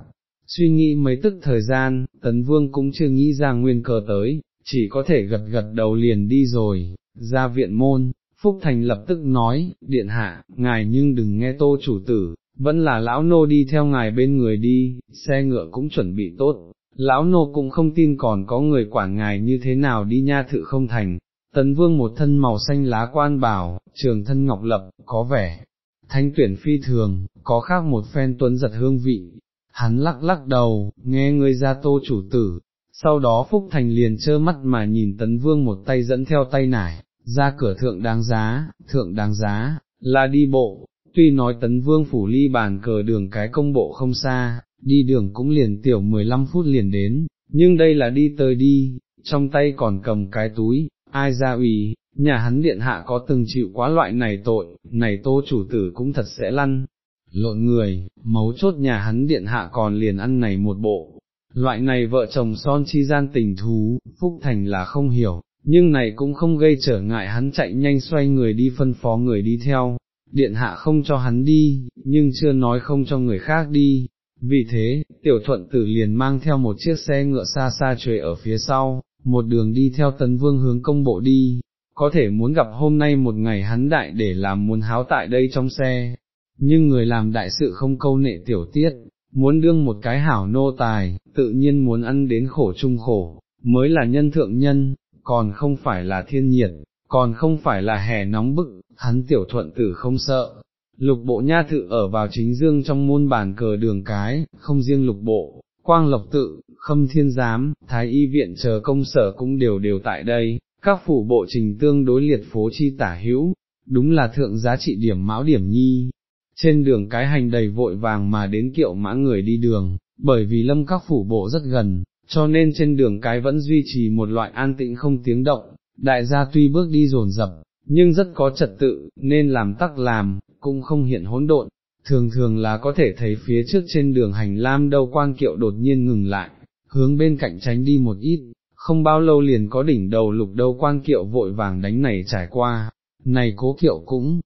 Suy nghĩ mấy tức thời gian, tấn vương cũng chưa nghĩ ra nguyên cờ tới, chỉ có thể gật gật đầu liền đi rồi, ra viện môn, Phúc Thành lập tức nói, điện hạ, ngài nhưng đừng nghe tô chủ tử, vẫn là lão nô đi theo ngài bên người đi, xe ngựa cũng chuẩn bị tốt, lão nô cũng không tin còn có người quản ngài như thế nào đi nha thự không thành. Tấn vương một thân màu xanh lá quan bảo, trường thân ngọc lập, có vẻ, thanh tuyển phi thường, có khác một phen tuấn giật hương vị, hắn lắc lắc đầu, nghe người ra tô chủ tử, sau đó Phúc Thành liền trơ mắt mà nhìn tấn vương một tay dẫn theo tay nải, ra cửa thượng đáng giá, thượng đáng giá, là đi bộ, tuy nói tấn vương phủ ly bàn cờ đường cái công bộ không xa, đi đường cũng liền tiểu 15 phút liền đến, nhưng đây là đi tới đi, trong tay còn cầm cái túi, ai ra ủy, nhà hắn điện hạ có từng chịu quá loại này tội, này tô chủ tử cũng thật sẽ lăn, lộn người, mấu chốt nhà hắn điện hạ còn liền ăn này một bộ. Loại này vợ chồng son chi gian tình thú, Phúc Thành là không hiểu, nhưng này cũng không gây trở ngại hắn chạy nhanh xoay người đi phân phó người đi theo, điện hạ không cho hắn đi, nhưng chưa nói không cho người khác đi, vì thế, tiểu thuận tử liền mang theo một chiếc xe ngựa xa xa trời ở phía sau, một đường đi theo tấn vương hướng công bộ đi, có thể muốn gặp hôm nay một ngày hắn đại để làm muốn háo tại đây trong xe, nhưng người làm đại sự không câu nệ tiểu tiết, muốn đương một cái hảo nô tài, tự nhiên muốn ăn đến khổ chung khổ, mới là nhân thượng nhân, còn không phải là thiên nhiệt, còn không phải là hè nóng bức, hắn tiểu thuận tử không sợ. Lục bộ nha thự ở vào chính dương trong môn bàn cờ đường cái, không riêng lục bộ, quang lộc tự, khâm thiên giám, thái y viện chờ công sở cũng đều đều tại đây, các phủ bộ trình tương đối liệt phố chi tả hữu, đúng là thượng giá trị điểm mão điểm nhi. Trên đường cái hành đầy vội vàng mà đến kiệu mã người đi đường, bởi vì lâm các phủ bộ rất gần, cho nên trên đường cái vẫn duy trì một loại an tĩnh không tiếng động, đại gia tuy bước đi dồn dập, nhưng rất có trật tự, nên làm tắc làm, cũng không hiện hỗn độn, thường thường là có thể thấy phía trước trên đường hành lam đâu quan kiệu đột nhiên ngừng lại, hướng bên cạnh tránh đi một ít, không bao lâu liền có đỉnh đầu lục đâu quan kiệu vội vàng đánh này trải qua, này cố kiệu cũng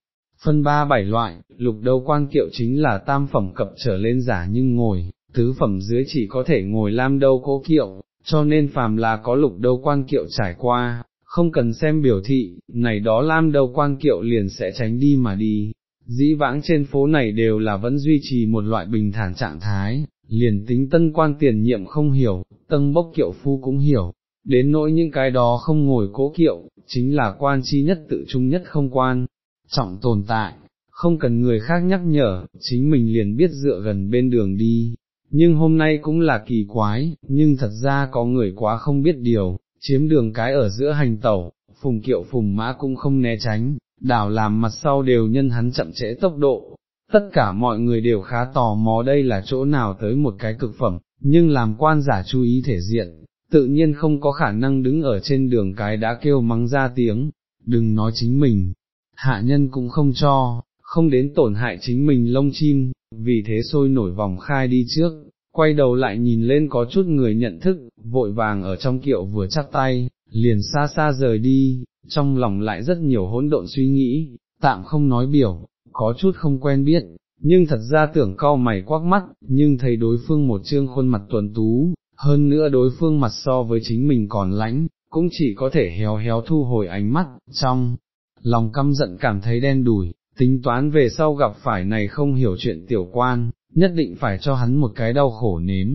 phân ba bảy loại, lục đâu quan kiệu chính là tam phẩm cập trở lên giả nhưng ngồi, tứ phẩm dưới chỉ có thể ngồi lam đâu cố kiệu, cho nên phàm là có lục đâu quan kiệu trải qua, không cần xem biểu thị, này đó lam đâu quan kiệu liền sẽ tránh đi mà đi. Dĩ vãng trên phố này đều là vẫn duy trì một loại bình thản trạng thái, liền tính tân quan tiền nhiệm không hiểu, tân bốc kiệu phu cũng hiểu, đến nỗi những cái đó không ngồi cố kiệu, chính là quan chi nhất tự trung nhất không quan, trọng tồn tại, không cần người khác nhắc nhở, chính mình liền biết dựa gần bên đường đi. Nhưng hôm nay cũng là kỳ quái, nhưng thật ra có người quá không biết điều, chiếm đường cái ở giữa hành tẩu, phùng kiệu phùng mã cũng không né tránh, đảo làm mặt sau đều nhân hắn chậm trễ tốc độ. Tất cả mọi người đều khá tò mò đây là chỗ nào tới một cái cực phẩm, nhưng làm quan giả chú ý thể diện, tự nhiên không có khả năng đứng ở trên đường cái đã kêu mắng ra tiếng, đừng nói chính mình, hạ nhân cũng không cho, không đến tổn hại chính mình lông chim, vì thế sôi nổi vòng khai đi trước, quay đầu lại nhìn lên có chút người nhận thức, vội vàng ở trong kiệu vừa chắc tay, liền xa xa rời đi, trong lòng lại rất nhiều hỗn độn suy nghĩ, tạm không nói biểu, có chút không quen biết, nhưng thật ra tưởng cau mày quắc mắt, nhưng thấy đối phương một trương khuôn mặt tuần tú, hơn nữa đối phương mặt so với chính mình còn lãnh, cũng chỉ có thể héo héo thu hồi ánh mắt, trong lòng căm giận cảm thấy đen đủi, tính toán về sau gặp phải này không hiểu chuyện tiểu quan, nhất định phải cho hắn một cái đau khổ nếm,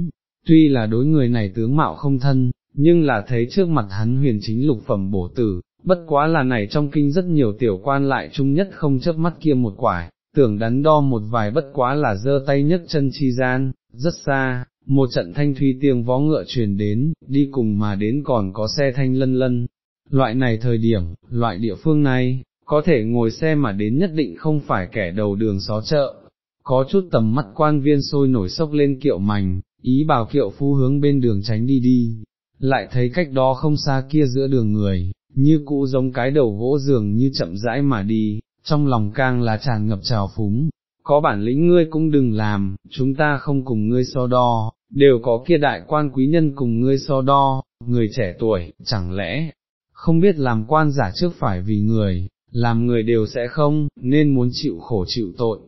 tuy là đối người này tướng mạo không thân, nhưng là thấy trước mặt hắn huyền chính lục phẩm bổ tử, bất quá là này trong kinh rất nhiều tiểu quan lại chung nhất không chớp mắt kia một quải, tưởng đắn đo một vài bất quá là giơ tay nhất chân chi gian, rất xa, một trận thanh thuy tiếng vó ngựa truyền đến, đi cùng mà đến còn có xe thanh lân lân. Loại này thời điểm, loại địa phương này, có thể ngồi xe mà đến nhất định không phải kẻ đầu đường xó chợ, có chút tầm mắt quan viên sôi nổi sốc lên kiệu mảnh, ý bảo kiệu phu hướng bên đường tránh đi đi, lại thấy cách đó không xa kia giữa đường người, như cũ giống cái đầu gỗ giường như chậm rãi mà đi, trong lòng càng là tràn ngập trào phúng, có bản lĩnh ngươi cũng đừng làm, chúng ta không cùng ngươi so đo, đều có kia đại quan quý nhân cùng ngươi so đo, người trẻ tuổi, chẳng lẽ, không biết làm quan giả trước phải vì người, làm người đều sẽ không, nên muốn chịu khổ chịu tội.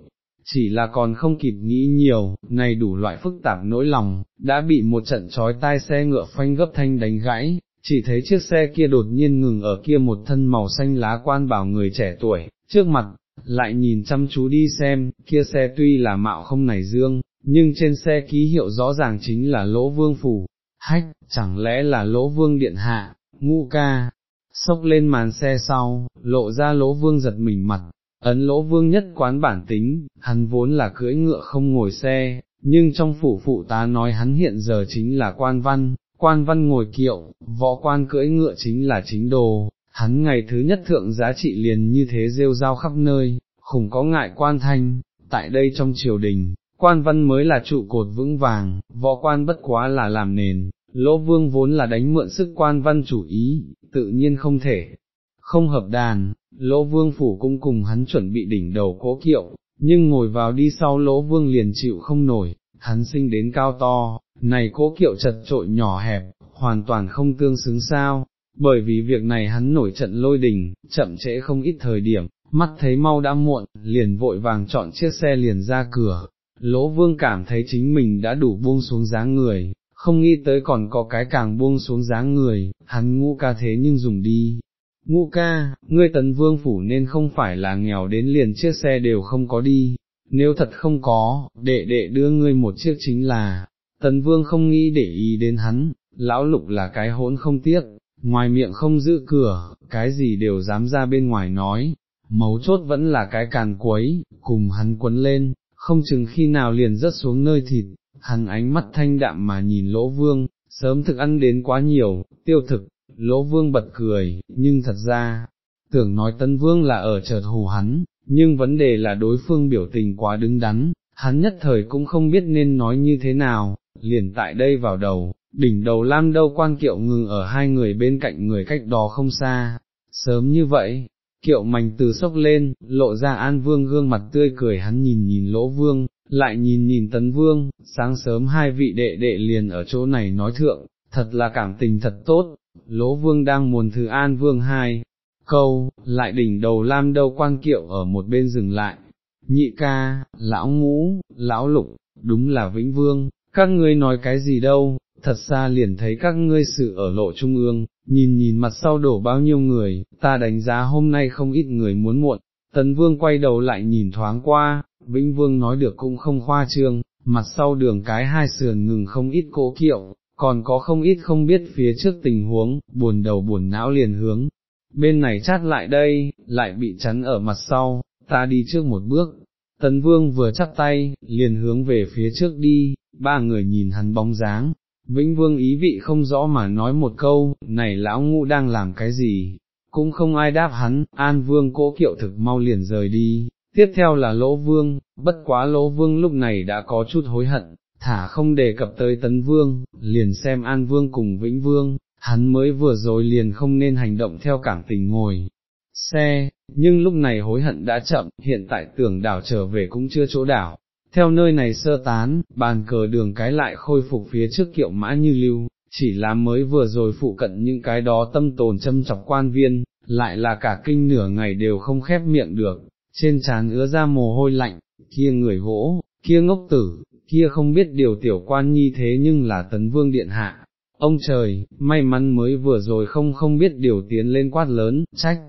Chỉ là còn không kịp nghĩ nhiều, này đủ loại phức tạp nỗi lòng, đã bị một trận trói tai xe ngựa phanh gấp thanh đánh gãy, chỉ thấy chiếc xe kia đột nhiên ngừng ở kia một thân màu xanh lá quan bảo người trẻ tuổi, trước mặt, lại nhìn chăm chú đi xem, kia xe tuy là mạo không nảy dương, nhưng trên xe ký hiệu rõ ràng chính là lỗ vương phủ, hách, chẳng lẽ là lỗ vương điện hạ, ngu ca, sốc lên màn xe sau, lộ ra lỗ vương giật mình mặt, ấn lỗ vương nhất quán bản tính, hắn vốn là cưỡi ngựa không ngồi xe, nhưng trong phủ phụ tá nói hắn hiện giờ chính là quan văn, quan văn ngồi kiệu, võ quan cưỡi ngựa chính là chính đồ, hắn ngày thứ nhất thượng giá trị liền như thế rêu rao khắp nơi, khủng có ngại quan thanh, tại đây trong triều đình, quan văn mới là trụ cột vững vàng, võ quan bất quá là làm nền, lỗ vương vốn là đánh mượn sức quan văn chủ ý, tự nhiên không thể, không hợp đàn, lỗ vương phủ cũng cùng hắn chuẩn bị đỉnh đầu cố kiệu, nhưng ngồi vào đi sau lỗ vương liền chịu không nổi, hắn sinh đến cao to, này cố kiệu chật trội nhỏ hẹp, hoàn toàn không tương xứng sao, bởi vì việc này hắn nổi trận lôi đình, chậm trễ không ít thời điểm, mắt thấy mau đã muộn, liền vội vàng chọn chiếc xe liền ra cửa, lỗ vương cảm thấy chính mình đã đủ buông xuống dáng người, không nghĩ tới còn có cái càng buông xuống dáng người, hắn ngũ ca thế nhưng dùng đi. Ngũ ca, ngươi tấn vương phủ nên không phải là nghèo đến liền chiếc xe đều không có đi, nếu thật không có, đệ đệ đưa ngươi một chiếc chính là, tấn vương không nghĩ để ý đến hắn, lão lục là cái hỗn không tiếc, ngoài miệng không giữ cửa, cái gì đều dám ra bên ngoài nói, mấu chốt vẫn là cái càn quấy, cùng hắn quấn lên, không chừng khi nào liền rớt xuống nơi thịt, hắn ánh mắt thanh đạm mà nhìn lỗ vương, sớm thực ăn đến quá nhiều, tiêu thực, lỗ vương bật cười, nhưng thật ra, tưởng nói tân vương là ở chợt hù hắn, nhưng vấn đề là đối phương biểu tình quá đứng đắn, hắn nhất thời cũng không biết nên nói như thế nào, liền tại đây vào đầu, đỉnh đầu lam đâu quan kiệu ngừng ở hai người bên cạnh người cách đó không xa, sớm như vậy, kiệu mảnh từ sốc lên, lộ ra an vương gương mặt tươi cười hắn nhìn nhìn lỗ vương, lại nhìn nhìn tấn vương, sáng sớm hai vị đệ đệ liền ở chỗ này nói thượng, thật là cảm tình thật tốt, lỗ vương đang muốn thứ an vương hai, câu, lại đỉnh đầu lam đâu quan kiệu ở một bên dừng lại, nhị ca, lão ngũ, lão lục, đúng là vĩnh vương, các ngươi nói cái gì đâu, thật xa liền thấy các ngươi sự ở lộ trung ương, nhìn nhìn mặt sau đổ bao nhiêu người, ta đánh giá hôm nay không ít người muốn muộn, tấn vương quay đầu lại nhìn thoáng qua, vĩnh vương nói được cũng không khoa trương, mặt sau đường cái hai sườn ngừng không ít cố kiệu, còn có không ít không biết phía trước tình huống, buồn đầu buồn não liền hướng, bên này chát lại đây, lại bị chắn ở mặt sau, ta đi trước một bước. Tấn vương vừa chắp tay, liền hướng về phía trước đi, ba người nhìn hắn bóng dáng, Vĩnh Vương ý vị không rõ mà nói một câu, này lão ngũ đang làm cái gì, cũng không ai đáp hắn, An Vương cố kiệu thực mau liền rời đi, tiếp theo là Lỗ Vương, bất quá Lỗ Vương lúc này đã có chút hối hận, thả không đề cập tới Tấn Vương, liền xem An Vương cùng Vĩnh Vương, hắn mới vừa rồi liền không nên hành động theo cảm tình ngồi. Xe, nhưng lúc này hối hận đã chậm, hiện tại tưởng đảo trở về cũng chưa chỗ đảo, theo nơi này sơ tán, bàn cờ đường cái lại khôi phục phía trước kiệu mã như lưu, chỉ là mới vừa rồi phụ cận những cái đó tâm tồn châm chọc quan viên, lại là cả kinh nửa ngày đều không khép miệng được, trên trán ứa ra mồ hôi lạnh, kia người gỗ, kia ngốc tử, kia không biết điều tiểu quan nhi thế nhưng là tấn vương điện hạ. Ông trời, may mắn mới vừa rồi không không biết điều tiến lên quát lớn, trách,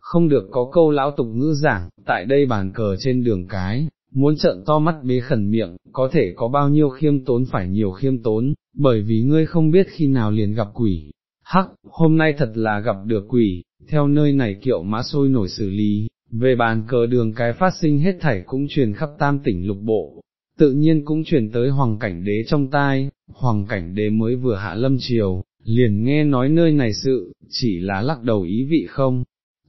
không được có câu lão tục ngữ giảng, tại đây bàn cờ trên đường cái, muốn trợn to mắt bế khẩn miệng, có thể có bao nhiêu khiêm tốn phải nhiều khiêm tốn, bởi vì ngươi không biết khi nào liền gặp quỷ. Hắc, hôm nay thật là gặp được quỷ, theo nơi này kiệu mã sôi nổi xử lý, về bàn cờ đường cái phát sinh hết thảy cũng truyền khắp tam tỉnh lục bộ, tự nhiên cũng truyền tới hoàng cảnh đế trong tai, hoàng cảnh đế mới vừa hạ lâm triều, liền nghe nói nơi này sự, chỉ là lắc đầu ý vị không,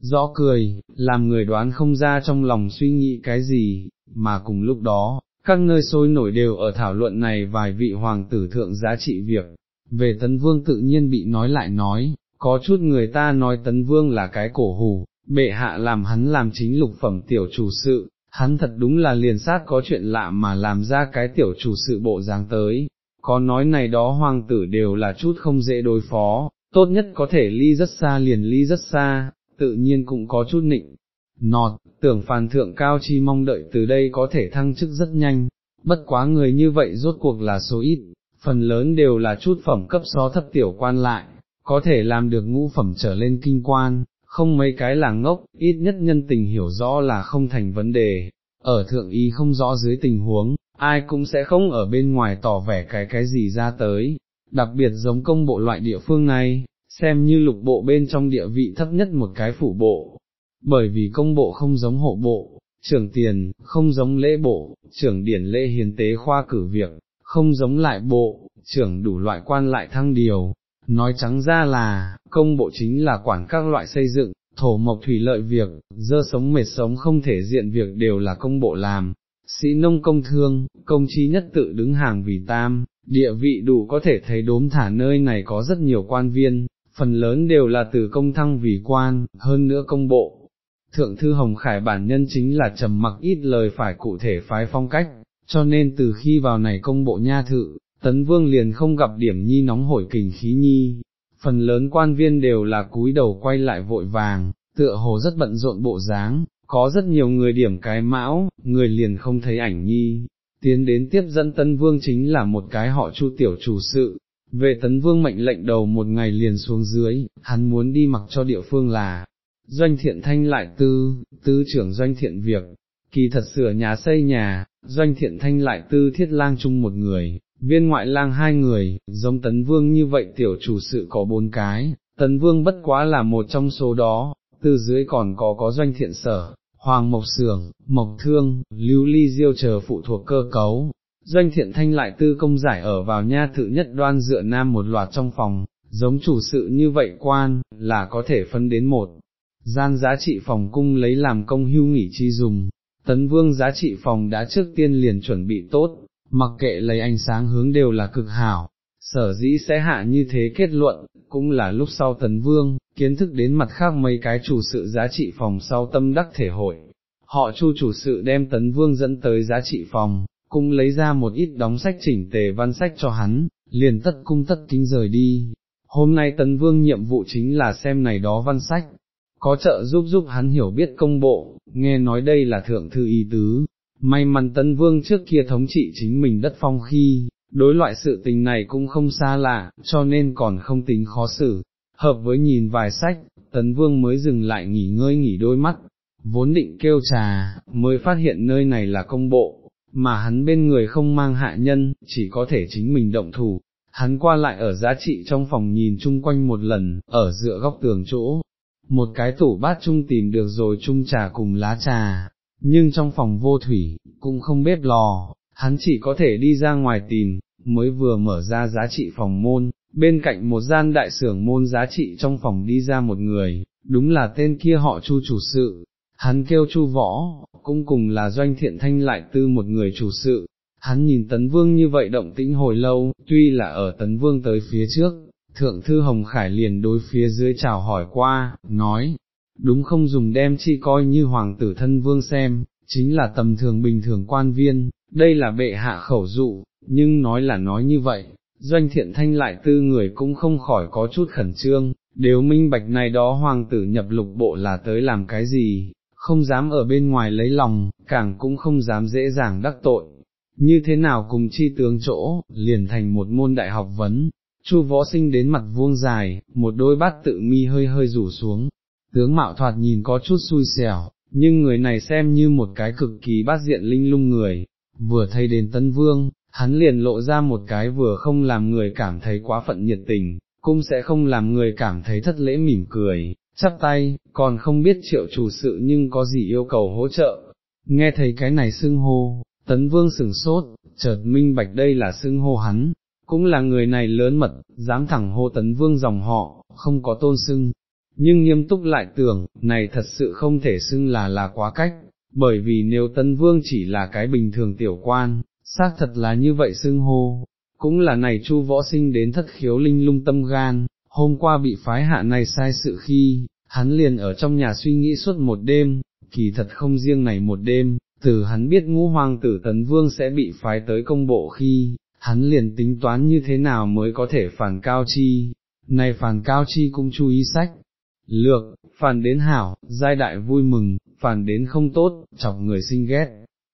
rõ cười, làm người đoán không ra trong lòng suy nghĩ cái gì, mà cùng lúc đó, các nơi sôi nổi đều ở thảo luận này vài vị hoàng tử thượng giá trị việc, về tấn vương tự nhiên bị nói lại nói, có chút người ta nói tấn vương là cái cổ hù, bệ hạ làm hắn làm chính lục phẩm tiểu chủ sự, hắn thật đúng là liền sát có chuyện lạ mà làm ra cái tiểu chủ sự bộ dáng tới, có nói này đó hoàng tử đều là chút không dễ đối phó, tốt nhất có thể ly rất xa liền ly rất xa, tự nhiên cũng có chút nịnh, nọt, tưởng phàn thượng cao chi mong đợi từ đây có thể thăng chức rất nhanh, bất quá người như vậy rốt cuộc là số ít, phần lớn đều là chút phẩm cấp xó thấp tiểu quan lại, có thể làm được ngũ phẩm trở lên kinh quan, không mấy cái là ngốc, ít nhất nhân tình hiểu rõ là không thành vấn đề, ở thượng y không rõ dưới tình huống, ai cũng sẽ không ở bên ngoài tỏ vẻ cái cái gì ra tới, đặc biệt giống công bộ loại địa phương này, xem như lục bộ bên trong địa vị thấp nhất một cái phủ bộ, bởi vì công bộ không giống hộ bộ, trưởng tiền, không giống lễ bộ, trưởng điển lễ hiến tế khoa cử việc, không giống lại bộ, trưởng đủ loại quan lại thăng điều. Nói trắng ra là, công bộ chính là quản các loại xây dựng, thổ mộc thủy lợi việc, dơ sống mệt sống không thể diện việc đều là công bộ làm, sĩ nông công thương, công trí nhất tự đứng hàng vì tam, địa vị đủ có thể thấy đốm thả nơi này có rất nhiều quan viên, phần lớn đều là từ công thăng vì quan, hơn nữa công bộ. Thượng thư Hồng Khải bản nhân chính là trầm mặc ít lời phải cụ thể phái phong cách, cho nên từ khi vào này công bộ nha thự, Tấn Vương liền không gặp điểm nhi nóng hổi kình khí nhi, phần lớn quan viên đều là cúi đầu quay lại vội vàng, tựa hồ rất bận rộn bộ dáng, có rất nhiều người điểm cái mão, người liền không thấy ảnh nhi, tiến đến tiếp dẫn Tân Vương chính là một cái họ chu tiểu chủ sự, về Tấn Vương mệnh lệnh đầu một ngày liền xuống dưới, hắn muốn đi mặc cho địa phương là, doanh thiện thanh lại tư, tư trưởng doanh thiện việc, kỳ thật sửa nhà xây nhà, doanh thiện thanh lại tư thiết lang chung một người, viên ngoại lang hai người, giống tấn vương như vậy tiểu chủ sự có bốn cái, tấn vương bất quá là một trong số đó, từ dưới còn có có doanh thiện sở, hoàng mộc sưởng, mộc thương, lưu ly diêu chờ phụ thuộc cơ cấu. Doanh thiện thanh lại tư công giải ở vào nha thự nhất đoan dựa nam một loạt trong phòng, giống chủ sự như vậy quan, là có thể phân đến một, gian giá trị phòng cung lấy làm công hưu nghỉ chi dùng, tấn vương giá trị phòng đã trước tiên liền chuẩn bị tốt, mặc kệ lấy ánh sáng hướng đều là cực hảo, sở dĩ sẽ hạ như thế kết luận, cũng là lúc sau tấn vương, kiến thức đến mặt khác mấy cái chủ sự giá trị phòng sau tâm đắc thể hội. Họ chu chủ sự đem tấn vương dẫn tới giá trị phòng, cũng lấy ra một ít đóng sách chỉnh tề văn sách cho hắn, liền tất cung tất kính rời đi. Hôm nay tấn vương nhiệm vụ chính là xem này đó văn sách, có trợ giúp giúp hắn hiểu biết công bộ, nghe nói đây là thượng thư y tứ, may mắn tấn vương trước kia thống trị chính mình đất phong khi, đối loại sự tình này cũng không xa lạ, cho nên còn không tính khó xử, hợp với nhìn vài sách, tấn vương mới dừng lại nghỉ ngơi nghỉ đôi mắt, vốn định kêu trà, mới phát hiện nơi này là công bộ, mà hắn bên người không mang hạ nhân, chỉ có thể chính mình động thủ. Hắn qua lại ở giá trị trong phòng nhìn chung quanh một lần, ở dựa góc tường chỗ, một cái tủ bát chung tìm được rồi chung trà cùng lá trà, nhưng trong phòng vô thủy, cũng không bếp lò, hắn chỉ có thể đi ra ngoài tìm, mới vừa mở ra giá trị phòng môn, bên cạnh một gian đại sưởng môn giá trị trong phòng đi ra một người, đúng là tên kia họ chu chủ sự, hắn kêu chu võ, cũng cùng là doanh thiện thanh lại tư một người chủ sự. Hắn nhìn Tấn Vương như vậy động tĩnh hồi lâu, tuy là ở Tấn Vương tới phía trước, Thượng Thư Hồng Khải liền đối phía dưới chào hỏi qua, nói, đúng không dùng đem chi coi như hoàng tử thân vương xem, chính là tầm thường bình thường quan viên, đây là bệ hạ khẩu dụ, nhưng nói là nói như vậy, doanh thiện thanh lại tư người cũng không khỏi có chút khẩn trương, đều minh bạch này đó hoàng tử nhập lục bộ là tới làm cái gì, không dám ở bên ngoài lấy lòng, càng cũng không dám dễ dàng đắc tội. Như thế nào cùng chi tướng chỗ, liền thành một môn đại học vấn, Chu võ sinh đến mặt vuông dài, một đôi bát tự mi hơi hơi rủ xuống, tướng mạo thoạt nhìn có chút xui xẻo, nhưng người này xem như một cái cực kỳ bát diện linh lung người, vừa thấy đến tân vương, hắn liền lộ ra một cái vừa không làm người cảm thấy quá phận nhiệt tình, cũng sẽ không làm người cảm thấy thất lễ mỉm cười, chắp tay, còn không biết triệu chủ sự nhưng có gì yêu cầu hỗ trợ. Nghe thấy cái này xưng hô, tấn vương sừng sốt, chợt minh bạch đây là xưng hô hắn, cũng là người này lớn mật, dám thẳng hô tấn vương dòng họ, không có tôn xưng, nhưng nghiêm túc lại tưởng, này thật sự không thể xưng là là quá cách, bởi vì nếu tấn vương chỉ là cái bình thường tiểu quan, xác thật là như vậy xưng hô, cũng là này chu võ sinh đến thất khiếu linh lung tâm gan, hôm qua bị phái hạ này sai sự khi, hắn liền ở trong nhà suy nghĩ suốt một đêm, kỳ thật không riêng này một đêm, từ hắn biết ngũ hoàng tử tấn vương sẽ bị phái tới công bộ khi, hắn liền tính toán như thế nào mới có thể phản cao chi, này phản cao chi cũng chú ý sách, lược, phản đến hảo, giai đại vui mừng, phản đến không tốt, chọc người sinh ghét,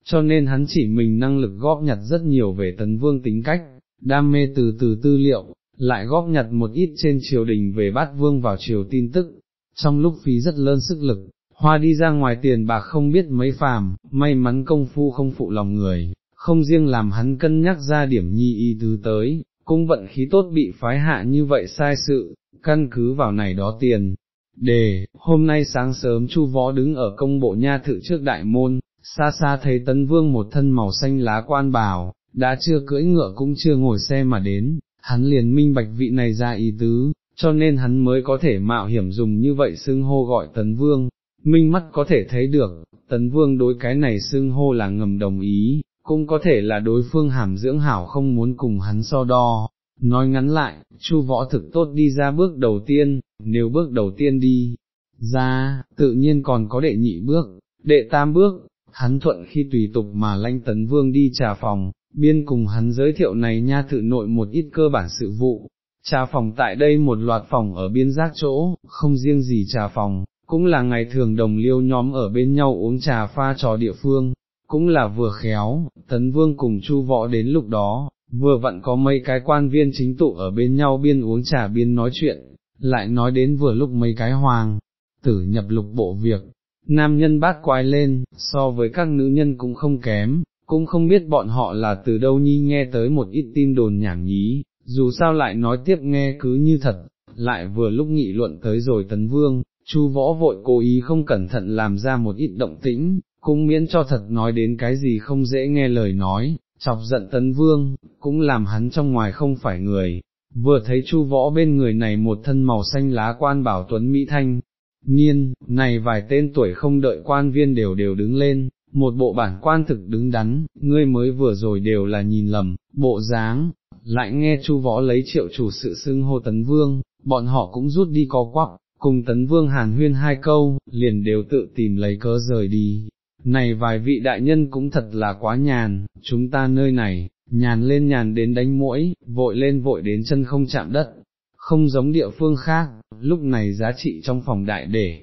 cho nên hắn chỉ mình năng lực góp nhặt rất nhiều về tấn vương tính cách, đam mê từ từ tư liệu, lại góp nhặt một ít trên triều đình về bát vương vào triều tin tức, trong lúc phí rất lớn sức lực, hoa đi ra ngoài tiền bạc không biết mấy phàm, may mắn công phu không phụ lòng người, không riêng làm hắn cân nhắc ra điểm nhi y tứ tới, cung vận khí tốt bị phái hạ như vậy sai sự, căn cứ vào này đó tiền. Đề, hôm nay sáng sớm Chu Võ đứng ở công bộ nha thự trước đại môn, xa xa thấy tấn vương một thân màu xanh lá quan bào, đã chưa cưỡi ngựa cũng chưa ngồi xe mà đến, hắn liền minh bạch vị này ra ý tứ, cho nên hắn mới có thể mạo hiểm dùng như vậy xưng hô gọi tấn vương, minh mắt có thể thấy được, tấn vương đối cái này xưng hô là ngầm đồng ý, cũng có thể là đối phương hàm dưỡng hảo không muốn cùng hắn so đo. Nói ngắn lại, chu võ thực tốt đi ra bước đầu tiên, nếu bước đầu tiên đi ra, tự nhiên còn có đệ nhị bước, đệ tam bước, hắn thuận khi tùy tục mà lanh tấn vương đi trà phòng, biên cùng hắn giới thiệu này nha thự nội một ít cơ bản sự vụ. Trà phòng tại đây một loạt phòng ở biên giác chỗ, không riêng gì trà phòng, cũng là ngày thường đồng liêu nhóm ở bên nhau uống trà pha trò địa phương, cũng là vừa khéo, tấn vương cùng chu võ đến lúc đó, vừa vặn có mấy cái quan viên chính tụ ở bên nhau biên uống trà biên nói chuyện, lại nói đến vừa lúc mấy cái hoàng, tử nhập lục bộ việc, nam nhân bát quái lên, so với các nữ nhân cũng không kém, cũng không biết bọn họ là từ đâu nhi nghe tới một ít tin đồn nhảm nhí, dù sao lại nói tiếp nghe cứ như thật, lại vừa lúc nghị luận tới rồi tấn vương, chu võ vội cố ý không cẩn thận làm ra một ít động tĩnh, cũng miễn cho thật nói đến cái gì không dễ nghe lời nói, chọc giận tấn vương, cũng làm hắn trong ngoài không phải người. Vừa thấy chu võ bên người này một thân màu xanh lá quan bảo tuấn Mỹ Thanh, niên, này vài tên tuổi không đợi quan viên đều đều đứng lên, một bộ bản quan thực đứng đắn, ngươi mới vừa rồi đều là nhìn lầm, bộ dáng, lại nghe chu võ lấy triệu chủ sự xưng hô tấn vương, bọn họ cũng rút đi có quắc, cùng tấn vương hàn huyên hai câu, liền đều tự tìm lấy cớ rời đi. Này vài vị đại nhân cũng thật là quá nhàn, chúng ta nơi này, nhàn lên nhàn đến đánh mũi, vội lên vội đến chân không chạm đất, không giống địa phương khác, lúc này giá trị trong phòng đại để,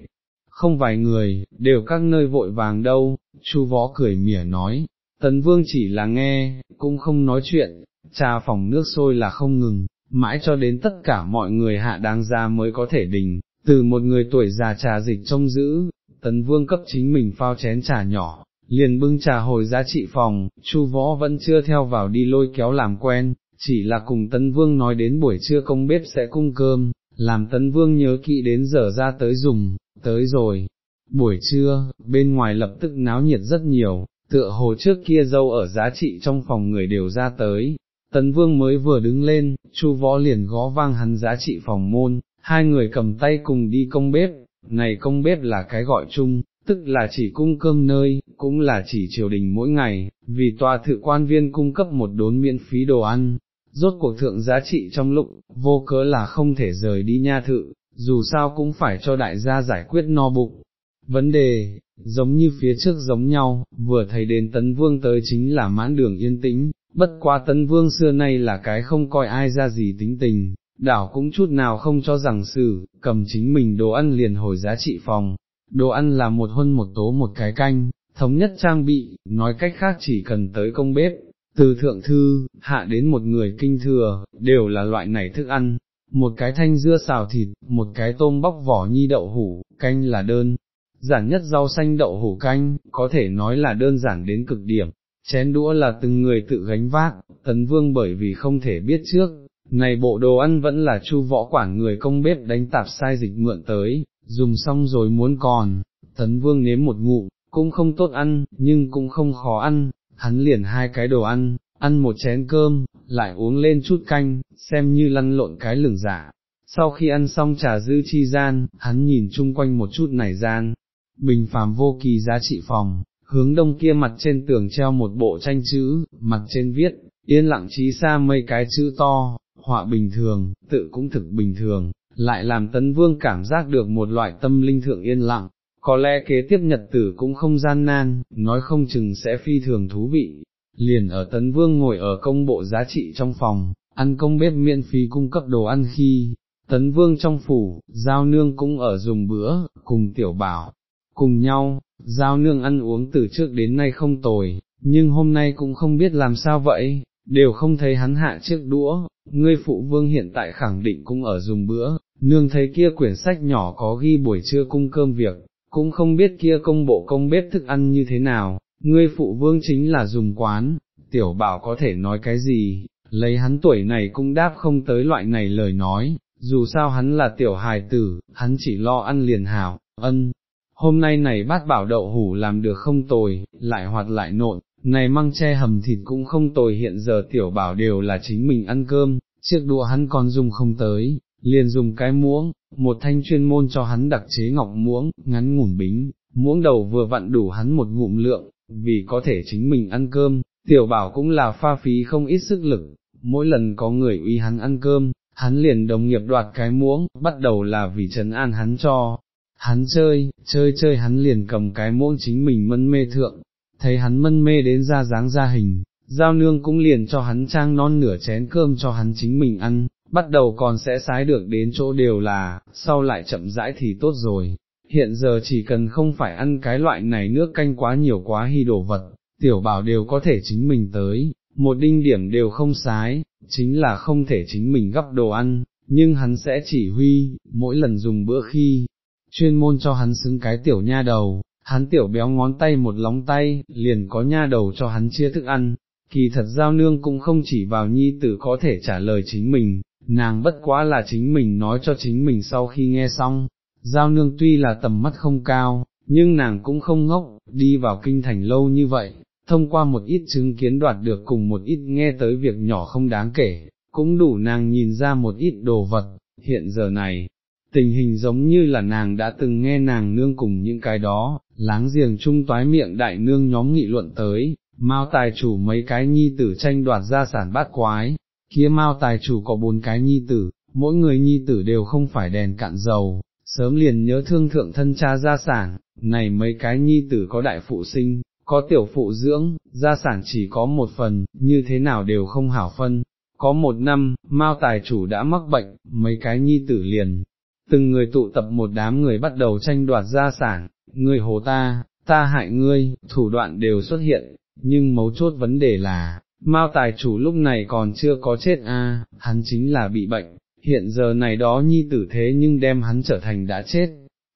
không vài người, đều các nơi vội vàng đâu, chu võ cười mỉa nói, tấn vương chỉ là nghe, cũng không nói chuyện, trà phòng nước sôi là không ngừng, mãi cho đến tất cả mọi người hạ đáng ra mới có thể đình, từ một người tuổi già trà dịch trông giữ, tấn vương cấp chính mình phao chén trà nhỏ, liền bưng trà hồi giá trị phòng, chu võ vẫn chưa theo vào đi lôi kéo làm quen, chỉ là cùng tấn vương nói đến buổi trưa công bếp sẽ cung cơm, làm tấn vương nhớ kỹ đến giờ ra tới dùng, tới rồi. Buổi trưa, bên ngoài lập tức náo nhiệt rất nhiều, tựa hồ trước kia dâu ở giá trị trong phòng người đều ra tới, tấn vương mới vừa đứng lên, chu võ liền gõ vang hắn giá trị phòng môn, hai người cầm tay cùng đi công bếp, này công bếp là cái gọi chung, tức là chỉ cung cơm nơi, cũng là chỉ triều đình mỗi ngày, vì tòa thự quan viên cung cấp một đốn miễn phí đồ ăn, rốt cuộc thượng giá trị trong lụng, vô cớ là không thể rời đi nha thự, dù sao cũng phải cho đại gia giải quyết no bụng. Vấn đề, giống như phía trước giống nhau, vừa thấy đến tấn vương tới chính là mãn đường yên tĩnh, bất quá tấn vương xưa nay là cái không coi ai ra gì tính tình, đảo cũng chút nào không cho rằng xử, cầm chính mình đồ ăn liền hồi giá trị phòng, đồ ăn là một huân một tố một cái canh, thống nhất trang bị, nói cách khác chỉ cần tới công bếp, từ thượng thư, hạ đến một người kinh thừa, đều là loại này thức ăn, một cái thanh dưa xào thịt, một cái tôm bóc vỏ nhi đậu hủ, canh là đơn, giản nhất rau xanh đậu hủ canh, có thể nói là đơn giản đến cực điểm, chén đũa là từng người tự gánh vác, tấn vương bởi vì không thể biết trước, này bộ đồ ăn vẫn là chu võ quản người công bếp đánh tạp sai dịch mượn tới, dùng xong rồi muốn còn, tấn vương nếm một ngụm, cũng không tốt ăn, nhưng cũng không khó ăn, hắn liền hai cái đồ ăn, ăn một chén cơm, lại uống lên chút canh, xem như lăn lộn cái lửng giả. Sau khi ăn xong trà dư chi gian, hắn nhìn chung quanh một chút này gian, bình phàm vô kỳ giá trị phòng, hướng đông kia mặt trên tường treo một bộ tranh chữ, mặt trên viết, yên lặng trí xa mấy cái chữ to, họa bình thường, tự cũng thực bình thường, lại làm tấn vương cảm giác được một loại tâm linh thượng yên lặng, có lẽ kế tiếp nhật tử cũng không gian nan, nói không chừng sẽ phi thường thú vị. Liền ở Tấn Vương ngồi ở công bộ giá trị trong phòng, ăn công bếp miễn phí cung cấp đồ ăn khi, Tấn Vương trong phủ, Giao Nương cũng ở dùng bữa, cùng Tiểu Bảo, cùng nhau, Giao Nương ăn uống từ trước đến nay không tồi, nhưng hôm nay cũng không biết làm sao vậy, đều không thấy hắn hạ chiếc đũa, ngươi phụ vương hiện tại khẳng định cũng ở dùng bữa, nương thấy kia quyển sách nhỏ có ghi buổi trưa cung cơm việc, cũng không biết kia công bộ công bếp thức ăn như thế nào, ngươi phụ vương chính là dùng quán, tiểu bảo có thể nói cái gì, lấy hắn tuổi này cũng đáp không tới loại này lời nói, dù sao hắn là tiểu hài tử, hắn chỉ lo ăn liền hảo, ân. Hôm nay này bát bảo đậu hủ làm được không tồi, lại hoạt lại nộn, này măng che hầm thịt cũng không tồi hiện giờ tiểu bảo đều là chính mình ăn cơm, chiếc đũa hắn còn dùng không tới, liền dùng cái muỗng, một thanh chuyên môn cho hắn đặc chế ngọc muỗng, ngắn ngủn bính, muỗng đầu vừa vặn đủ hắn một ngụm lượng, vì có thể chính mình ăn cơm, tiểu bảo cũng là pha phí không ít sức lực, mỗi lần có người uy hắn ăn cơm, hắn liền đồng nghiệp đoạt cái muỗng, bắt đầu là vì trấn an hắn cho. Hắn chơi, chơi chơi hắn liền cầm cái muỗng chính mình mân mê thượng, thấy hắn mân mê đến ra dáng ra hình, giao nương cũng liền cho hắn trang non nửa chén cơm cho hắn chính mình ăn, bắt đầu còn sẽ sái được đến chỗ đều là, sau lại chậm rãi thì tốt rồi. Hiện giờ chỉ cần không phải ăn cái loại này nước canh quá nhiều quá hy đồ vật, tiểu bảo đều có thể chính mình tới, một đinh điểm đều không sái, chính là không thể chính mình gấp đồ ăn, nhưng hắn sẽ chỉ huy, mỗi lần dùng bữa khi, chuyên môn cho hắn xứng cái tiểu nha đầu, hắn tiểu béo ngón tay một lóng tay, liền có nha đầu cho hắn chia thức ăn, kỳ thật giao nương cũng không chỉ vào nhi tử có thể trả lời chính mình, nàng bất quá là chính mình nói cho chính mình sau khi nghe xong, giao nương tuy là tầm mắt không cao, nhưng nàng cũng không ngốc, đi vào kinh thành lâu như vậy, thông qua một ít chứng kiến đoạt được cùng một ít nghe tới việc nhỏ không đáng kể, cũng đủ nàng nhìn ra một ít đồ vật, hiện giờ này, tình hình giống như là nàng đã từng nghe nàng nương cùng những cái đó, láng giềng chung toái miệng đại nương nhóm nghị luận tới, Mao tài chủ mấy cái nhi tử tranh đoạt gia sản bát quái, kia Mao tài chủ có bốn cái nhi tử, mỗi người nhi tử đều không phải đèn cạn dầu, sớm liền nhớ thương thượng thân cha gia sản, này mấy cái nhi tử có đại phụ sinh, có tiểu phụ dưỡng, gia sản chỉ có một phần, như thế nào đều không hảo phân. Có một năm, Mao tài chủ đã mắc bệnh, mấy cái nhi tử liền, từng người tụ tập một đám người bắt đầu tranh đoạt gia sản, người hồ ta, ta hại ngươi, thủ đoạn đều xuất hiện, nhưng mấu chốt vấn đề là, Mao tài chủ lúc này còn chưa có chết a, hắn chính là bị bệnh, hiện giờ này đó nhi tử thế nhưng đem hắn trở thành đã chết.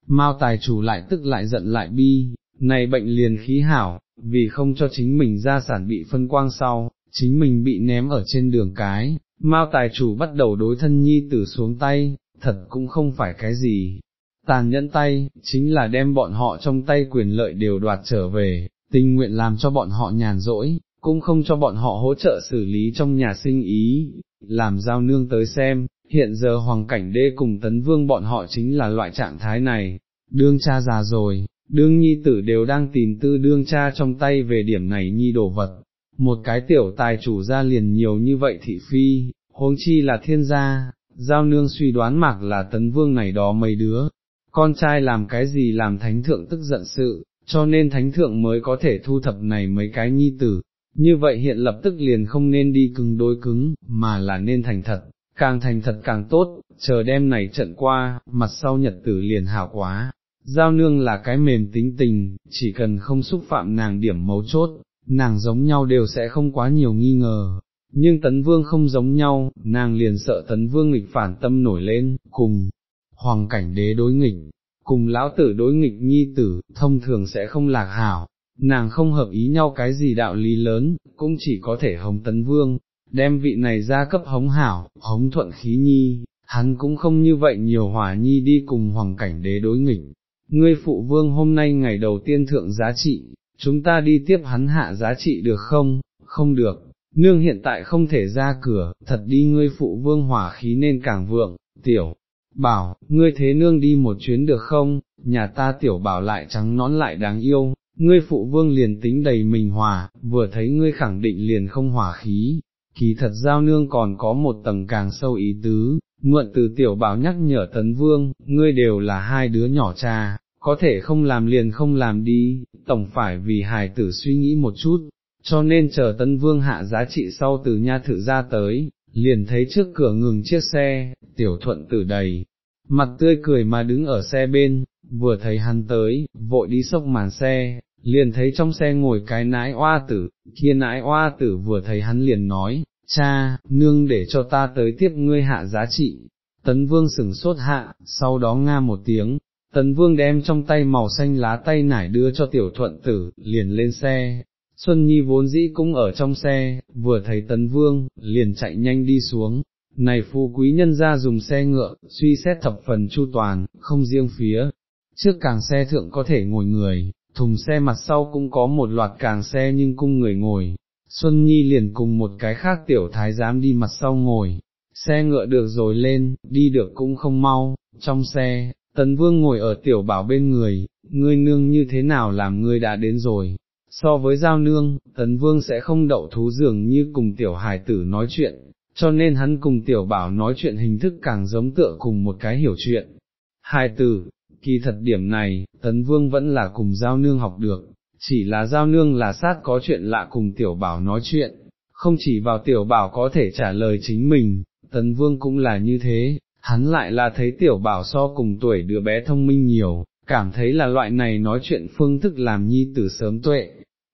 Mao tài chủ lại tức lại giận lại bi, này bệnh liền khí hảo, vì không cho chính mình gia sản bị phân quang sau, chính mình bị ném ở trên đường cái, Mao tài chủ bắt đầu đối thân nhi tử xuống tay, thật cũng không phải cái gì. Tàn nhẫn tay, chính là đem bọn họ trong tay quyền lợi đều đoạt trở về, tình nguyện làm cho bọn họ nhàn rỗi, cũng không cho bọn họ hỗ trợ xử lý trong nhà sinh ý, làm giao nương tới xem, hiện giờ hoàng cảnh đê cùng tấn vương bọn họ chính là loại trạng thái này, đương cha già rồi, đương nhi tử đều đang tìm tư đương cha trong tay về điểm này nhi đổ vật, một cái tiểu tài chủ ra liền nhiều như vậy thị phi, huống chi là thiên gia, giao nương suy đoán mạc là tấn vương này đó mấy đứa, con trai làm cái gì làm thánh thượng tức giận sự, cho nên thánh thượng mới có thể thu thập này mấy cái nhi tử, như vậy hiện lập tức liền không nên đi cứng đối cứng, mà là nên thành thật, càng thành thật càng tốt, chờ đêm này trận qua, mặt sau nhật tử liền hảo quá. Giao nương là cái mềm tính tình, chỉ cần không xúc phạm nàng điểm mấu chốt, nàng giống nhau đều sẽ không quá nhiều nghi ngờ, nhưng tấn vương không giống nhau, nàng liền sợ tấn vương nghịch phản tâm nổi lên, cùng, hoàng cảnh đế đối nghịch, cùng lão tử đối nghịch nhi tử, thông thường sẽ không lạc hảo, nàng không hợp ý nhau cái gì đạo lý lớn, cũng chỉ có thể hồng tấn vương, đem vị này ra cấp hống hảo, hống thuận khí nhi, hắn cũng không như vậy nhiều hỏa nhi đi cùng hoàng cảnh đế đối nghịch. Ngươi phụ vương hôm nay ngày đầu tiên thượng giá trị, chúng ta đi tiếp hắn hạ giá trị được không, không được, nương hiện tại không thể ra cửa, thật đi ngươi phụ vương hỏa khí nên càng vượng, tiểu, bảo, ngươi thế nương đi một chuyến được không, nhà ta tiểu bảo lại trắng nón lại đáng yêu, ngươi phụ vương liền tính đầy mình hòa, vừa thấy ngươi khẳng định liền không hòa khí, kỳ thật giao nương còn có một tầng càng sâu ý tứ, mượn từ tiểu bảo nhắc nhở tấn vương, ngươi đều là hai đứa nhỏ cha, có thể không làm liền không làm đi, tổng phải vì hài tử suy nghĩ một chút, cho nên chờ tấn vương hạ giá trị sau từ nha thử ra tới, liền thấy trước cửa ngừng chiếc xe, tiểu thuận tử đầy, mặt tươi cười mà đứng ở xe bên, vừa thấy hắn tới, vội đi sốc màn xe, liền thấy trong xe ngồi cái nãi oa tử, kia nãi oa tử vừa thấy hắn liền nói, cha, nương để cho ta tới tiếp ngươi hạ giá trị, tấn vương sửng sốt hạ, sau đó nga một tiếng, tấn vương đem trong tay màu xanh lá tay nải đưa cho tiểu thuận tử, liền lên xe. Xuân Nhi vốn dĩ cũng ở trong xe, vừa thấy tấn vương, liền chạy nhanh đi xuống, này phú quý nhân ra dùng xe ngựa, suy xét thập phần chu toàn, không riêng phía, trước càng xe thượng có thể ngồi người, thùng xe mặt sau cũng có một loạt càng xe nhưng cung người ngồi, Xuân Nhi liền cùng một cái khác tiểu thái giám đi mặt sau ngồi, xe ngựa được rồi lên, đi được cũng không mau, trong xe, Tấn Vương ngồi ở tiểu bảo bên người, ngươi nương như thế nào làm ngươi đã đến rồi, so với giao nương, tấn vương sẽ không đậu thú dường như cùng tiểu hài tử nói chuyện, cho nên hắn cùng tiểu bảo nói chuyện hình thức càng giống tựa cùng một cái hiểu chuyện. Hài tử, kỳ thật điểm này, tấn vương vẫn là cùng giao nương học được, chỉ là giao nương là sát có chuyện lạ cùng tiểu bảo nói chuyện, không chỉ vào tiểu bảo có thể trả lời chính mình, tấn vương cũng là như thế, hắn lại là thấy tiểu bảo so cùng tuổi đứa bé thông minh nhiều, cảm thấy là loại này nói chuyện phương thức làm nhi từ sớm tuệ,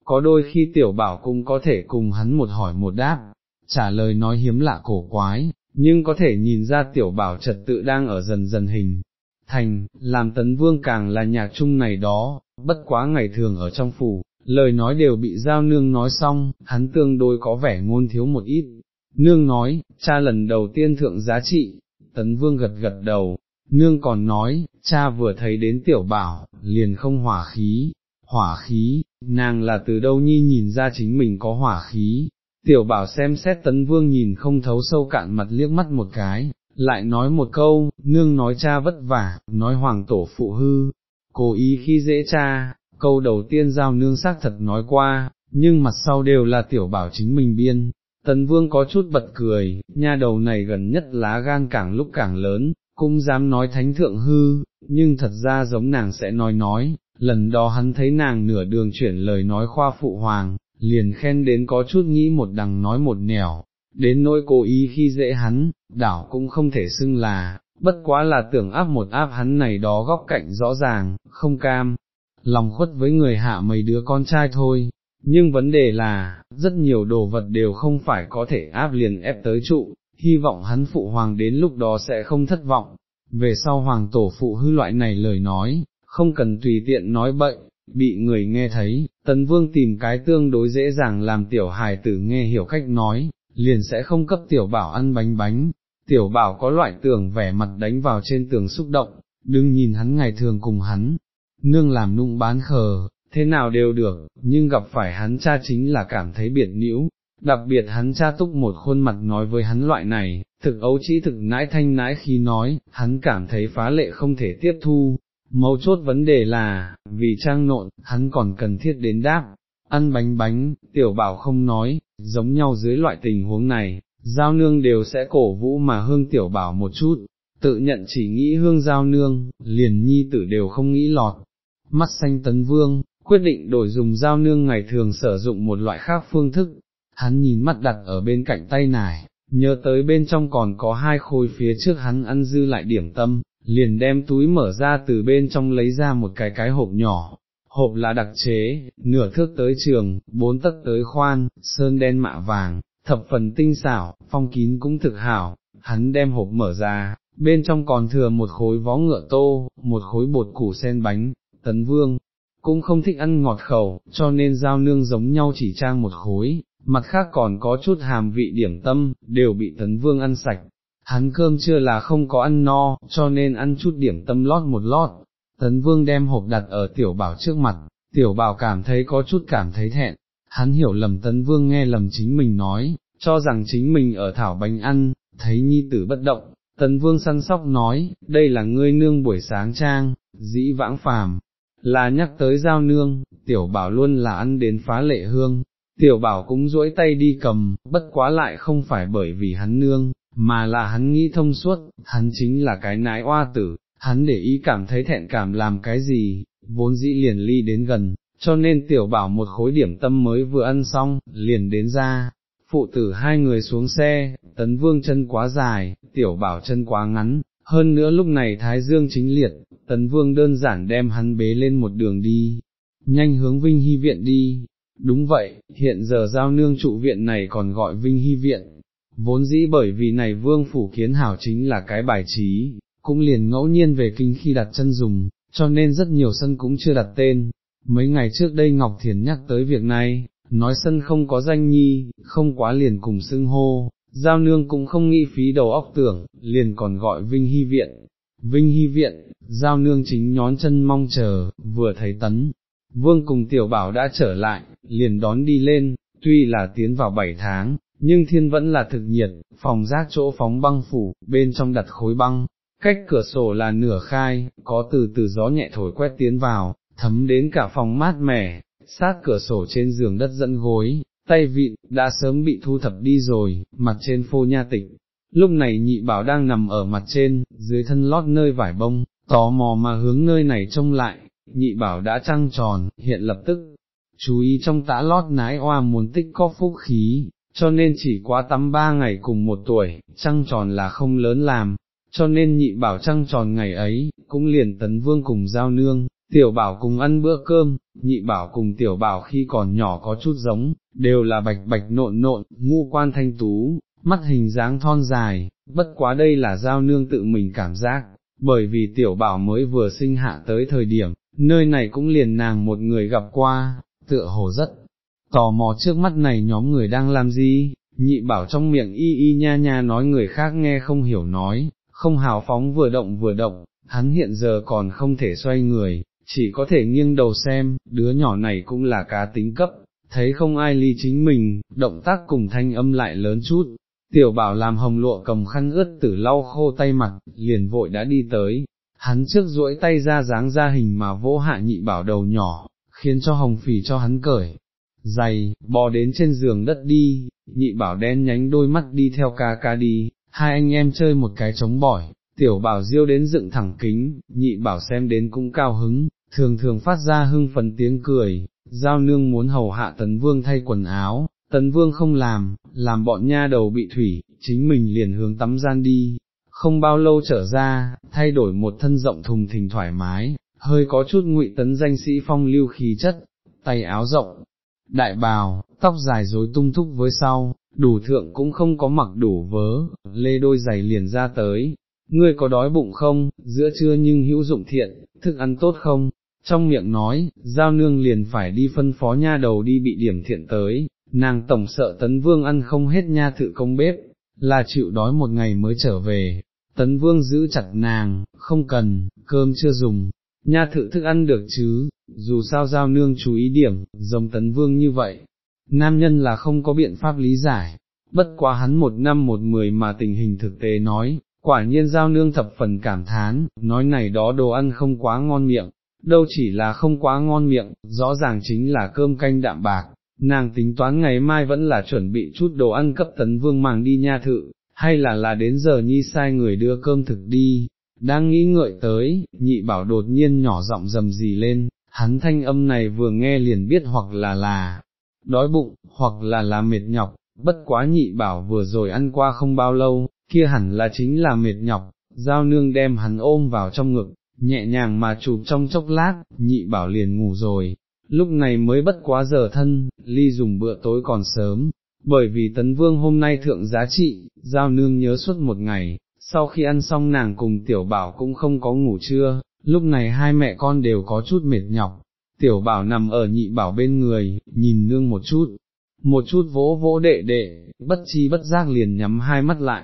có đôi khi tiểu bảo cũng có thể cùng hắn một hỏi một đáp, trả lời nói hiếm lạ cổ quái, nhưng có thể nhìn ra tiểu bảo trật tự đang ở dần dần hình. Thành, làm tấn vương càng là nhạc chung này đó, bất quá ngày thường ở trong phủ, lời nói đều bị giao nương nói xong, hắn tương đối có vẻ ngôn thiếu một ít. Nương nói, cha lần đầu tiên thượng giá trị, tấn vương gật gật đầu, nương còn nói, cha vừa thấy đến tiểu bảo, liền không hỏa khí, hỏa khí, nàng là từ đâu nhi nhìn ra chính mình có hỏa khí, tiểu bảo xem xét tấn vương nhìn không thấu sâu cạn mặt liếc mắt một cái, lại nói một câu, nương nói cha vất vả, nói hoàng tổ phụ hư, cố ý khi dễ cha, câu đầu tiên giao nương xác thật nói qua, nhưng mặt sau đều là tiểu bảo chính mình biên. Tấn vương có chút bật cười, nha đầu này gần nhất lá gan càng lúc càng lớn, cũng dám nói thánh thượng hư, nhưng thật ra giống nàng sẽ nói nói, lần đó hắn thấy nàng nửa đường chuyển lời nói khoa phụ hoàng, liền khen đến có chút nghĩ một đằng nói một nẻo, đến nỗi cố ý khi dễ hắn, đảo cũng không thể xưng là, bất quá là tưởng áp một áp hắn này đó góc cạnh rõ ràng, không cam, lòng khuất với người hạ mấy đứa con trai thôi. Nhưng vấn đề là, rất nhiều đồ vật đều không phải có thể áp liền ép tới trụ, hy vọng hắn phụ hoàng đến lúc đó sẽ không thất vọng. Về sau hoàng tổ phụ hư loại này lời nói, không cần tùy tiện nói bậy, bị người nghe thấy, tấn vương tìm cái tương đối dễ dàng làm tiểu hài tử nghe hiểu cách nói, liền sẽ không cấp tiểu bảo ăn bánh bánh, tiểu bảo có loại tưởng vẻ mặt đánh vào trên tường xúc động, đừng nhìn hắn ngày thường cùng hắn, nương làm nụng bán khờ, thế nào đều được, nhưng gặp phải hắn cha chính là cảm thấy biệt nữ, đặc biệt hắn cha túc một khuôn mặt nói với hắn loại này, thực ấu chỉ thực nãi thanh nãi khi nói, hắn cảm thấy phá lệ không thể tiếp thu, mấu chốt vấn đề là, vì trang nộn, hắn còn cần thiết đến đáp, ăn bánh bánh, tiểu bảo không nói, giống nhau dưới loại tình huống này, giao nương đều sẽ cổ vũ mà hương tiểu bảo một chút, tự nhận chỉ nghĩ hương giao nương, liền nhi tử đều không nghĩ lọt. Mắt xanh tấn vương, quyết định đổi dùng giao nương ngày thường sử dụng một loại khác phương thức, hắn nhìn mắt đặt ở bên cạnh tay nải, nhớ tới bên trong còn có hai khối phía trước hắn ăn dư lại điểm tâm, liền đem túi mở ra từ bên trong lấy ra một cái cái hộp nhỏ, hộp là đặc chế, nửa thước tới trường, bốn tấc tới khoan, sơn đen mạ vàng, thập phần tinh xảo, phong kín cũng thực hảo, hắn đem hộp mở ra, bên trong còn thừa một khối vó ngựa tô, một khối bột củ sen bánh, tấn vương, cũng không thích ăn ngọt khẩu, cho nên giao nương giống nhau chỉ trang một khối, mặt khác còn có chút hàm vị điểm tâm, đều bị tấn vương ăn sạch. Hắn cơm chưa là không có ăn no, cho nên ăn chút điểm tâm lót một lót, tấn vương đem hộp đặt ở tiểu bảo trước mặt, tiểu bảo cảm thấy có chút cảm thấy thẹn, hắn hiểu lầm tấn vương nghe lầm chính mình nói, cho rằng chính mình ở thảo bánh ăn, thấy nhi tử bất động, tấn vương săn sóc nói, đây là ngươi nương buổi sáng trang, dĩ vãng phàm, là nhắc tới giao nương, tiểu bảo luôn là ăn đến phá lệ hương, tiểu bảo cũng duỗi tay đi cầm, bất quá lại không phải bởi vì hắn nương, mà là hắn nghĩ thông suốt, hắn chính là cái nái oa tử, hắn để ý cảm thấy thẹn cảm làm cái gì, vốn dĩ liền ly đến gần, cho nên tiểu bảo một khối điểm tâm mới vừa ăn xong, liền đến ra, phụ tử hai người xuống xe, tấn vương chân quá dài, tiểu bảo chân quá ngắn, hơn nữa lúc này thái dương chính liệt, tấn vương đơn giản đem hắn bế lên một đường đi, nhanh hướng Vinh Hy Viện đi, đúng vậy, hiện giờ giao nương trụ viện này còn gọi Vinh Hy Viện, vốn dĩ bởi vì này vương phủ kiến hảo chính là cái bài trí, cũng liền ngẫu nhiên về kinh khi đặt chân dùng, cho nên rất nhiều sân cũng chưa đặt tên. Mấy ngày trước đây Ngọc Thiền nhắc tới việc này, nói sân không có danh nhi, không quá liền cùng xưng hô, giao nương cũng không nghĩ phí đầu óc tưởng, liền còn gọi Vinh Hy Viện. Vinh Hy Viện, giao nương chính nhón chân mong chờ, vừa thấy tấn. Vương cùng tiểu bảo đã trở lại, liền đón đi lên, tuy là tiến vào bảy tháng, nhưng thiên vẫn là thực nhiệt, phòng rác chỗ phóng băng phủ, bên trong đặt khối băng, cách cửa sổ là nửa khai, có từ từ gió nhẹ thổi quét tiến vào, thấm đến cả phòng mát mẻ, sát cửa sổ trên giường đất dẫn gối, tay vịn, đã sớm bị thu thập đi rồi, mặt trên phô nha tịch. Lúc này nhị bảo đang nằm ở mặt trên, dưới thân lót nơi vải bông, tò mò mà hướng nơi này trông lại, nhị bảo đã trăng tròn, hiện lập tức, chú ý trong tã lót nái oa muốn tích có phúc khí, cho nên chỉ quá tắm ba ngày cùng một tuổi, trăng tròn là không lớn làm, cho nên nhị bảo trăng tròn ngày ấy, cũng liền tấn vương cùng giao nương, tiểu bảo cùng ăn bữa cơm, nhị bảo cùng tiểu bảo khi còn nhỏ có chút giống, đều là bạch bạch nộn nộn, ngu quan thanh tú, mắt hình dáng thon dài, bất quá đây là giao nương tự mình cảm giác, bởi vì tiểu bảo mới vừa sinh hạ tới thời điểm, nơi này cũng liền nàng một người gặp qua, tựa hồ rất tò mò trước mắt này nhóm người đang làm gì, nhị bảo trong miệng y y nha nha nói người khác nghe không hiểu nói, không hào phóng vừa động vừa động, hắn hiện giờ còn không thể xoay người, chỉ có thể nghiêng đầu xem, đứa nhỏ này cũng là cá tính cấp, thấy không ai ly chính mình, động tác cùng thanh âm lại lớn chút. Tiểu bảo làm hồng lụa cầm khăn ướt tử lau khô tay mặt, liền vội đã đi tới, hắn trước duỗi tay ra dáng ra hình mà vỗ hạ nhị bảo đầu nhỏ, khiến cho hồng phì cho hắn cởi, dày, bò đến trên giường đất đi, nhị bảo đen nhánh đôi mắt đi theo ca ca đi, hai anh em chơi một cái trống bỏi, tiểu bảo diêu đến dựng thẳng kính, nhị bảo xem đến cũng cao hứng, thường thường phát ra hưng phấn tiếng cười, giao nương muốn hầu hạ tấn vương thay quần áo, tấn vương không làm, làm bọn nha đầu bị thủy, chính mình liền hướng tắm gian đi, không bao lâu trở ra, thay đổi một thân rộng thùng thình thoải mái, hơi có chút ngụy tấn danh sĩ phong lưu khí chất, tay áo rộng, đại bào, tóc dài rối tung thúc với sau, đủ thượng cũng không có mặc đủ vớ, lê đôi giày liền ra tới. Ngươi có đói bụng không, giữa trưa nhưng hữu dụng thiện, thức ăn tốt không, trong miệng nói, giao nương liền phải đi phân phó nha đầu đi bị điểm thiện tới, nàng tổng sợ tấn vương ăn không hết nha thự công bếp, là chịu đói một ngày mới trở về, tấn vương giữ chặt nàng, không cần, cơm chưa dùng, nha thự thức ăn được chứ, dù sao giao nương chú ý điểm, giống tấn vương như vậy, nam nhân là không có biện pháp lý giải, bất quá hắn một năm một mười mà tình hình thực tế nói, quả nhiên giao nương thập phần cảm thán, nói này đó đồ ăn không quá ngon miệng, đâu chỉ là không quá ngon miệng, rõ ràng chính là cơm canh đạm bạc, nàng tính toán ngày mai vẫn là chuẩn bị chút đồ ăn cấp tấn vương màng đi nha thự, hay là là đến giờ nhi sai người đưa cơm thực đi, đang nghĩ ngợi tới, nhị bảo đột nhiên nhỏ giọng rầm gì lên, hắn thanh âm này vừa nghe liền biết hoặc là là đói bụng, hoặc là là mệt nhọc, bất quá nhị bảo vừa rồi ăn qua không bao lâu, kia hẳn là chính là mệt nhọc, giao nương đem hắn ôm vào trong ngực, nhẹ nhàng mà chụp trong chốc lát, nhị bảo liền ngủ rồi, lúc này mới bất quá giờ thân, ly dùng bữa tối còn sớm, bởi vì tấn vương hôm nay thượng giá trị, giao nương nhớ suốt một ngày, sau khi ăn xong nàng cùng tiểu bảo cũng không có ngủ trưa, lúc này hai mẹ con đều có chút mệt nhọc, tiểu bảo nằm ở nhị bảo bên người, nhìn nương một chút, một chút vỗ vỗ đệ đệ, bất chi bất giác liền nhắm hai mắt lại,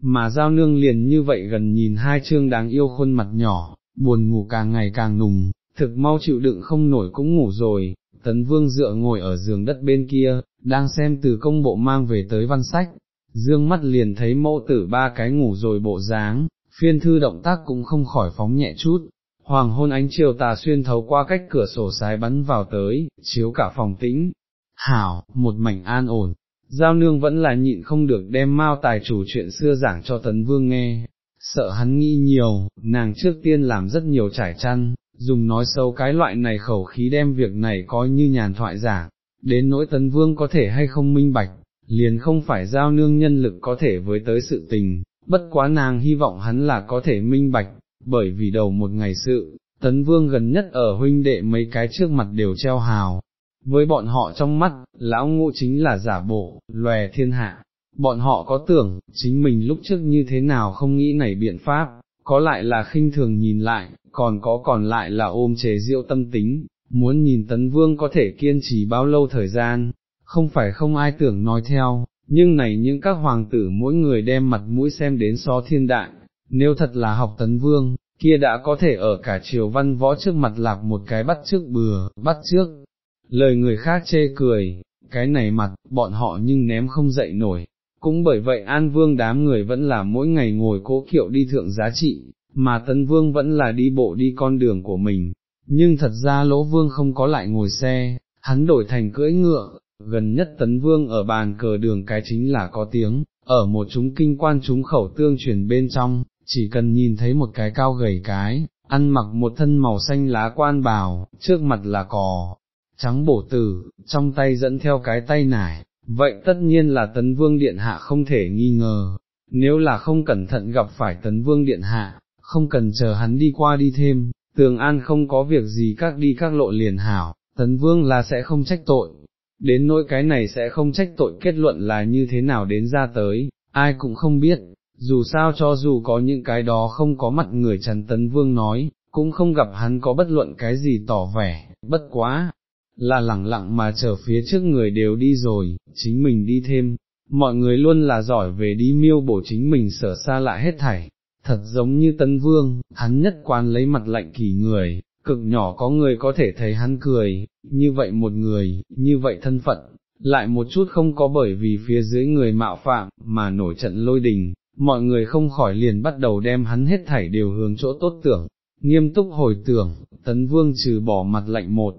mà giao nương liền như vậy gần nhìn hai chương đáng yêu khuôn mặt nhỏ, buồn ngủ càng ngày càng nùng, thực mau chịu đựng không nổi cũng ngủ rồi, tấn vương dựa ngồi ở giường đất bên kia, đang xem từ công bộ mang về tới văn sách, dương mắt liền thấy mẫu tử ba cái ngủ rồi bộ dáng, phiên thư động tác cũng không khỏi phóng nhẹ chút. Hoàng hôn ánh chiều tà xuyên thấu qua cách cửa sổ sái bắn vào tới, chiếu cả phòng tĩnh, hảo, một mảnh an ổn, giao nương vẫn là nhịn không được đem mao tài chủ chuyện xưa giảng cho tấn vương nghe, sợ hắn nghĩ nhiều, nàng trước tiên làm rất nhiều trải chăn, dùng nói xấu cái loại này khẩu khí đem việc này coi như nhàn thoại giả. Đến nỗi tấn vương có thể hay không minh bạch, liền không phải giao nương nhân lực có thể với tới sự tình, bất quá nàng hy vọng hắn là có thể minh bạch, bởi vì đầu một ngày sự, tấn vương gần nhất ở huynh đệ mấy cái trước mặt đều treo hào. Với bọn họ trong mắt, lão ngũ chính là giả bộ, lòe thiên hạ, bọn họ có tưởng, chính mình lúc trước như thế nào không nghĩ nảy biện pháp, có lại là khinh thường nhìn lại, còn có còn lại là ôm chế diệu tâm tính, muốn nhìn tấn vương có thể kiên trì bao lâu thời gian, không phải không ai tưởng nói theo, nhưng này những các hoàng tử mỗi người đem mặt mũi xem đến so thiên đại, nếu thật là học tấn vương, kia đã có thể ở cả triều văn võ trước mặt lạc một cái bắt trước bừa, bắt trước, lời người khác chê cười, cái này mặt, bọn họ nhưng ném không dậy nổi, cũng bởi vậy An Vương đám người vẫn là mỗi ngày ngồi cố kiệu đi thượng giá trị, mà Tấn Vương vẫn là đi bộ đi con đường của mình, nhưng thật ra Lỗ Vương không có lại ngồi xe, hắn đổi thành cưỡi ngựa, gần nhất tấn vương ở bàn cờ đường cái chính là có tiếng, ở một chúng kinh quan chúng khẩu tương truyền bên trong, chỉ cần nhìn thấy một cái cao gầy cái, ăn mặc một thân màu xanh lá quan bào, trước mặt là cò, trắng bổ tử, trong tay dẫn theo cái tay nải, vậy tất nhiên là tấn vương điện hạ không thể nghi ngờ, nếu là không cẩn thận gặp phải tấn vương điện hạ, không cần chờ hắn đi qua đi thêm, tường an không có việc gì các đi các lộ liền hảo, tấn vương là sẽ không trách tội, đến nỗi cái này sẽ không trách tội kết luận là như thế nào đến ra tới, ai cũng không biết, dù sao cho dù có những cái đó không có mặt người Trần Tấn Vương nói, cũng không gặp hắn có bất luận cái gì tỏ vẻ, bất quá, là lẳng lặng mà trở phía trước người đều đi rồi, chính mình đi thêm, mọi người luôn là giỏi về đi miêu bổ chính mình sở xa lại hết thảy, thật giống như Tân Vương, hắn nhất quan lấy mặt lạnh kỳ người, cực nhỏ có người có thể thấy hắn cười, như vậy một người, như vậy thân phận, lại một chút không có bởi vì phía dưới người mạo phạm, mà nổi trận lôi đình, mọi người không khỏi liền bắt đầu đem hắn hết thảy đều hướng chỗ tốt tưởng, nghiêm túc hồi tưởng, tấn vương trừ bỏ mặt lạnh một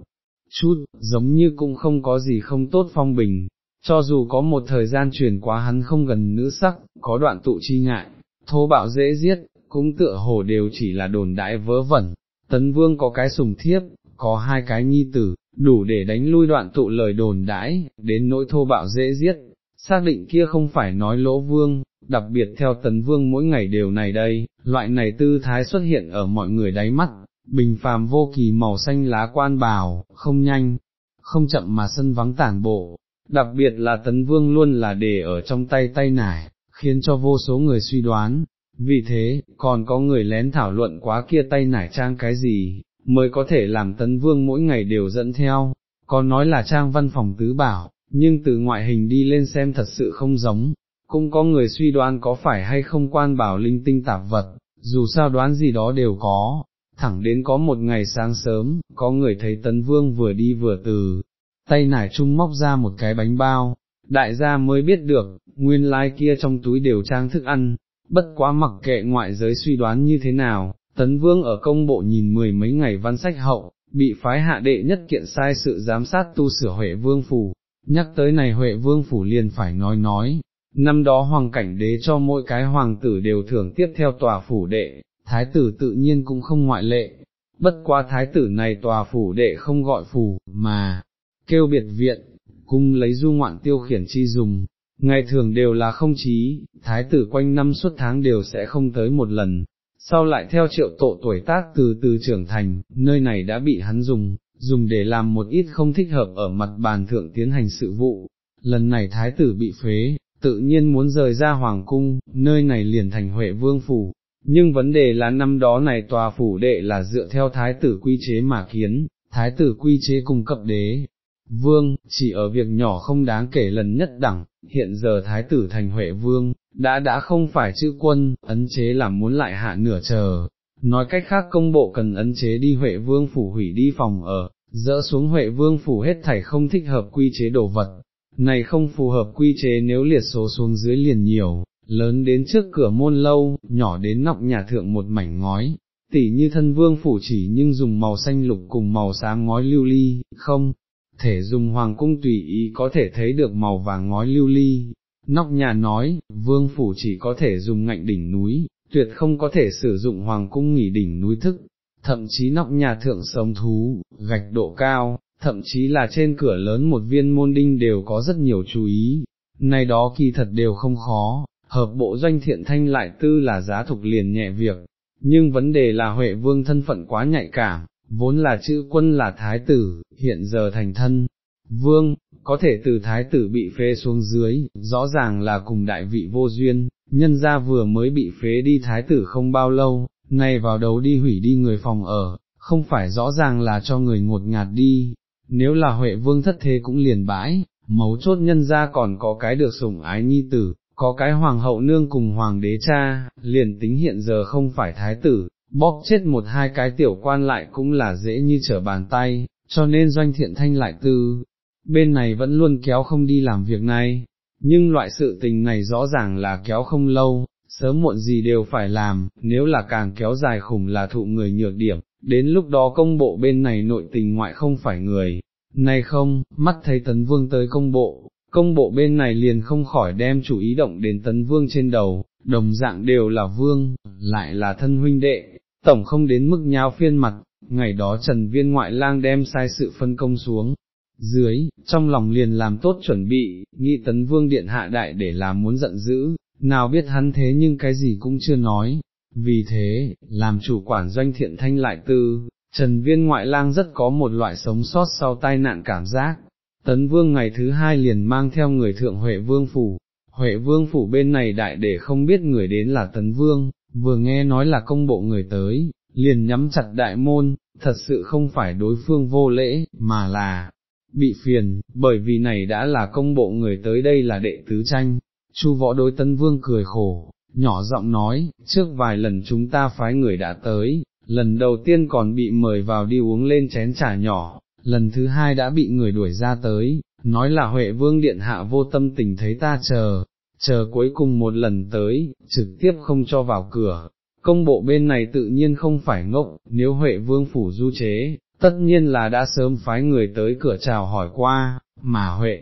chút, giống như cũng không có gì không tốt phong bình, cho dù có một thời gian truyền quá hắn không gần nữ sắc, có đoạn tụ chi ngại, thô bạo dễ giết, cũng tựa hồ đều chỉ là đồn đại vớ vẩn, tấn vương có cái sùng thiếp, có hai cái nhi tử, đủ để đánh lui đoạn tụ lời đồn đãi, đến nỗi thô bạo dễ giết, xác định kia không phải nói lỗ vương, đặc biệt theo tấn vương mỗi ngày đều này đây, loại này tư thái xuất hiện ở mọi người đáy mắt, bình phàm vô kỳ màu xanh lá quan bào, không nhanh, không chậm mà sân vắng tản bộ, đặc biệt là tấn vương luôn là để ở trong tay tay nải, khiến cho vô số người suy đoán, vì thế, còn có người lén thảo luận quá kia tay nải trang cái gì, mới có thể làm tấn vương mỗi ngày đều dẫn theo, còn nói là trang văn phòng tứ bảo, nhưng từ ngoại hình đi lên xem thật sự không giống, cũng có người suy đoán có phải hay không quan bảo linh tinh tạp vật, dù sao đoán gì đó đều có, thẳng đến có một ngày sáng sớm, có người thấy tấn vương vừa đi vừa từ, tay nải trung móc ra một cái bánh bao, đại gia mới biết được, nguyên lai kia trong túi đều trang thức ăn, bất quá mặc kệ ngoại giới suy đoán như thế nào, tấn vương ở công bộ nhìn mười mấy ngày văn sách hậu, bị phái hạ đệ nhất kiện sai sự giám sát tu sửa Huệ Vương Phủ, nhắc tới này Huệ Vương Phủ liền phải nói nói, năm đó hoàng cảnh đế cho mỗi cái hoàng tử đều thưởng tiếp theo tòa phủ đệ, thái tử tự nhiên cũng không ngoại lệ, bất quá thái tử này tòa phủ đệ không gọi phủ, mà, kêu biệt viện, cung lấy du ngoạn tiêu khiển chi dùng, ngày thường đều là không chí, thái tử quanh năm suốt tháng đều sẽ không tới một lần, sau lại theo triệu tổ tuổi tác từ từ trưởng thành, nơi này đã bị hắn dùng, dùng để làm một ít không thích hợp ở mặt bàn thượng tiến hành sự vụ, lần này thái tử bị phế, tự nhiên muốn rời ra hoàng cung, nơi này liền thành Huệ Vương Phủ, nhưng vấn đề là năm đó này tòa phủ đệ là dựa theo thái tử quy chế mà kiến, thái tử quy chế cung cấp đế. Vương, chỉ ở việc nhỏ không đáng kể lần nhất đẳng, hiện giờ thái tử thành Huệ Vương, đã đã không phải chữ quân, ấn chế làm muốn lại hạ nửa chờ. Nói cách khác công bộ cần ấn chế đi Huệ Vương phủ hủy đi phòng ở, dỡ xuống Huệ Vương phủ hết thảy không thích hợp quy chế đồ vật, này không phù hợp quy chế nếu liệt số xuống dưới liền nhiều, lớn đến trước cửa môn lâu, nhỏ đến nóc nhà thượng một mảnh ngói, tỉ như thân vương phủ chỉ nhưng dùng màu xanh lục cùng màu xám ngói lưu ly, không, thể dùng hoàng cung tùy ý có thể thấy được màu vàng ngói lưu ly. Nóc nhà nói, vương phủ chỉ có thể dùng ngạnh đỉnh núi, tuyệt không có thể sử dụng hoàng cung nghỉ đỉnh núi thức, thậm chí nóc nhà thượng sống thú, gạch độ cao, thậm chí là trên cửa lớn một viên môn đinh đều có rất nhiều chú ý, này đó kỳ thật đều không khó, hợp bộ doanh thiện thanh lại tư là giá thục liền nhẹ việc, nhưng vấn đề là Huệ Vương thân phận quá nhạy cảm, vốn là chữ quân là thái tử, hiện giờ thành thân, vương, có thể từ thái tử bị phế xuống dưới, rõ ràng là cùng đại vị vô duyên, nhân ra vừa mới bị phế đi thái tử không bao lâu, nay vào đầu đi hủy đi người phòng ở, không phải rõ ràng là cho người ngột ngạt đi, nếu là Huệ Vương thất thế cũng liền bãi, mấu chốt nhân ra còn có cái được sủng ái nhi tử, có cái hoàng hậu nương cùng hoàng đế cha, liền tính hiện giờ không phải thái tử, bóp chết một hai cái tiểu quan lại cũng là dễ như trở bàn tay, cho nên doanh thiện thanh lại tư, bên này vẫn luôn kéo không đi làm việc này, nhưng loại sự tình này rõ ràng là kéo không lâu, sớm muộn gì đều phải làm, nếu là càng kéo dài khủng là thụ người nhược điểm, đến lúc đó công bộ bên này nội tình ngoại không phải người, này không, mắt thấy tấn vương tới công bộ, công bộ bên này liền không khỏi đem chủ ý động đến tấn vương trên đầu, đồng dạng đều là vương, lại là thân huynh đệ, tổng không đến mức nháo phiên mặt, ngày đó trần viên ngoại lang đem sai sự phân công xuống. Dưới, trong lòng liền làm tốt chuẩn bị, nghĩ tấn vương điện hạ đại để làm muốn giận dữ, nào biết hắn thế nhưng cái gì cũng chưa nói, vì thế, làm chủ quản doanh thiện thanh lại tư, Trần Viên ngoại lang rất có một loại sống sót sau tai nạn cảm giác. Tấn Vương ngày thứ hai liền mang theo người thượng Huệ Vương Phủ, Huệ Vương Phủ bên này đại để không biết người đến là Tấn Vương, vừa nghe nói là công bộ người tới, liền nhắm chặt đại môn, thật sự không phải đối phương vô lễ, mà là bị phiền, bởi vì này đã là công bộ người tới đây là đệ tứ tranh. Chu võ đối Tấn Vương cười khổ, nhỏ giọng nói, trước vài lần chúng ta phái người đã tới, lần đầu tiên còn bị mời vào đi uống lên chén trà nhỏ, lần thứ hai đã bị người đuổi ra tới, nói là Huệ Vương Điện Hạ vô tâm tình thấy ta chờ, chờ cuối cùng một lần tới, trực tiếp không cho vào cửa. Công bộ bên này tự nhiên không phải ngốc, nếu Huệ Vương phủ du chế, tất nhiên là đã sớm phái người tới cửa chào hỏi qua, mà Huệ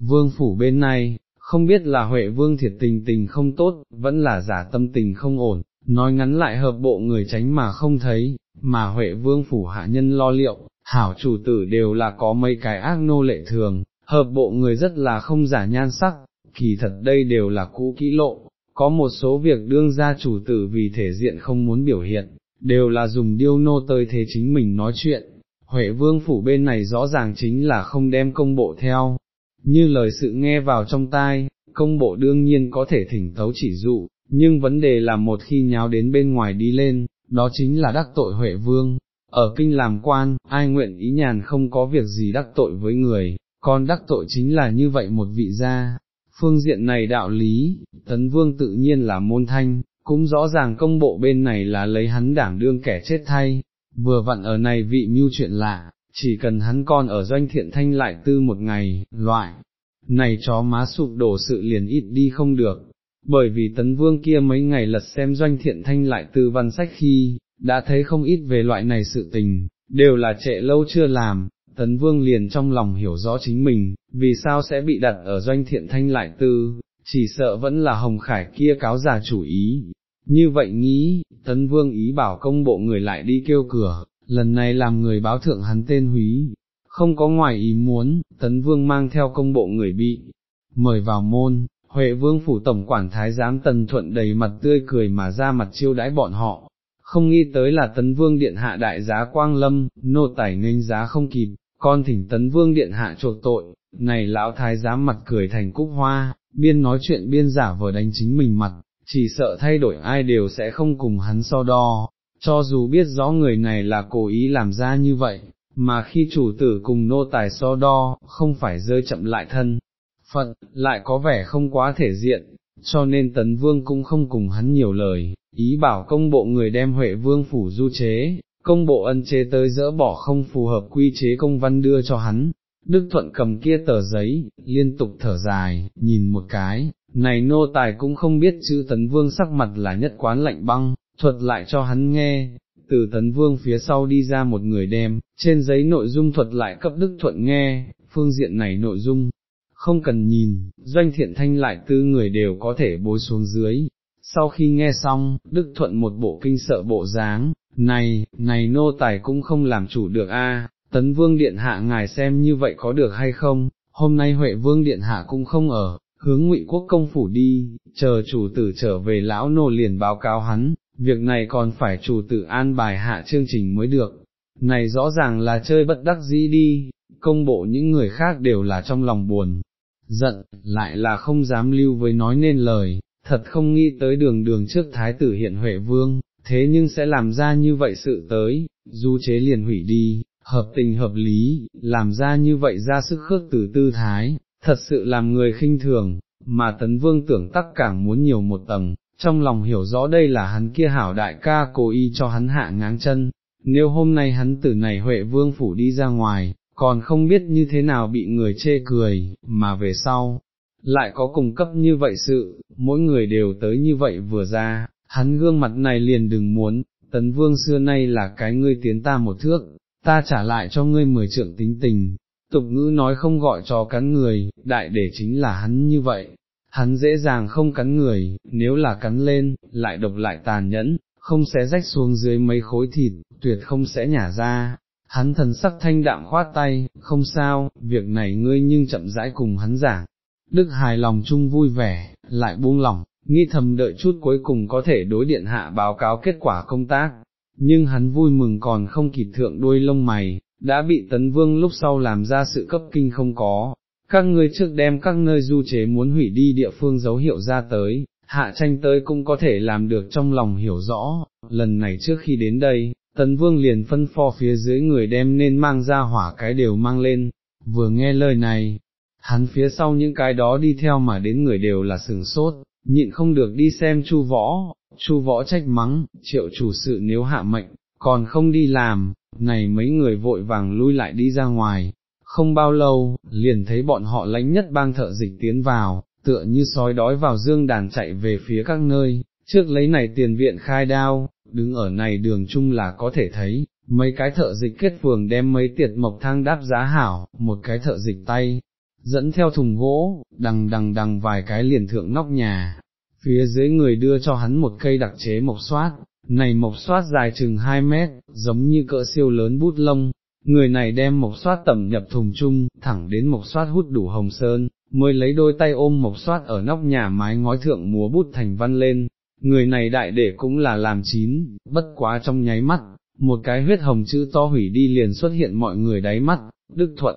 Vương phủ bên này, không biết là Huệ Vương thiệt tình tình không tốt, vẫn là giả tâm tình không ổn, nói ngắn lại hợp bộ người tránh mà không thấy, mà Huệ Vương phủ hạ nhân lo liệu, hảo chủ tử đều là có mấy cái ác nô lệ thường, hợp bộ người rất là không giả nhan sắc, kỳ thật đây đều là cũ kỹ lộ, có một số việc đương ra chủ tử vì thể diện không muốn biểu hiện, đều là dùng điêu nô tơi thế chính mình nói chuyện. Huệ vương phủ bên này rõ ràng chính là không đem công bộ theo, như lời sự nghe vào trong tai, công bộ đương nhiên có thể thỉnh tấu chỉ dụ, nhưng vấn đề là một khi nháo đến bên ngoài đi lên, đó chính là đắc tội Huệ Vương. Ở kinh làm quan, ai nguyện ý nhàn không có việc gì đắc tội với người, còn đắc tội chính là như vậy một vị gia. Phương diện này đạo lý, tấn vương tự nhiên là môn thanh, cũng rõ ràng công bộ bên này là lấy hắn đảm đương kẻ chết thay, vừa vặn ở này vị mưu chuyện lạ, chỉ cần hắn con ở doanh thiện thanh lại tư một ngày, loại, này chó má sụp đổ sự liền ít đi không được, bởi vì tấn vương kia mấy ngày lật xem doanh thiện thanh lại tư văn sách khi, đã thấy không ít về loại này sự tình, đều là trệ lâu chưa làm, tấn vương liền trong lòng hiểu rõ chính mình, vì sao sẽ bị đặt ở doanh thiện thanh lại tư, chỉ sợ vẫn là hồng khải kia cáo giả chủ ý. Như vậy nghĩ, tấn vương ý bảo công bộ người lại đi kêu cửa, lần này làm người báo thượng hắn tên húy, không có ngoài ý muốn, tấn vương mang theo công bộ người bị, mời vào môn, Huệ vương phủ tổng quản thái giám tần thuận đầy mặt tươi cười mà ra mặt chiêu đãi bọn họ, không nghĩ tới là tấn vương điện hạ đại giá quang lâm, nô tải nghênh giá không kịp, con thỉnh tấn vương điện hạ chuộc tội, này lão thái giám mặt cười thành cúc hoa, biên nói chuyện biên giả vờ đánh chính mình mặt, chỉ sợ thay đổi ai đều sẽ không cùng hắn so đo, cho dù biết rõ người này là cố ý làm ra như vậy, mà khi chủ tử cùng nô tài so đo, không phải rơi chậm lại thân, phận, lại có vẻ không quá thể diện, cho nên tấn vương cũng không cùng hắn nhiều lời, ý bảo công bộ người đem Huệ vương phủ du chế, công bộ ân chế tới dỡ bỏ không phù hợp quy chế công văn đưa cho hắn. Đức Thuận cầm kia tờ giấy, liên tục thở dài, nhìn một cái, này nô tài cũng không biết chữ tấn vương sắc mặt là nhất quán lạnh băng, thuật lại cho hắn nghe, từ tấn vương phía sau đi ra một người đem, trên giấy nội dung thuật lại cấp Đức Thuận nghe, phương diện này nội dung, không cần nhìn, doanh thiện thanh lại tư người đều có thể bối xuống dưới. Sau khi nghe xong, Đức Thuận một bộ kinh sợ bộ dáng, này, này nô tài cũng không làm chủ được a. tấn vương điện hạ ngài xem như vậy có được hay không, hôm nay Huệ vương điện hạ cũng không ở, hướng ngụy quốc công phủ đi, chờ chủ tử trở về lão nô liền báo cáo hắn, việc này còn phải chủ tự an bài hạ chương trình mới được, này rõ ràng là chơi bất đắc dĩ đi, công bộ những người khác đều là trong lòng buồn, giận, lại là không dám lưu với nói nên lời, thật không nghĩ tới đường đường trước thái tử hiện Huệ Vương, thế nhưng sẽ làm ra như vậy sự tới, du chế liền hủy đi, hợp tình hợp lý, làm ra như vậy ra sức khước từ tư thái, thật sự làm người khinh thường, mà tấn vương tưởng tắc càng muốn nhiều một tầng, trong lòng hiểu rõ đây là hắn kia hảo đại ca cố ý cho hắn hạ ngáng chân, nếu hôm nay hắn từ này Huệ Vương phủ đi ra ngoài, còn không biết như thế nào bị người chê cười, mà về sau, lại có cùng cấp như vậy sự, mỗi người đều tới như vậy vừa ra, hắn gương mặt này liền đừng muốn, tấn vương xưa nay là cái ngươi tiến ta một thước, ta trả lại cho ngươi mười trượng tính tình, tục ngữ nói không gọi cho cắn người, đại để chính là hắn như vậy, hắn dễ dàng không cắn người, nếu là cắn lên, lại độc lại tàn nhẫn, không sẽ rách xuống dưới mấy khối thịt, tuyệt không sẽ nhả ra. Hắn thần sắc thanh đạm khoát tay, không sao, việc này ngươi nhưng chậm rãi cùng hắn giảng. Đức hài lòng chung vui vẻ, lại buông lỏng, nghĩ thầm đợi chút cuối cùng có thể đối điện hạ báo cáo kết quả công tác, nhưng hắn vui mừng còn không kịp thượng đuôi lông mày, đã bị tấn vương lúc sau làm ra sự cấp kinh không có, các ngươi trước đem các nơi du chế muốn hủy đi địa phương dấu hiệu ra tới, hạ tranh tới cũng có thể làm được trong lòng hiểu rõ, lần này trước khi đến đây, tấn vương liền phân pho phía dưới người đem nên mang ra hỏa cái đều mang lên, vừa nghe lời này, hắn phía sau những cái đó đi theo mà đến người đều là sừng sốt, nhịn không được đi xem chu võ, chu võ trách mắng, triệu chủ sự nếu hạ mệnh, còn không đi làm, này mấy người vội vàng lui lại đi ra ngoài, không bao lâu, liền thấy bọn họ lánh nhất bang thợ dịch tiến vào, tựa như sói đói vào dương đàn chạy về phía các nơi, trước lấy này tiền viện khai đao, đứng ở này đường chung là có thể thấy, mấy cái thợ dịch kết phường đem mấy tiệt mộc thang đáp giá hảo, một cái thợ dịch tay, dẫn theo thùng gỗ, đằng đằng đằng vài cái liền thượng nóc nhà, phía dưới người đưa cho hắn một cây đặc chế mộc xoát, này mộc xoát dài chừng 2 mét, giống như cỡ siêu lớn bút lông, người này đem mộc xoát tẩm nhập thùng chung, thẳng đến mộc xoát hút đủ hồng sơn, mới lấy đôi tay ôm mộc xoát ở nóc nhà mái ngói thượng múa bút thành văn lên, người này đại để cũng là làm chín, bất quá trong nháy mắt, một cái huyết hồng chữ to hủy đi liền xuất hiện mọi người đáy mắt, đức thuận.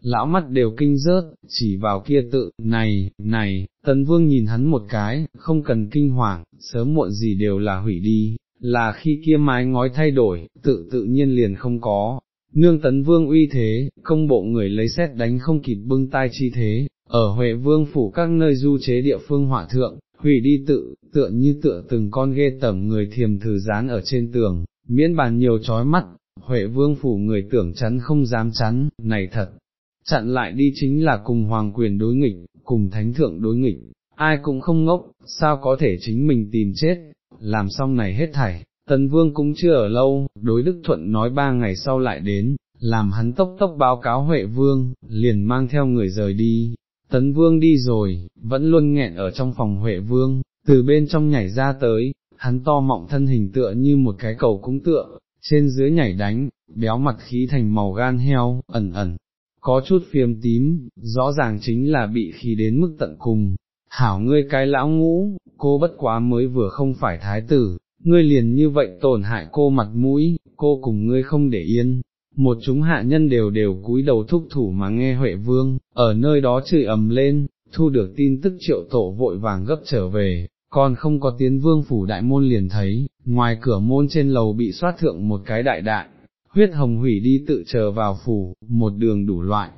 Lão mắt đều kinh rớt, chỉ vào kia tự, này, này, tấn vương nhìn hắn một cái, không cần kinh hoàng, sớm muộn gì đều là hủy đi, là khi kia mái ngói thay đổi, tự tự nhiên liền không có, nương tấn vương uy thế, công bộ người lấy xét đánh không kịp bưng tai chi thế, ở Huệ vương phủ các nơi du chế địa phương hỏa thượng, hủy đi tự, tựa như tựa từng con ghê tẩm người thiềm thử dán ở trên tường, miễn bàn nhiều trói mắt, Huệ vương phủ người tưởng chắn không dám chắn, này thật, chặn lại đi chính là cùng hoàng quyền đối nghịch, cùng thánh thượng đối nghịch, ai cũng không ngốc, sao có thể chính mình tìm chết, làm xong này hết thảy, tần vương cũng chưa ở lâu, đối đức thuận nói ba ngày sau lại đến, làm hắn tốc tốc báo cáo Huệ vương, liền mang theo người rời đi, tấn vương đi rồi, vẫn luôn nghẹn ở trong phòng Huệ vương, từ bên trong nhảy ra tới, hắn to mọng thân hình tựa như một cái cầu cúng tựa, trên dưới nhảy đánh, béo mặt khí thành màu gan heo, ẩn ẩn, có chút phiêm tím, rõ ràng chính là bị khí đến mức tận cùng. Hảo ngươi cái lão ngũ, cô bất quá mới vừa không phải thái tử, ngươi liền như vậy tổn hại cô mặt mũi, cô cùng ngươi không để yên. Một chúng hạ nhân đều đều cúi đầu thúc thủ mà nghe Huệ Vương, ở nơi đó chửi ầm lên, thu được tin tức triệu tổ vội vàng gấp trở về, còn không có tiến vương phủ đại môn liền thấy, ngoài cửa môn trên lầu bị xoát thượng một cái đại đại, huyết hồng hủy đi tự chờ vào phủ, một đường đủ loại,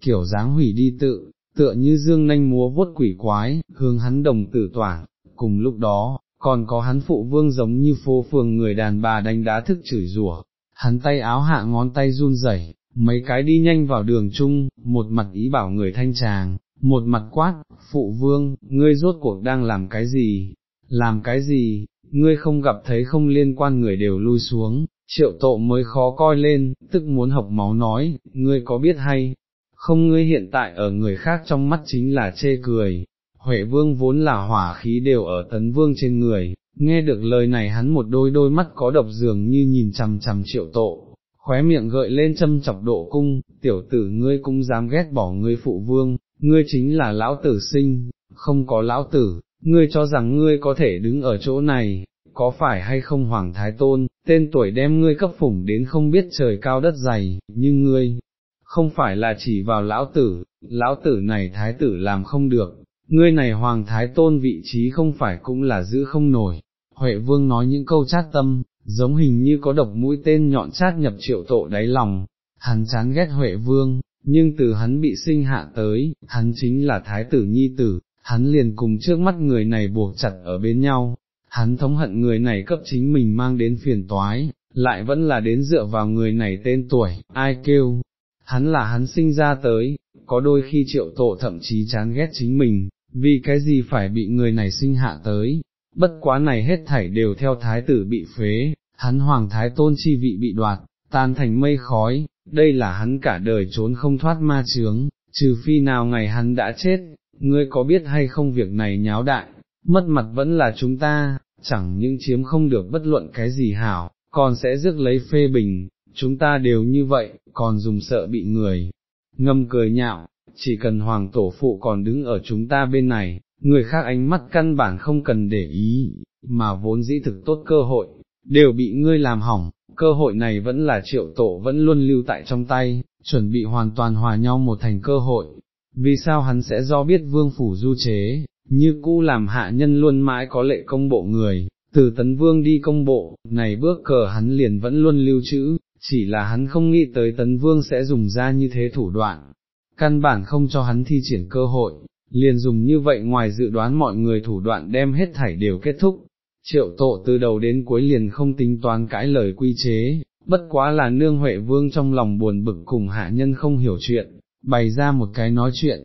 kiểu dáng hủy đi tự, tựa như dương nanh múa vuốt quỷ quái, hướng hắn đồng tử tỏa. cùng lúc đó, còn có hắn phụ vương giống như phố phường người đàn bà đánh đá thức chửi rủa, hắn tay áo hạ ngón tay run rẩy, mấy cái đi nhanh vào đường chung, một mặt ý bảo người thanh tràng, một mặt quát, phụ vương, ngươi rốt cuộc đang làm cái gì, làm cái gì, ngươi không gặp thấy không liên quan người đều lui xuống, triệu tộ mới khó coi lên, tức muốn học máu nói, ngươi có biết hay, không? Ngươi hiện tại ở người khác trong mắt chính là chê cười, Huệ vương vốn là hỏa khí đều ở tấn vương trên người, nghe được lời này hắn một đôi đôi mắt có độc dường như nhìn chằm chằm triệu tộ, khóe miệng gợi lên châm chọc độ cung, tiểu tử ngươi cũng dám ghét bỏ ngươi phụ vương, ngươi chính là lão tử sinh, không có lão tử, ngươi cho rằng ngươi có thể đứng ở chỗ này, có phải hay không hoàng thái tôn, tên tuổi đem ngươi cấp phủng đến không biết trời cao đất dày, nhưng ngươi, không phải là chỉ vào lão tử, lão tử này thái tử làm không được, ngươi này hoàng thái tôn vị trí không phải cũng là giữ không nổi. Huệ vương nói những câu chát tâm, giống hình như có độc mũi tên nhọn chát nhập triệu tội đáy lòng, hắn chán ghét Huệ vương, nhưng từ hắn bị sinh hạ tới, hắn chính là thái tử nhi tử, hắn liền cùng trước mắt người này buộc chặt ở bên nhau, hắn thống hận người này cấp chính mình mang đến phiền toái, lại vẫn là đến dựa vào người này tên tuổi, ai kêu, hắn là hắn sinh ra tới, có đôi khi triệu tổ thậm chí chán ghét chính mình, vì cái gì phải bị người này sinh hạ tới, bất quá này hết thảy đều theo thái tử bị phế, hắn hoàng thái tôn chi vị bị đoạt, tan thành mây khói, đây là hắn cả đời trốn không thoát ma chướng, trừ phi nào ngày hắn đã chết, ngươi có biết hay không việc này nháo đại, mất mặt vẫn là chúng ta, chẳng những chiếm không được bất luận cái gì hảo, còn sẽ rước lấy phê bình, chúng ta đều như vậy, còn dùng sợ bị người. Ngâm cười nhạo, chỉ cần hoàng tổ phụ còn đứng ở chúng ta bên này, người khác ánh mắt căn bản không cần để ý, mà vốn dĩ thực tốt cơ hội, đều bị ngươi làm hỏng, cơ hội này vẫn là triệu tổ vẫn luôn lưu tại trong tay, chuẩn bị hoàn toàn hòa nhau một thành cơ hội. Vì sao hắn sẽ do biết vương phủ du chế, như cũ làm hạ nhân luôn mãi có lệ công bộ người, từ tấn vương đi công bộ, này bước cờ hắn liền vẫn luôn lưu trữ, chỉ là hắn không nghĩ tới tấn vương sẽ dùng ra như thế thủ đoạn, căn bản không cho hắn thi triển cơ hội, liền dùng như vậy ngoài dự đoán mọi người thủ đoạn đem hết thảy đều kết thúc. Triệu tộ từ đầu đến cuối liền không tính toán cãi lời quy chế, bất quá là nương Huệ Vương trong lòng buồn bực cùng hạ nhân không hiểu chuyện, bày ra một cái nói chuyện.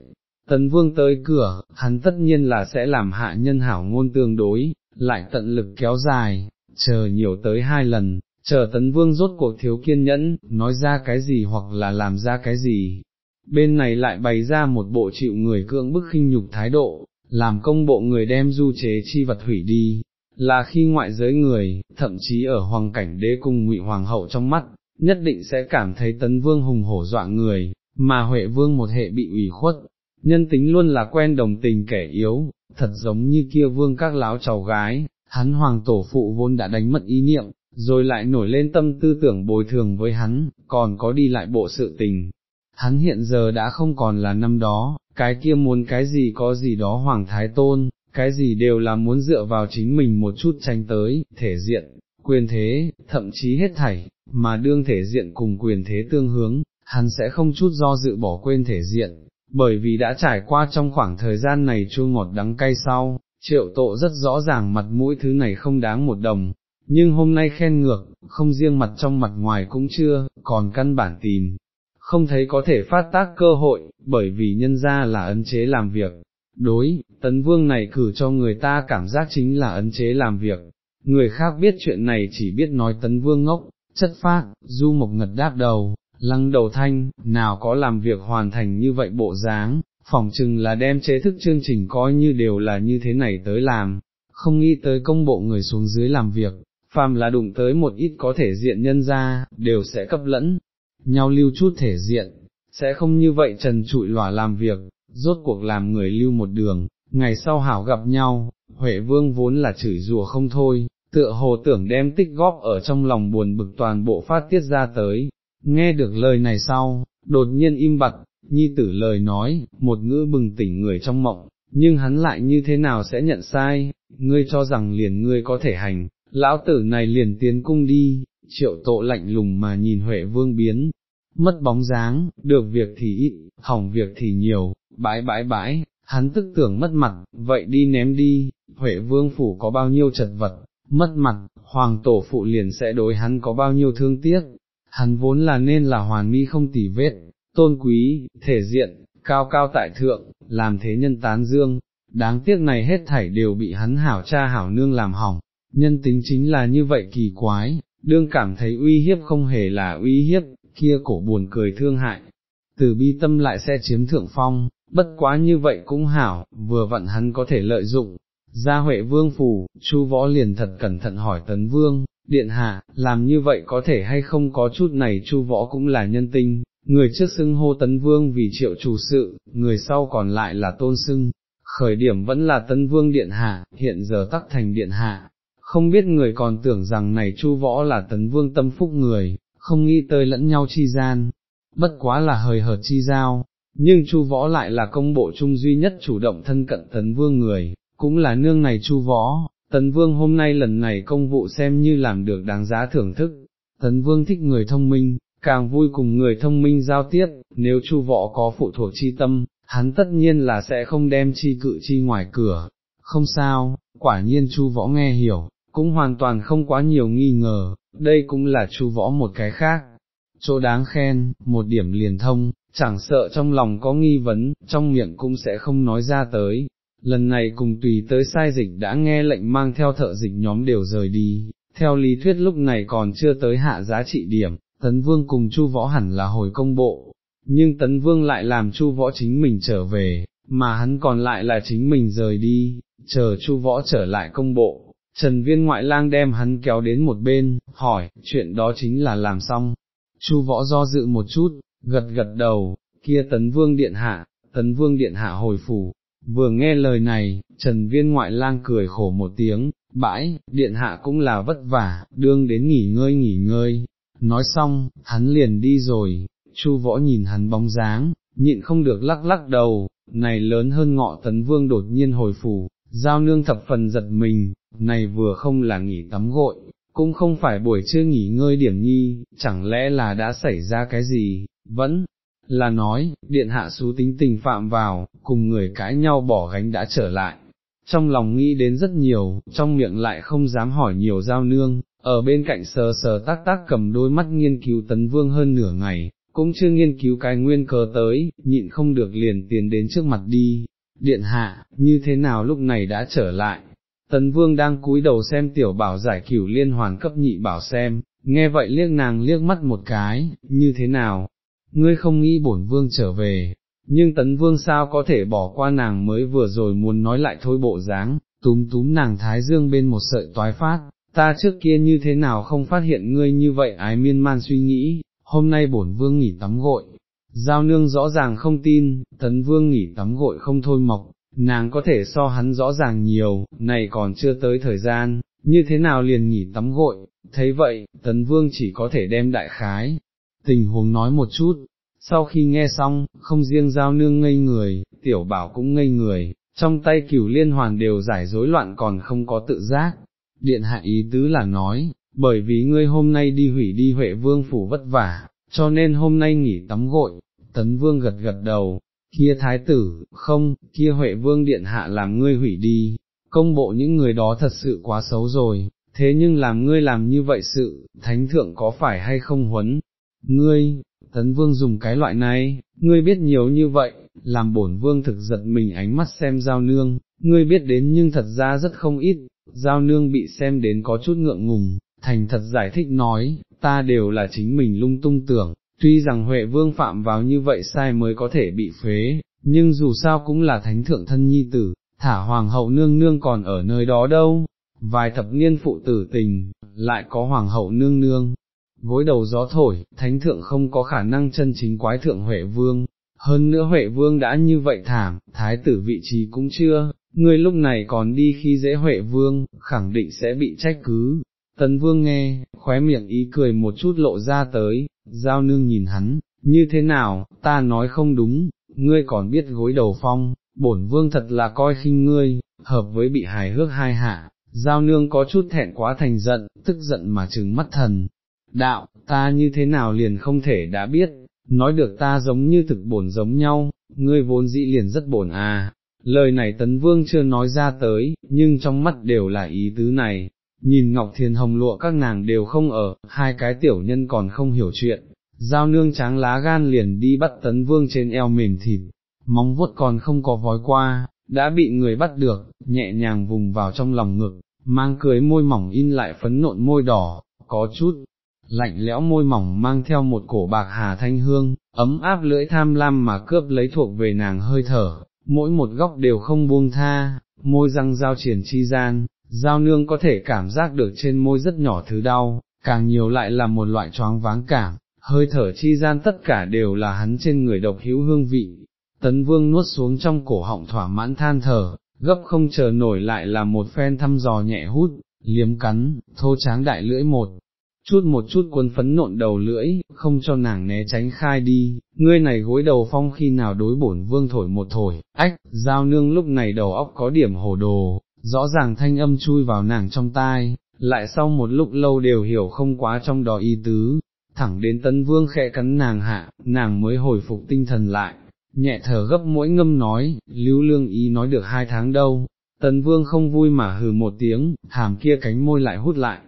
Tấn Vương tới cửa, hắn tất nhiên là sẽ làm hạ nhân hảo ngôn tương đối, lại tận lực kéo dài, chờ nhiều tới hai lần, chờ Tấn Vương rốt cuộc thiếu kiên nhẫn, nói ra cái gì hoặc là làm ra cái gì, bên này lại bày ra một bộ chịu người cưỡng bức khinh nhục thái độ, làm công bộ người đem du chế chi vật hủy đi, là khi ngoại giới người, thậm chí ở hoàng cảnh đế cung ngụy hoàng hậu trong mắt, nhất định sẽ cảm thấy tấn vương hùng hổ dọa người, mà huệ vương một hệ bị ủy khuất, nhân tính luôn là quen đồng tình kẻ yếu, thật giống như kia vương các láo cháu gái, hắn hoàng tổ phụ vốn đã đánh mất ý niệm, rồi lại nổi lên tâm tư tưởng bồi thường với hắn, còn có đi lại bộ sự tình, hắn hiện giờ đã không còn là năm đó, cái kia muốn cái gì có gì đó hoàng thái tôn, cái gì đều là muốn dựa vào chính mình một chút tranh tới, thể diện, quyền thế, thậm chí hết thảy, mà đương thể diện cùng quyền thế tương hướng, hắn sẽ không chút do dự bỏ quên thể diện, bởi vì đã trải qua trong khoảng thời gian này chua ngọt đắng cay sau, triệu tộ rất rõ ràng mặt mũi thứ này không đáng một đồng, nhưng hôm nay khen ngược, không riêng mặt trong mặt ngoài cũng chưa, còn căn bản tìm, không thấy có thể phát tác cơ hội, bởi vì nhân ra là ấn chế làm việc. Đối, tấn vương này cử cho người ta cảm giác chính là ấn chế làm việc, người khác biết chuyện này chỉ biết nói tấn vương ngốc, chất phát, du mộc ngật đáp đầu, lăng đầu thanh, nào có làm việc hoàn thành như vậy bộ dáng, phỏng chừng là đem chế thức chương trình coi như đều là như thế này tới làm, không nghĩ tới công bộ người xuống dưới làm việc, phàm là đụng tới một ít có thể diện nhân ra, đều sẽ cấp lẫn, nhau lưu chút thể diện, sẽ không như vậy trần trụi lòa làm việc, rốt cuộc làm người lưu một đường, ngày sau hảo gặp nhau, Huệ Vương vốn là chửi rủa không thôi, tựa hồ tưởng đem tích góp ở trong lòng buồn bực toàn bộ phát tiết ra tới, nghe được lời này sau, đột nhiên im bặt, nhi tử lời nói, một ngữ bừng tỉnh người trong mộng, nhưng hắn lại như thế nào sẽ nhận sai, ngươi cho rằng liền ngươi có thể hành, lão tử này liền tiến cung đi, triệu tộ lạnh lùng mà nhìn Huệ Vương biến, mất bóng dáng, được việc thì ít, hỏng việc thì nhiều, bãi bãi bãi, hắn tức tưởng mất mặt, vậy đi ném đi, Huệ Vương phủ có bao nhiêu chật vật, mất mặt, hoàng tổ phụ liền sẽ đối hắn có bao nhiêu thương tiếc, hắn vốn là nên là hoàn mi không tỉ vết, tôn quý, thể diện, cao cao tại thượng, làm thế nhân tán dương, đáng tiếc này hết thảy đều bị hắn hảo cha hảo nương làm hỏng, nhân tính chính là như vậy kỳ quái, đương cảm thấy uy hiếp không hề là uy hiếp, kia cổ buồn cười thương hại, từ bi tâm lại sẽ chiếm thượng phong, bất quá như vậy cũng hảo, vừa vặn hắn có thể lợi dụng. Gia Huệ Vương phủ, Chu Võ liền thật cẩn thận hỏi Tấn Vương, điện hạ, làm như vậy có thể hay không có chút này Chu Võ cũng là nhân tinh, người trước xưng hô Tấn Vương vì triệu chủ sự, người sau còn lại là tôn xưng, khởi điểm vẫn là Tấn Vương điện hạ, hiện giờ tắc thành điện hạ, không biết người còn tưởng rằng này chu võ là tấn vương tâm phúc người, không nghĩ tới lẫn nhau chi gian, bất quá là hời hợt chi giao, nhưng chu võ lại là công bộ trung duy nhất chủ động thân cận tấn vương người, cũng là nương này chu võ, tấn vương hôm nay lần này công vụ xem như làm được đáng giá thưởng thức, tấn vương thích người thông minh, càng vui cùng người thông minh giao tiếp, nếu chu võ có phụ thuộc chi tâm, hắn tất nhiên là sẽ không đem chi cự chi ngoài cửa, không sao, quả nhiên chu võ nghe hiểu, cũng hoàn toàn không quá nhiều nghi ngờ, đây cũng là chu võ một cái khác. Chỗ đáng khen, một điểm liền thông, chẳng sợ trong lòng có nghi vấn, trong miệng cũng sẽ không nói ra tới. Lần này cùng tùy tới sai dịch đã nghe lệnh mang theo thợ dịch nhóm đều rời đi, theo lý thuyết lúc này còn chưa tới hạ giá trị điểm, tấn vương cùng chu võ hẳn là hồi công bộ, nhưng tấn vương lại làm chu võ chính mình trở về, mà hắn còn lại là chính mình rời đi, chờ chu võ trở lại công bộ. Trần viên ngoại lang đem hắn kéo đến một bên, hỏi, chuyện đó chính là làm xong. Chu võ do dự một chút, gật gật đầu, kia tấn vương điện hạ, tấn vương điện hạ hồi phủ, vừa nghe lời này, trần viên ngoại lang cười khổ một tiếng, bãi, điện hạ cũng là vất vả, đương đến nghỉ ngơi nghỉ ngơi, nói xong, hắn liền đi rồi, chu võ nhìn hắn bóng dáng, nhịn không được lắc lắc đầu, này lớn hơn ngọ tấn vương đột nhiên hồi phủ, giao nương thập phần giật mình, này vừa không là nghỉ tắm gội, cũng không phải buổi trưa nghỉ ngơi điểm nhi, chẳng lẽ là đã xảy ra cái gì, vẫn là nói, điện hạ xú tính tình phạm vào, cùng người cãi nhau bỏ gánh đã trở lại. Trong lòng nghĩ đến rất nhiều, trong miệng lại không dám hỏi nhiều giao nương, ở bên cạnh sờ sờ tác tác cầm đôi mắt nghiên cứu tấn vương hơn nửa ngày, cũng chưa nghiên cứu cái nguyên cớ tới, nhịn không được liền tiến đến trước mặt đi. Điện hạ, như thế nào lúc này đã trở lại? Tấn vương đang cúi đầu xem tiểu bảo giải cửu liên hoàn cấp nhị bảo xem, nghe vậy liếc nàng liếc mắt một cái, như thế nào, ngươi không nghĩ bổn vương trở về, nhưng tấn vương sao có thể bỏ qua nàng mới vừa rồi muốn nói lại thôi bộ dáng, túm túm nàng thái dương bên một sợi toái phát, ta trước kia như thế nào không phát hiện ngươi như vậy ái miên man suy nghĩ, hôm nay bổn vương nghỉ tắm gội. Giao nương rõ ràng không tin, tấn vương nghỉ tắm gội không thôi mộc, nàng có thể so hắn rõ ràng nhiều, này còn chưa tới thời gian, như thế nào liền nghỉ tắm gội, thấy vậy, tấn vương chỉ có thể đem đại khái, tình huống nói một chút, sau khi nghe xong, không riêng giao nương ngây người, tiểu bảo cũng ngây người, trong tay cửu liên hoàn đều giải rối loạn còn không có tự giác. Điện hạ ý tứ là nói, bởi vì ngươi hôm nay đi hủy đi Huệ Vương phủ vất vả, cho nên hôm nay nghỉ tắm gội, tấn vương gật gật đầu, kia thái tử, không, kia Huệ Vương điện hạ làm ngươi hủy đi, công bộ những người đó thật sự quá xấu rồi, thế nhưng làm ngươi làm như vậy sự, thánh thượng có phải hay không huấn, ngươi, tấn vương dùng cái loại này, ngươi biết nhiều như vậy, làm bổn vương thực giật mình ánh mắt xem giao nương, ngươi biết đến nhưng thật ra rất không ít, giao nương bị xem đến có chút ngượng ngùng, thành thật giải thích nói, ta đều là chính mình lung tung tưởng, tuy rằng Huệ vương phạm vào như vậy sai mới có thể bị phế, nhưng dù sao cũng là thánh thượng thân nhi tử, thả hoàng hậu nương nương còn ở nơi đó đâu, vài thập niên phụ tử tình, lại có hoàng hậu nương nương, gối đầu gió thổi, thánh thượng không có khả năng chân chính quái thượng Huệ Vương, hơn nữa Huệ Vương đã như vậy thảm, thái tử vị trí cũng chưa, người lúc này còn đi khi dễ Huệ Vương, khẳng định sẽ bị trách cứ. Tấn Vương nghe, khóe miệng ý cười một chút lộ ra tới, giao nương nhìn hắn, như thế nào, ta nói không đúng, ngươi còn biết gối đầu phong, bổn vương thật là coi khinh ngươi, hợp với bị hài hước hai hạ, giao nương có chút thẹn quá thành giận, tức giận mà trừng mắt thần, đạo, ta như thế nào liền không thể đã biết, nói được ta giống như thực bổn giống nhau, ngươi vốn dĩ liền rất bổn à, lời này tấn vương chưa nói ra tới, nhưng trong mắt đều là ý tứ này, nhìn Ngọc Thiền Hồng lụa các nàng đều không ở, hai cái tiểu nhân còn không hiểu chuyện, giao nương tráng lá gan liền đi bắt tấn vương trên eo mềm thịt, móng vuốt còn không có vói qua, đã bị người bắt được, nhẹ nhàng vùng vào trong lòng ngực, mang cưới môi mỏng in lại phấn nộn môi đỏ, có chút, lạnh lẽo môi mỏng mang theo một cổ bạc hà thanh hương, ấm áp lưỡi tham lam mà cướp lấy thuộc về nàng hơi thở, mỗi một góc đều không buông tha, môi răng giao triển chi gian, giao nương có thể cảm giác được trên môi rất nhỏ thứ đau, càng nhiều lại là một loại choáng váng cảm, hơi thở chi gian tất cả đều là hắn trên người độc hữu hương vị. Tấn vương nuốt xuống trong cổ họng thỏa mãn than thở, gấp không chờ nổi lại là một phen thăm dò nhẹ hút, liếm cắn, thô tráng đại lưỡi một, chút một chút cuốn phấn nộn đầu lưỡi, không cho nàng né tránh khai đi, ngươi này gối đầu phong khi nào đối bổn vương thổi một thổi, ách, giao nương lúc này đầu óc có điểm hồ đồ, rõ ràng thanh âm chui vào nàng trong tai, lại sau một lúc lâu đều hiểu không quá trong đó ý tứ, thẳng đến tấn vương khẽ cắn nàng hạ, nàng mới hồi phục tinh thần lại, nhẹ thở gấp mỗi ngâm nói, lưu lương ý nói được hai tháng đâu. Tấn vương không vui mà hừ một tiếng, hàm kia cánh môi lại hút lại,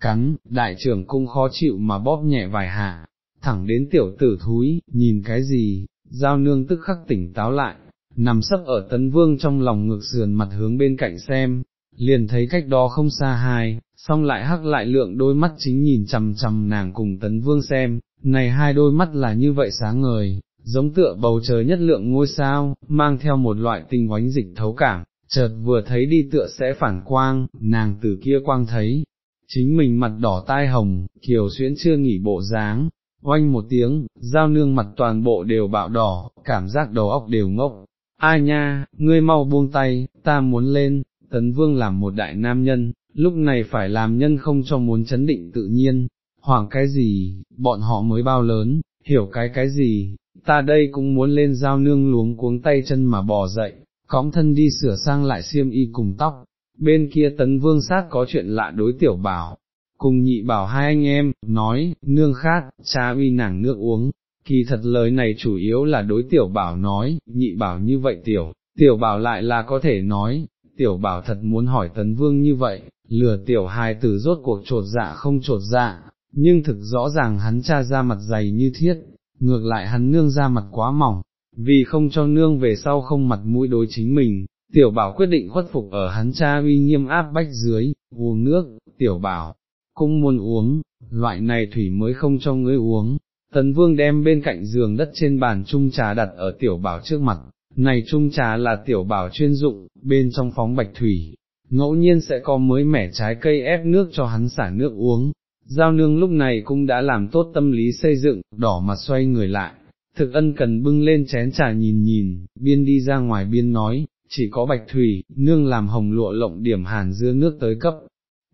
cắn, đại trưởng cung khó chịu mà bóp nhẹ vài hạ, thẳng đến tiểu tử thúi, nhìn cái gì, giao nương tức khắc tỉnh táo lại, nằm sấp ở tấn vương trong lòng ngược sườn mặt hướng bên cạnh xem, liền thấy cách đó không xa hai, xong lại hắc lại lượng đôi mắt chính nhìn chằm chằm nàng cùng tấn vương xem, này hai đôi mắt là như vậy sáng ngời, giống tựa bầu trời nhất lượng ngôi sao, mang theo một loại tình oánh dịch thấu cảm, chợt vừa thấy đi tựa sẽ phản quang, nàng từ kia quang thấy, chính mình mặt đỏ tai hồng, kiều xuyễn chưa nghỉ bộ dáng, oanh một tiếng, giao nương mặt toàn bộ đều bạo đỏ, cảm giác đầu óc đều ngốc. Ai nha, ngươi mau buông tay, ta muốn lên, tấn vương làm một đại nam nhân, lúc này phải làm nhân không cho muốn chấn định tự nhiên, hoảng cái gì, bọn họ mới bao lớn, hiểu cái cái gì, ta đây cũng muốn lên giao nương luống cuống tay chân mà bò dậy, cõng thân đi sửa sang lại xiêm y cùng tóc, bên kia tấn vương sát có chuyện lạ đối tiểu bảo, cùng nhị bảo hai anh em, nói, nương khát, cha uy nàng nước uống, kỳ thật lời này chủ yếu là đối tiểu bảo nói, nhị bảo như vậy tiểu, tiểu bảo lại là có thể nói, tiểu bảo thật muốn hỏi tấn vương như vậy, lừa tiểu hài tử rốt cuộc trột dạ không trột dạ, nhưng thực rõ ràng hắn cha ra mặt dày như thiết, ngược lại hắn nương ra mặt quá mỏng, vì không cho nương về sau không mặt mũi đối chính mình, tiểu bảo quyết định khuất phục ở hắn cha uy nghiêm áp bách dưới, uống nước, tiểu bảo, cũng muốn uống, loại này thủy mới không cho ngươi uống. Tấn vương đem bên cạnh giường đất trên bàn chung trà đặt ở tiểu bảo trước mặt, này chung trà là tiểu bảo chuyên dụng, bên trong phóng bạch thủy, ngẫu nhiên sẽ có mới mẻ trái cây ép nước cho hắn xả nước uống. Giao nương lúc này cũng đã làm tốt tâm lý xây dựng, đỏ mặt xoay người lại, thực ân cần bưng lên chén trà nhìn nhìn, biên đi ra ngoài biên nói, chỉ có bạch thủy, nương làm hồng lụa lộng điểm hàn dưa nước tới cấp.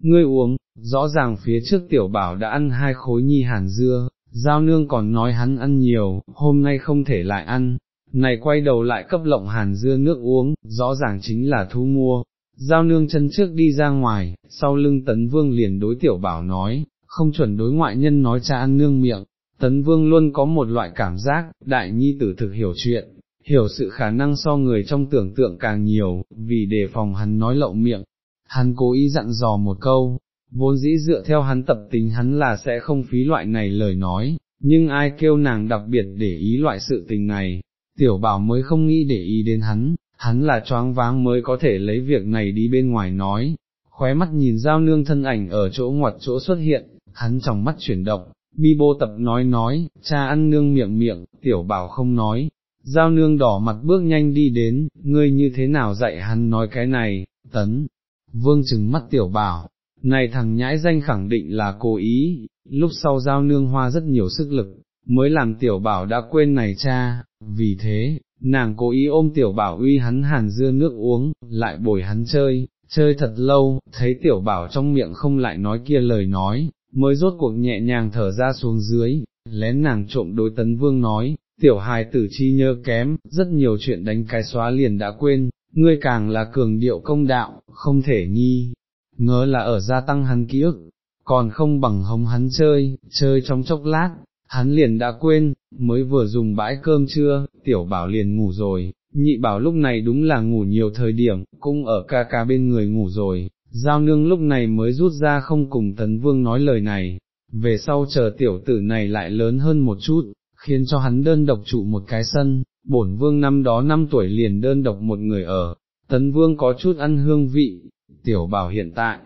Ngươi uống, rõ ràng phía trước tiểu bảo đã ăn hai khối nhi hàn dưa, giao nương còn nói hắn ăn nhiều, hôm nay không thể lại ăn, này quay đầu lại cấp lộng hàn dưa nước uống, rõ ràng chính là thu mua. Giao nương chân trước đi ra ngoài, sau lưng tấn vương liền đối tiểu bảo nói, không chuẩn đối ngoại nhân nói cha ăn nương miệng, tấn vương luôn có một loại cảm giác, đại nhi tử thực hiểu chuyện, hiểu sự khả năng so người trong tưởng tượng càng nhiều, vì đề phòng hắn nói lậu miệng, hắn cố ý dặn dò một câu, vốn dĩ dựa theo hắn tập tính hắn là sẽ không phí loại này lời nói, nhưng ai kêu nàng đặc biệt để ý loại sự tình này, tiểu bảo mới không nghĩ để ý đến hắn, hắn là choáng váng mới có thể lấy việc này đi bên ngoài nói, khóe mắt nhìn giao nương thân ảnh ở chỗ ngoặt chỗ xuất hiện, hắn trong mắt chuyển động, bi bô tập nói nói, cha ăn nương miệng miệng, tiểu bảo không nói, giao nương đỏ mặt bước nhanh đi đến, ngươi như thế nào dạy hắn nói cái này, tấn, vương chừng mắt tiểu bảo, này thằng nhãi danh khẳng định là cố ý, lúc sau giao nương hoa rất nhiều sức lực, mới làm tiểu bảo đã quên này cha, vì thế, nàng cố ý ôm tiểu bảo uy hắn hàn dưa nước uống, lại bồi hắn chơi, chơi thật lâu, thấy tiểu bảo trong miệng không lại nói kia lời nói, mới rốt cuộc nhẹ nhàng thở ra xuống dưới, lén nàng trộm đối tấn vương nói, tiểu hài tử chi nhớ kém, rất nhiều chuyện đánh cái xóa liền đã quên, ngươi càng là cường điệu công đạo, không thể nghi, ngớ là ở gia tăng hắn ký ức, còn không bằng hống hắn chơi, chơi trong chốc lát, hắn liền đã quên, mới vừa dùng bãi cơm trưa, tiểu bảo liền ngủ rồi, nhị bảo lúc này đúng là ngủ nhiều thời điểm, cũng ở ca ca bên người ngủ rồi, giao nương lúc này mới rút ra không cùng tấn vương nói lời này, về sau chờ tiểu tử này lại lớn hơn một chút, khiến cho hắn đơn độc trụ một cái sân, bổn vương năm đó năm tuổi liền đơn độc một người ở, tấn vương có chút ăn hương vị, tiểu bảo hiện tại,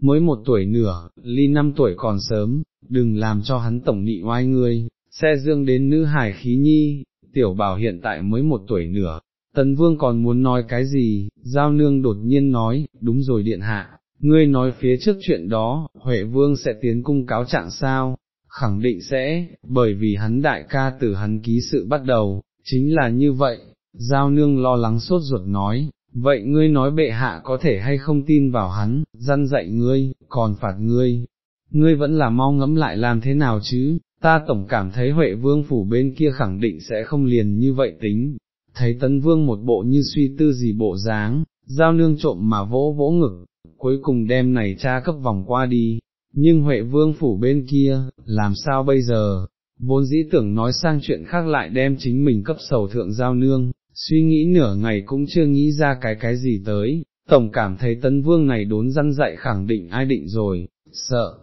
mới một tuổi nửa, ly năm tuổi còn sớm, đừng làm cho hắn tổng nị oai ngươi, xe dương đến nữ hải khí nhi, tiểu bảo hiện tại mới một tuổi nửa. Tấn vương còn muốn nói cái gì, giao nương đột nhiên nói, đúng rồi điện hạ, ngươi nói phía trước chuyện đó, Huệ vương sẽ tiến cung cáo trạng sao, khẳng định sẽ, bởi vì hắn đại ca từ hắn ký sự bắt đầu, chính là như vậy, giao nương lo lắng sốt ruột nói, vậy ngươi nói bệ hạ có thể hay không tin vào hắn, răn dạy ngươi, còn phạt ngươi, ngươi vẫn là mau ngẫm lại làm thế nào chứ, ta tổng cảm thấy Huệ Vương phủ bên kia khẳng định sẽ không liền như vậy tính, thấy Tấn Vương một bộ như suy tư gì bộ dáng, giao nương trộm mà vỗ vỗ ngực, cuối cùng đem này cha cấp vòng qua đi, nhưng Huệ Vương phủ bên kia, làm sao bây giờ, vốn dĩ tưởng nói sang chuyện khác lại đem chính mình cấp sầu thượng giao nương, suy nghĩ nửa ngày cũng chưa nghĩ ra cái cái gì tới, tổng cảm thấy tấn vương này đốn răn dạy khẳng định ai định rồi, sợ,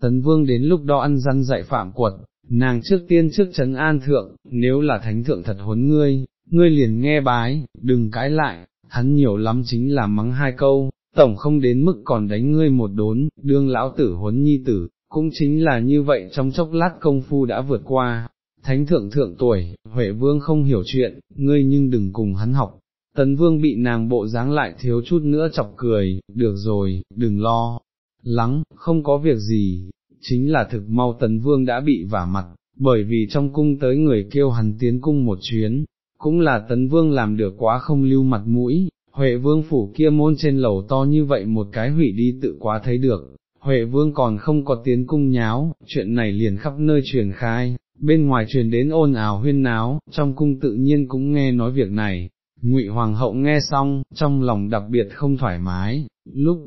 tấn vương đến lúc đó ăn răn dạy phạm quật, nàng trước tiên trước chấn an thượng, nếu là thánh thượng thật huấn ngươi, ngươi liền nghe bái, đừng cãi lại, hắn nhiều lắm chính là mắng hai câu, tổng không đến mức còn đánh ngươi một đốn, đương lão tử huấn nhi tử, cũng chính là như vậy trong chốc lát công phu đã vượt qua. Thánh thượng thượng tuổi, Huệ Vương không hiểu chuyện, ngươi nhưng đừng cùng hắn học. Tấn Vương bị nàng bộ dáng lại thiếu chút nữa chọc cười, được rồi, đừng lo, lắng, không có việc gì, chính là thực mau Tấn Vương đã bị vả mặt, bởi vì trong cung tới người kêu hắn tiến cung một chuyến, cũng là Tấn Vương làm được quá không lưu mặt mũi, Huệ Vương phủ kia môn trên lầu to như vậy một cái hủy đi tự quá thấy được, Huệ Vương còn không có tiến cung nháo, chuyện này liền khắp nơi truyền khai, bên ngoài truyền đến ôn ào huyên náo, trong cung tự nhiên cũng nghe nói việc này. Ngụy Hoàng hậu nghe xong, trong lòng đặc biệt không thoải mái, lúc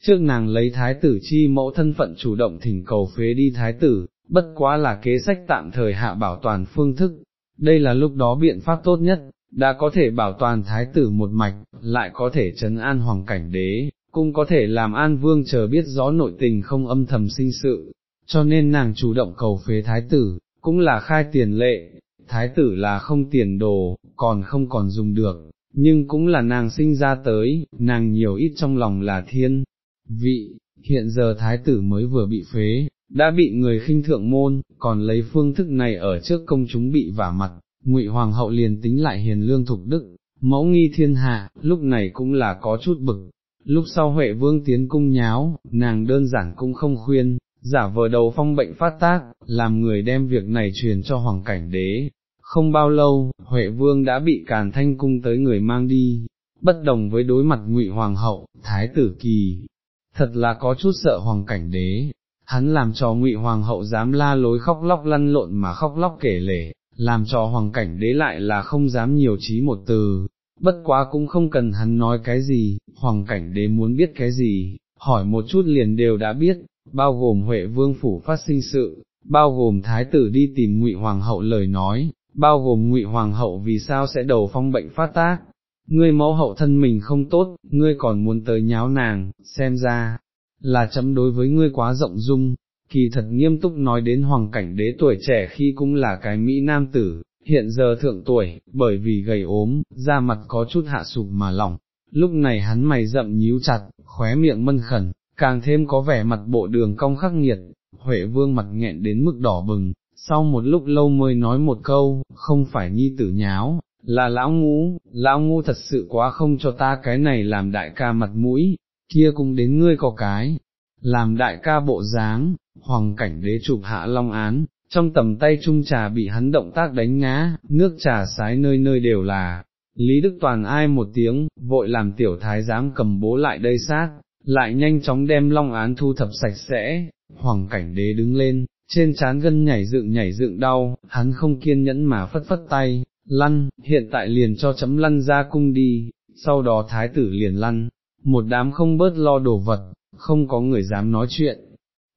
trước nàng lấy thái tử chi mẫu thân phận chủ động thỉnh cầu phế đi thái tử, bất quá là kế sách tạm thời hạ bảo toàn phương thức, đây là lúc đó biện pháp tốt nhất, đã có thể bảo toàn thái tử một mạch, lại có thể trấn an hoàng cảnh đế, cũng có thể làm an vương chờ biết rõ nội tình không âm thầm sinh sự, cho nên nàng chủ động cầu phế thái tử, cũng là khai tiền lệ, thái tử là không tiền đồ, còn không còn dùng được, nhưng cũng là nàng sinh ra tới, nàng nhiều ít trong lòng là thiên, vị, hiện giờ thái tử mới vừa bị phế, đã bị người khinh thượng môn, còn lấy phương thức này ở trước công chúng bị vả mặt, ngụy hoàng hậu liền tính lại hiền lương thục đức, mẫu nghi thiên hạ, lúc này cũng là có chút bực. Lúc sau Huệ Vương tiến cung nháo, nàng đơn giản cũng không khuyên, giả vờ đầu phong bệnh phát tác, làm người đem việc này truyền cho hoàng cảnh đế. Không bao lâu, Huệ Vương đã bị càn thanh cung tới người mang đi, bất đồng với đối mặt ngụy hoàng hậu, thái tử kỳ, thật là có chút sợ hoàng cảnh đế, hắn làm cho ngụy hoàng hậu dám la lối khóc lóc lăn lộn mà khóc lóc kể lể, làm cho hoàng cảnh đế lại là không dám nhiều trí một từ, bất quá cũng không cần hắn nói cái gì, hoàng cảnh đế muốn biết cái gì, hỏi một chút liền đều đã biết, bao gồm Huệ Vương Phủ phát sinh sự, bao gồm Thái tử đi tìm ngụy Hoàng hậu lời nói, bao gồm ngụy Hoàng hậu vì sao sẽ đầu phong bệnh phát tác. Ngươi mẫu hậu thân mình không tốt, ngươi còn muốn tới nháo nàng, xem ra, là chấm đối với ngươi quá rộng dung, kỳ thật nghiêm túc nói đến hoàng cảnh đế tuổi trẻ khi cũng là cái Mỹ nam tử, hiện giờ thượng tuổi, bởi vì gầy ốm, da mặt có chút hạ sụp mà lỏng, lúc này hắn mày rậm nhíu chặt, khóe miệng mân khẩn, càng thêm có vẻ mặt bộ đường cong khắc nghiệt, Huệ vương mặt nghẹn đến mức đỏ bừng, sau một lúc lâu mới nói một câu, không phải nhi tử nháo, là lão ngu, lão ngu thật sự quá không cho ta cái này làm đại ca mặt mũi, kia cũng đến ngươi có cái, làm đại ca bộ dáng, hoàng cảnh đế chụp hạ long án, trong tầm tay trung trà bị hắn động tác đánh ngã, nước trà sái nơi nơi đều là, Lý Đức Toàn ai một tiếng, vội làm tiểu thái giám cầm bố lại đây sát, lại nhanh chóng đem long án thu thập sạch sẽ, hoàng cảnh đế đứng lên, trên trán gân nhảy dựng nhảy dựng đau, hắn không kiên nhẫn mà phất phất tay, lăn, hiện tại liền cho chấm lăn ra cung đi, sau đó thái tử liền lăn, một đám không bớt lo đồ vật, không có người dám nói chuyện.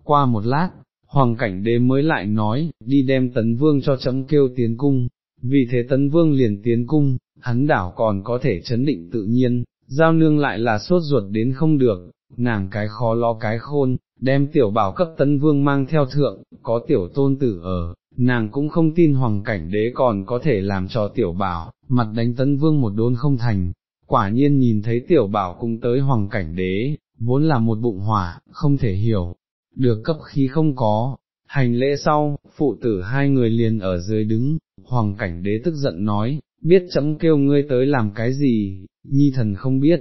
Qua một lát, hoàng cảnh đế mới lại nói, đi đem tấn vương cho chấm kêu tiến cung, vì thế tấn vương liền tiến cung, hắn đảo còn có thể chấn định tự nhiên, giao nương lại là sốt ruột đến không được, nàng cái khó lo cái khôn, đem tiểu bảo cấp tấn vương mang theo thượng, có tiểu tôn tử ở, nàng cũng không tin hoàng cảnh đế còn có thể làm cho tiểu bảo, mặt đánh tấn vương một đốn không thành, quả nhiên nhìn thấy tiểu bảo cũng tới hoàng cảnh đế, vốn là một bụng hỏa, không thể hiểu, được cấp khí không có. Hành lễ sau, phụ tử hai người liền ở dưới đứng, hoàng cảnh đế tức giận nói, biết chấm kêu ngươi tới làm cái gì, nhi thần không biết,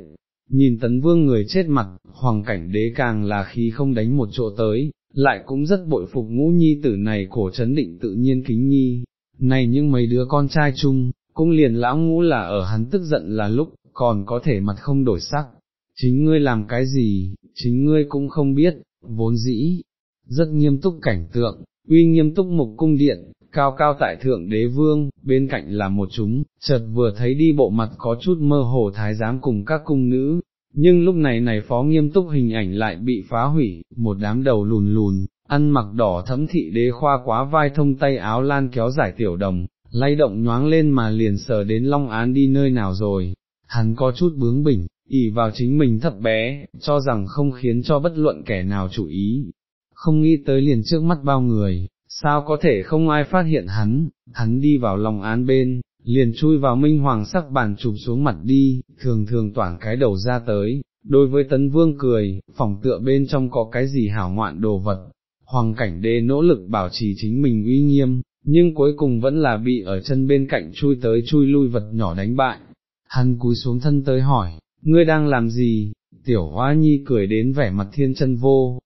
nhìn tấn vương người chết mặt, hoàng cảnh đế càng là khí không đánh một chỗ tới, lại cũng rất bội phục ngũ nhi tử này cổ chấn định tự nhiên kính nhi, này những mấy đứa con trai chung, cũng liền lão ngũ là ở hắn tức giận là lúc, còn có thể mặt không đổi sắc, chính ngươi làm cái gì, chính ngươi cũng không biết, vốn dĩ, rất nghiêm túc cảnh tượng, uy nghiêm túc mục cung điện, cao cao tại thượng đế vương, bên cạnh là một chúng, chợt vừa thấy đi bộ mặt có chút mơ hồ thái giám cùng các cung nữ, nhưng lúc này này phó nghiêm túc hình ảnh lại bị phá hủy, một đám đầu lùn lùn, ăn mặc đỏ thấm thị đế khoa quá vai thông tay áo lan kéo giải tiểu đồng, lay động nhoáng lên mà liền sờ đến long án đi nơi nào rồi, hắn có chút bướng bỉnh, ỉ vào chính mình thật bé, cho rằng không khiến cho bất luận kẻ nào chú ý, không nghĩ tới liền trước mắt bao người, sao có thể không ai phát hiện hắn, hắn đi vào lòng án bên, liền chui vào minh hoàng sắc bàn chụp xuống mặt đi, thường thường toảng cái đầu ra tới, đối với tấn vương cười, phòng tựa bên trong có cái gì hảo ngoạn đồ vật, hoàng cảnh đê nỗ lực bảo trì chính mình uy nghiêm, nhưng cuối cùng vẫn là bị ở chân bên cạnh chui tới chui lui vật nhỏ đánh bại. Hắn cúi xuống thân tới hỏi, ngươi đang làm gì? Tiểu hoa nhi cười đến vẻ mặt thiên chân vô.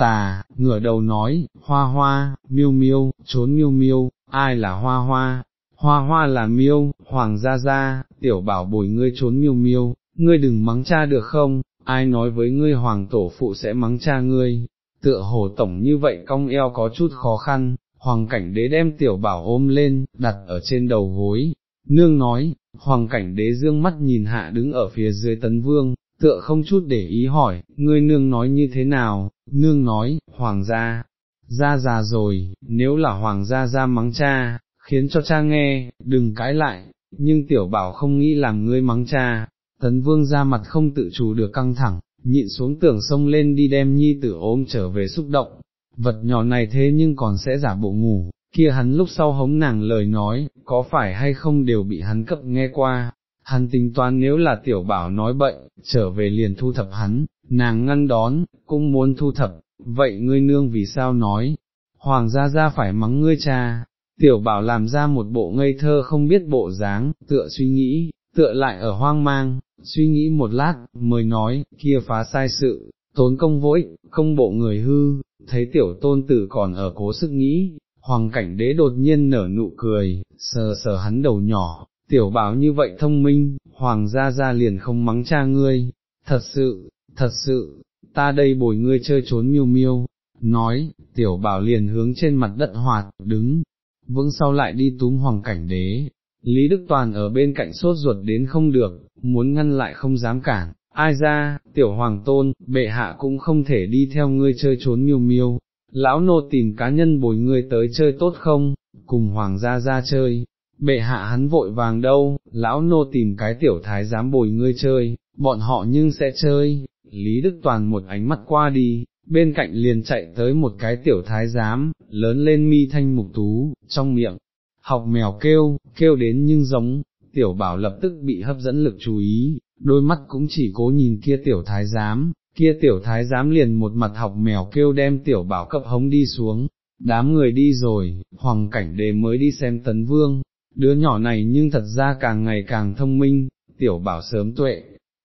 Tà, ngửa đầu nói, hoa hoa, miêu miêu, trốn miêu miêu, ai là hoa hoa? Hoa hoa là miêu, hoàng gia gia, tiểu bảo bồi ngươi trốn miêu miêu, ngươi đừng mắng cha được không, ai nói với ngươi hoàng tổ phụ sẽ mắng cha ngươi, tựa hồ tổng như vậy cong eo có chút khó khăn, hoàng cảnh đế đem tiểu bảo ôm lên, đặt ở trên đầu gối, nương nói, hoàng cảnh đế dương mắt nhìn hạ đứng ở phía dưới tấn vương, tựa không chút để ý hỏi, ngươi nương nói như thế nào, nương nói, hoàng gia, gia già rồi, nếu là hoàng gia gia mắng cha, khiến cho cha nghe, đừng cãi lại, nhưng tiểu bảo không nghĩ làm ngươi mắng cha, tấn vương ra mặt không tự chủ được căng thẳng, nhịn xuống tưởng sông lên đi đem nhi tử ôm trở về xúc động, vật nhỏ này thế nhưng còn sẽ giả bộ ngủ, kia hắn lúc sau hống nàng lời nói, có phải hay không đều bị hắn cập nghe qua, hắn tính toán nếu là tiểu bảo nói bậy, trở về liền thu thập hắn, nàng ngăn đón, cũng muốn thu thập, vậy ngươi nương vì sao nói, hoàng gia gia phải mắng ngươi cha, tiểu bảo làm ra một bộ ngây thơ không biết bộ dáng, tựa suy nghĩ, tựa lại ở hoang mang, suy nghĩ một lát, mới nói, kia phá sai sự, tốn công vỗi, công bộ người hư, thấy tiểu tôn tử còn ở cố sức nghĩ, hoàng cảnh đế đột nhiên nở nụ cười, sờ sờ hắn đầu nhỏ, tiểu bảo như vậy thông minh, hoàng gia gia liền không mắng cha ngươi, thật sự, thật sự, ta đây bồi ngươi chơi trốn miêu miêu, nói, tiểu bảo liền hướng trên mặt đất hoạt, đứng, vững sau lại đi túm hoàng cảnh đế, Lý Đức Toàn ở bên cạnh sốt ruột đến không được, muốn ngăn lại không dám cản, ai ra, tiểu hoàng tôn, bệ hạ cũng không thể đi theo ngươi chơi trốn miêu miêu, lão nô tìm cá nhân bồi ngươi tới chơi tốt không, cùng hoàng gia ra chơi, bệ hạ hắn vội vàng đâu, lão nô tìm cái tiểu thái dám bồi ngươi chơi, bọn họ nhưng sẽ chơi, Lý Đức Toàn một ánh mắt qua đi, bên cạnh liền chạy tới một cái tiểu thái giám, lớn lên mi thanh mục tú, trong miệng, học mèo kêu, kêu đến nhưng giống, tiểu bảo lập tức bị hấp dẫn lực chú ý, đôi mắt cũng chỉ cố nhìn kia tiểu thái giám, kia tiểu thái giám liền một mặt học mèo kêu đem tiểu bảo cấp hống đi xuống, đám người đi rồi, hoàng cảnh đề mới đi xem tấn vương, đứa nhỏ này nhưng thật ra càng ngày càng thông minh, tiểu bảo sớm tuệ.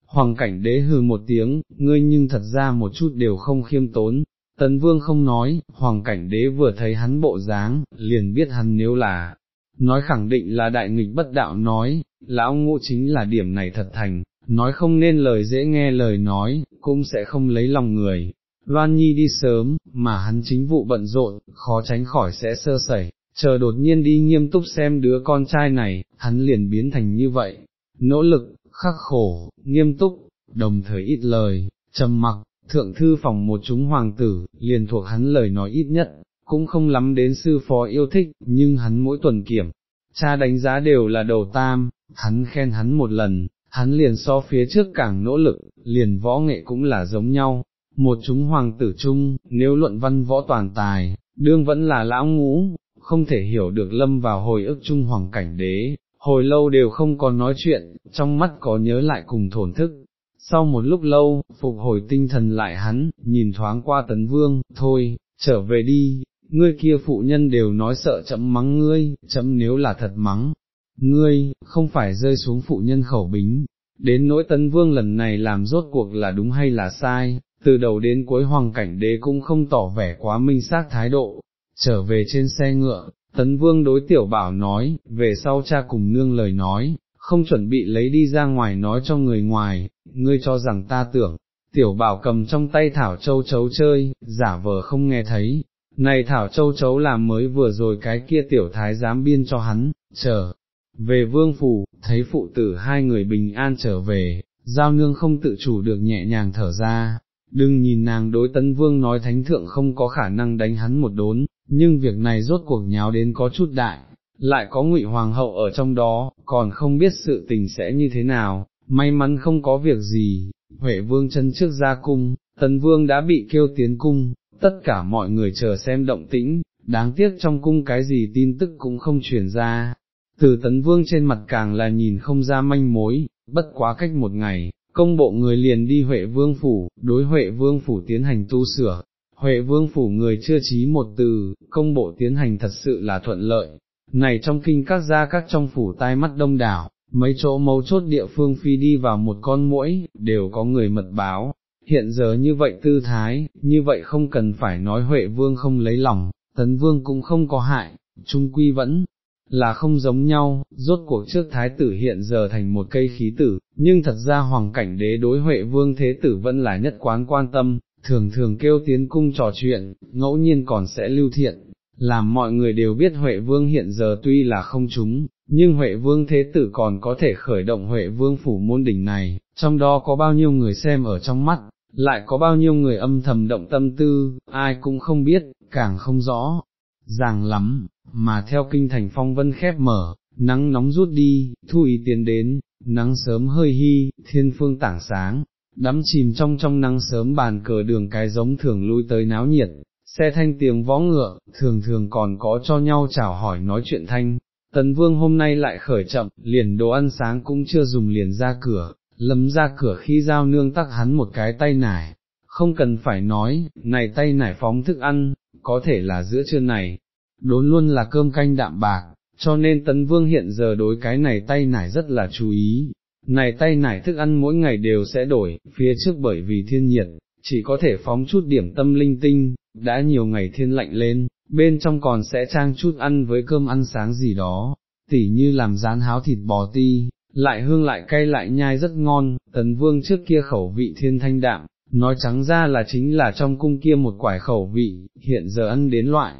Hoàng cảnh đế hừ một tiếng, ngươi nhưng thật ra một chút đều không khiêm tốn, tấn vương không nói, hoàng cảnh đế vừa thấy hắn bộ dáng, liền biết hắn nếu là, nói khẳng định là đại nghịch bất đạo nói, lão ngũ chính là điểm này thật thành, nói không nên lời dễ nghe lời nói, cũng sẽ không lấy lòng người. Loan Nhi đi sớm, mà hắn chính vụ bận rộn, khó tránh khỏi sẽ sơ sẩy, chờ đột nhiên đi nghiêm túc xem đứa con trai này, hắn liền biến thành như vậy, nỗ lực, khắc khổ, nghiêm túc, đồng thời ít lời, trầm mặc, thượng thư phòng một chúng hoàng tử, liền thuộc hắn lời nói ít nhất, cũng không lắm đến sư phó yêu thích, nhưng hắn mỗi tuần kiểm, cha đánh giá đều là đầu tam, hắn khen hắn một lần, hắn liền so phía trước càng nỗ lực, liền võ nghệ cũng là giống nhau, một chúng hoàng tử chung, nếu luận văn võ toàn tài, đương vẫn là lão ngũ, không thể hiểu được lâm vào hồi ức chung hoàng cảnh đế, hồi lâu đều không còn nói chuyện, trong mắt có nhớ lại cùng thổn thức. Sau một lúc lâu, phục hồi tinh thần lại hắn, nhìn thoáng qua tấn vương, thôi, trở về đi, ngươi kia phụ nhân đều nói sợ chậm mắng ngươi, chậm nếu là thật mắng, ngươi, không phải rơi xuống phụ nhân khẩu bính, đến nỗi tấn vương lần này làm rốt cuộc là đúng hay là sai, từ đầu đến cuối hoàng cảnh đế cũng không tỏ vẻ quá minh xác thái độ, trở về trên xe ngựa, tấn vương đối tiểu bảo nói, về sau cha cùng nương lời nói, không chuẩn bị lấy đi ra ngoài nói cho người ngoài, ngươi cho rằng ta tưởng, tiểu bảo cầm trong tay thảo châu chấu chơi, giả vờ không nghe thấy, này Thảo Châu Chấu làm mới vừa rồi cái kia tiểu thái dám biên cho hắn, chờ, về vương phủ, thấy phụ tử hai người bình an trở về, giao nương không tự chủ được nhẹ nhàng thở ra, đừng nhìn nàng đối tấn vương nói thánh thượng không có khả năng đánh hắn một đốn, nhưng việc này rốt cuộc nháo đến có chút đại, lại có ngụy hoàng hậu ở trong đó, còn không biết sự tình sẽ như thế nào, may mắn không có việc gì, Huệ vương chân trước ra cung, tấn vương đã bị kêu tiến cung, tất cả mọi người chờ xem động tĩnh, đáng tiếc trong cung cái gì tin tức cũng không truyền ra. Từ tấn vương trên mặt càng là nhìn không ra manh mối, bất quá cách một ngày, công bộ người liền đi Huệ Vương Phủ, đối Huệ Vương Phủ tiến hành tu sửa, Huệ Vương Phủ người chưa trí một từ, công bộ tiến hành thật sự là thuận lợi, này trong kinh các gia các trong phủ tai mắt đông đảo, mấy chỗ mấu chốt địa phương phi đi vào một con mũi đều có người mật báo, hiện giờ như vậy tư thái, như vậy không cần phải nói Huệ Vương không lấy lòng, Tấn Vương cũng không có hại, trung quy vẫn là không giống nhau, rốt cuộc trước thái tử hiện giờ thành một cây khí tử, nhưng thật ra hoàng cảnh đế đối Huệ Vương Thế Tử vẫn là nhất quán quan tâm, thường thường kêu tiến cung trò chuyện, ngẫu nhiên còn sẽ lưu thiện, làm mọi người đều biết Huệ Vương hiện giờ tuy là không chúng, nhưng Huệ Vương Thế Tử còn có thể khởi động Huệ Vương phủ môn đỉnh này, trong đó có bao nhiêu người xem ở trong mắt, lại có bao nhiêu người âm thầm động tâm tư, ai cũng không biết, càng không rõ, ràng lắm, mà theo kinh thành phong vân khép mở, nắng nóng rút đi, thu ý tiến đến, nắng sớm hơi hy, thiên phương tảng sáng, đắm chìm trong trong nắng sớm bàn cờ đường cái giống thường lui tới náo nhiệt, xe thanh tiếng võ ngựa, thường thường còn có cho nhau chào hỏi nói chuyện thanh. Tấn Vương hôm nay lại khởi chậm, liền đồ ăn sáng cũng chưa dùng liền ra cửa, lấm ra cửa khi giao nương tắc hắn một cái tay nải, không cần phải nói, này tay nải phóng thức ăn, có thể là giữa trưa này, đốn luôn là cơm canh đạm bạc, cho nên tấn vương hiện giờ đối cái này tay nải rất là chú ý, này tay nải thức ăn mỗi ngày đều sẽ đổi, phía trước bởi vì thiên nhiệt, chỉ có thể phóng chút điểm tâm linh tinh, đã nhiều ngày thiên lạnh lên, bên trong còn sẽ trang chút ăn với cơm ăn sáng gì đó, tỉ như làm rán háo thịt bò ti, lại hương lại cay lại nhai rất ngon, tấn vương trước kia khẩu vị thiên thanh đạm, nói trắng ra là chính là trong cung kia một quải khẩu vị, hiện giờ ăn đến loại,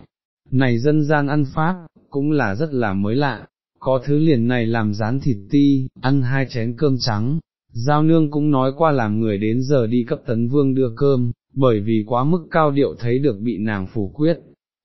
này dân gian ăn pháp, cũng là rất là mới lạ, có thứ liền này làm rán thịt ti, ăn hai chén cơm trắng, giao nương cũng nói qua làm người đến giờ đi cấp tấn vương đưa cơm, bởi vì quá mức cao điệu thấy được bị nàng phủ quyết.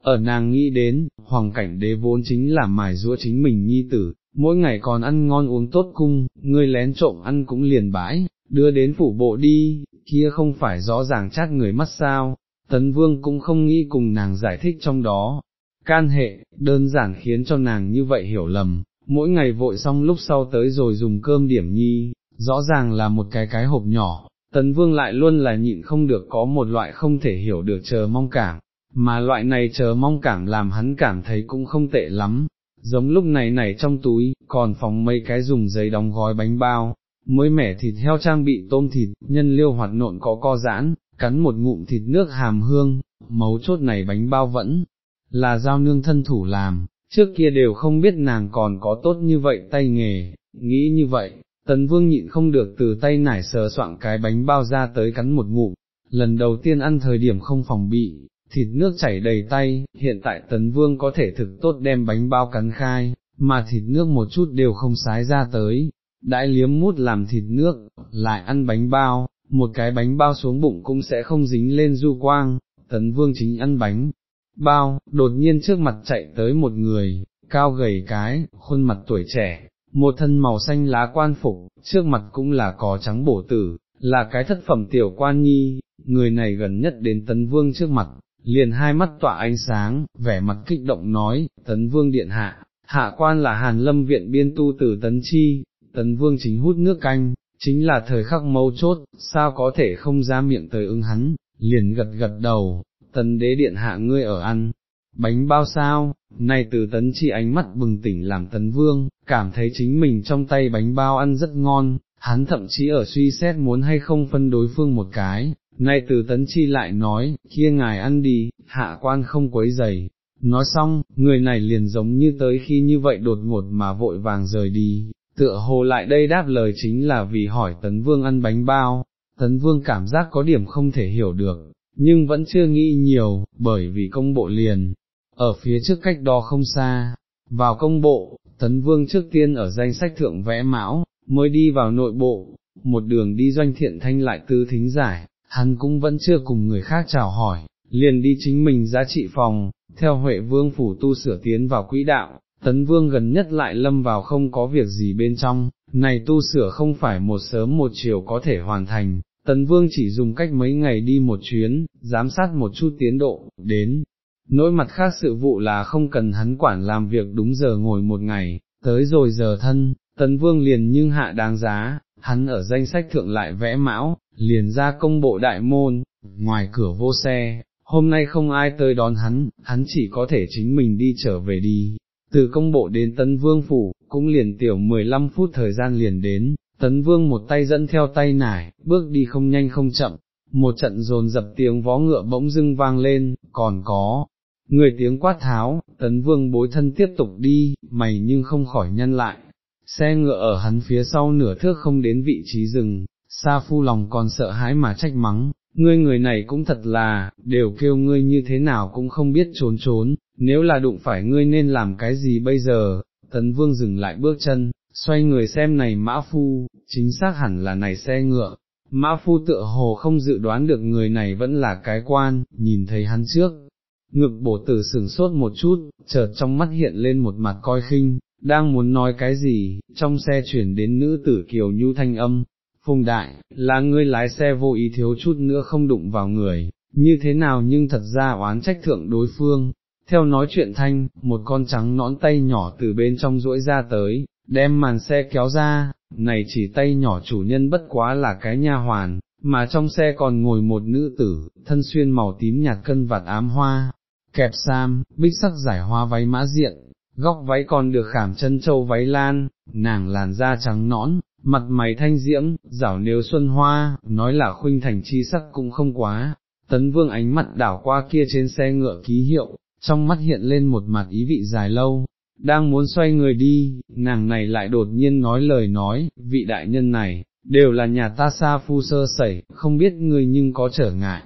Ở nàng nghĩ đến, hoàng cảnh đế vốn chính là mài rũa chính mình nhi tử, mỗi ngày còn ăn ngon uống tốt cung, ngươi lén trộm ăn cũng liền bãi, đưa đến phủ bộ đi, kia không phải rõ ràng chát người mắt sao, tấn vương cũng không nghĩ cùng nàng giải thích trong đó, can hệ, đơn giản khiến cho nàng như vậy hiểu lầm, mỗi ngày vội xong lúc sau tới rồi dùng cơm điểm nhi, rõ ràng là một cái cái hộp nhỏ, tấn vương lại luôn là nhịn không được có một loại không thể hiểu được chờ mong cảm, mà loại này chờ mong cảm làm hắn cảm thấy cũng không tệ lắm, giống lúc này này trong túi, còn phóng mấy cái dùng giấy đóng gói bánh bao, mới mẻ thịt heo trang bị tôm thịt, nhân liêu hoạt nộn có co giãn, cắn một ngụm thịt nước hàm hương, mấu chốt này bánh bao vẫn là giao nương thân thủ làm, trước kia đều không biết nàng còn có tốt như vậy tay nghề, nghĩ như vậy, tấn vương nhịn không được từ tay nải sờ soạn cái bánh bao ra tới cắn một ngụm, lần đầu tiên ăn thời điểm không phòng bị, thịt nước chảy đầy tay, hiện tại tấn vương có thể thực tốt đem bánh bao cắn khai, mà thịt nước một chút đều không sái ra tới, đãi liếm mút làm thịt nước, lại ăn bánh bao, một cái bánh bao xuống bụng cũng sẽ không dính lên du quang, tấn vương chính ăn bánh bao, đột nhiên trước mặt chạy tới một người, cao gầy cái, khuôn mặt tuổi trẻ, một thân màu xanh lá quan phục, trước mặt cũng là có trắng bổ tử, là cái thất phẩm tiểu quan nhi, người này gần nhất đến tấn vương trước mặt, liền hai mắt tỏa ánh sáng, vẻ mặt kích động nói, tấn vương điện hạ, hạ quan là hàn lâm viện biên tu tử tấn chi, tấn vương chính hút nước canh, chính là thời khắc mấu chốt, sao có thể không ra miệng tới ứng hắn, liền gật gật đầu, tấn đế điện hạ ngươi ở ăn, bánh bao sao, này từ tấn chi ánh mắt bừng tỉnh làm tấn vương, cảm thấy chính mình trong tay bánh bao ăn rất ngon, hắn thậm chí ở suy xét muốn hay không phân đối phương một cái, nay từ tấn chi lại nói, kia ngài ăn đi, hạ quan không quấy giày. Nói xong, người này liền giống như tới khi như vậy đột ngột mà vội vàng rời đi, tựa hồ lại đây đáp lời chính là vì hỏi tấn vương ăn bánh bao, tấn vương cảm giác có điểm không thể hiểu được, nhưng vẫn chưa nghĩ nhiều, bởi vì công bộ liền, ở phía trước cách đó không xa, vào công bộ, tấn vương trước tiên ở danh sách thượng vẽ mão, mới đi vào nội bộ, một đường đi doanh thiện thanh lại tư thính giải, hắn cũng vẫn chưa cùng người khác chào hỏi, liền đi chính mình giá trị phòng, theo Huệ Vương phủ tu sửa tiến vào quỹ đạo, tấn vương gần nhất lại lâm vào không có việc gì bên trong, này tu sửa không phải một sớm một chiều có thể hoàn thành, tấn vương chỉ dùng cách mấy ngày đi một chuyến, giám sát một chút tiến độ, đến. Nỗi mặt khác sự vụ là không cần hắn quản làm việc đúng giờ ngồi một ngày, tới rồi giờ thân, tấn vương liền nhưng hạ đáng giá, hắn ở danh sách thượng lại vẽ mão, liền ra công bộ đại môn, ngoài cửa vô xe, hôm nay không ai tới đón hắn, hắn chỉ có thể chính mình đi trở về đi. Từ công bộ đến Tân Vương Phủ, cũng liền tiểu 15 phút thời gian liền đến, Tấn Vương một tay dẫn theo tay nải, bước đi không nhanh không chậm, một trận dồn dập tiếng vó ngựa bỗng dưng vang lên, còn có, người tiếng quát tháo, Tấn Vương bối thân tiếp tục đi, mày nhưng không khỏi nhân lại, xe ngựa ở hắn phía sau nửa thước không đến vị trí rừng, Sa Phu lòng còn sợ hãi mà trách mắng, ngươi người này cũng thật là, đều kêu ngươi như thế nào cũng không biết trốn trốn, nếu là đụng phải ngươi nên làm cái gì bây giờ, tấn vương dừng lại bước chân, xoay người xem này mã phu, chính xác hẳn là này xe ngựa, mã phu tựa hồ không dự đoán được người này vẫn là cái quan, nhìn thấy hắn trước. Ngực bổ tử sừng sốt một chút, chợt trong mắt hiện lên một mặt coi khinh, đang muốn nói cái gì, trong xe chuyển đến nữ tử kiều nhu thanh âm, Phùng Đại, là ngươi lái xe vô ý thiếu chút nữa không đụng vào người, như thế nào nhưng thật ra oán trách thượng đối phương. Theo nói chuyện thanh, một con trắng nõn tay nhỏ từ bên trong duỗi ra tới, đem màn xe kéo ra, này chỉ tay nhỏ chủ nhân bất quá là cái nha hoàn, mà trong xe còn ngồi một nữ tử, thân xuyên màu tím nhạt cân vạt ám hoa, kẹp sam, bích sắc giải hoa váy mã diện, góc váy còn được khảm chân châu váy lan, nàng làn da trắng nõn, mặt mày thanh diễm, rảo nếu xuân hoa, nói là khuynh thành chi sắc cũng không quá, tấn vương ánh mặt đảo qua kia trên xe ngựa ký hiệu, trong mắt hiện lên một mặt ý vị dài lâu, đang muốn xoay người đi, nàng này lại đột nhiên nói lời nói, vị đại nhân này, đều là nhà ta xa phu sơ sẩy, không biết người nhưng có trở ngại.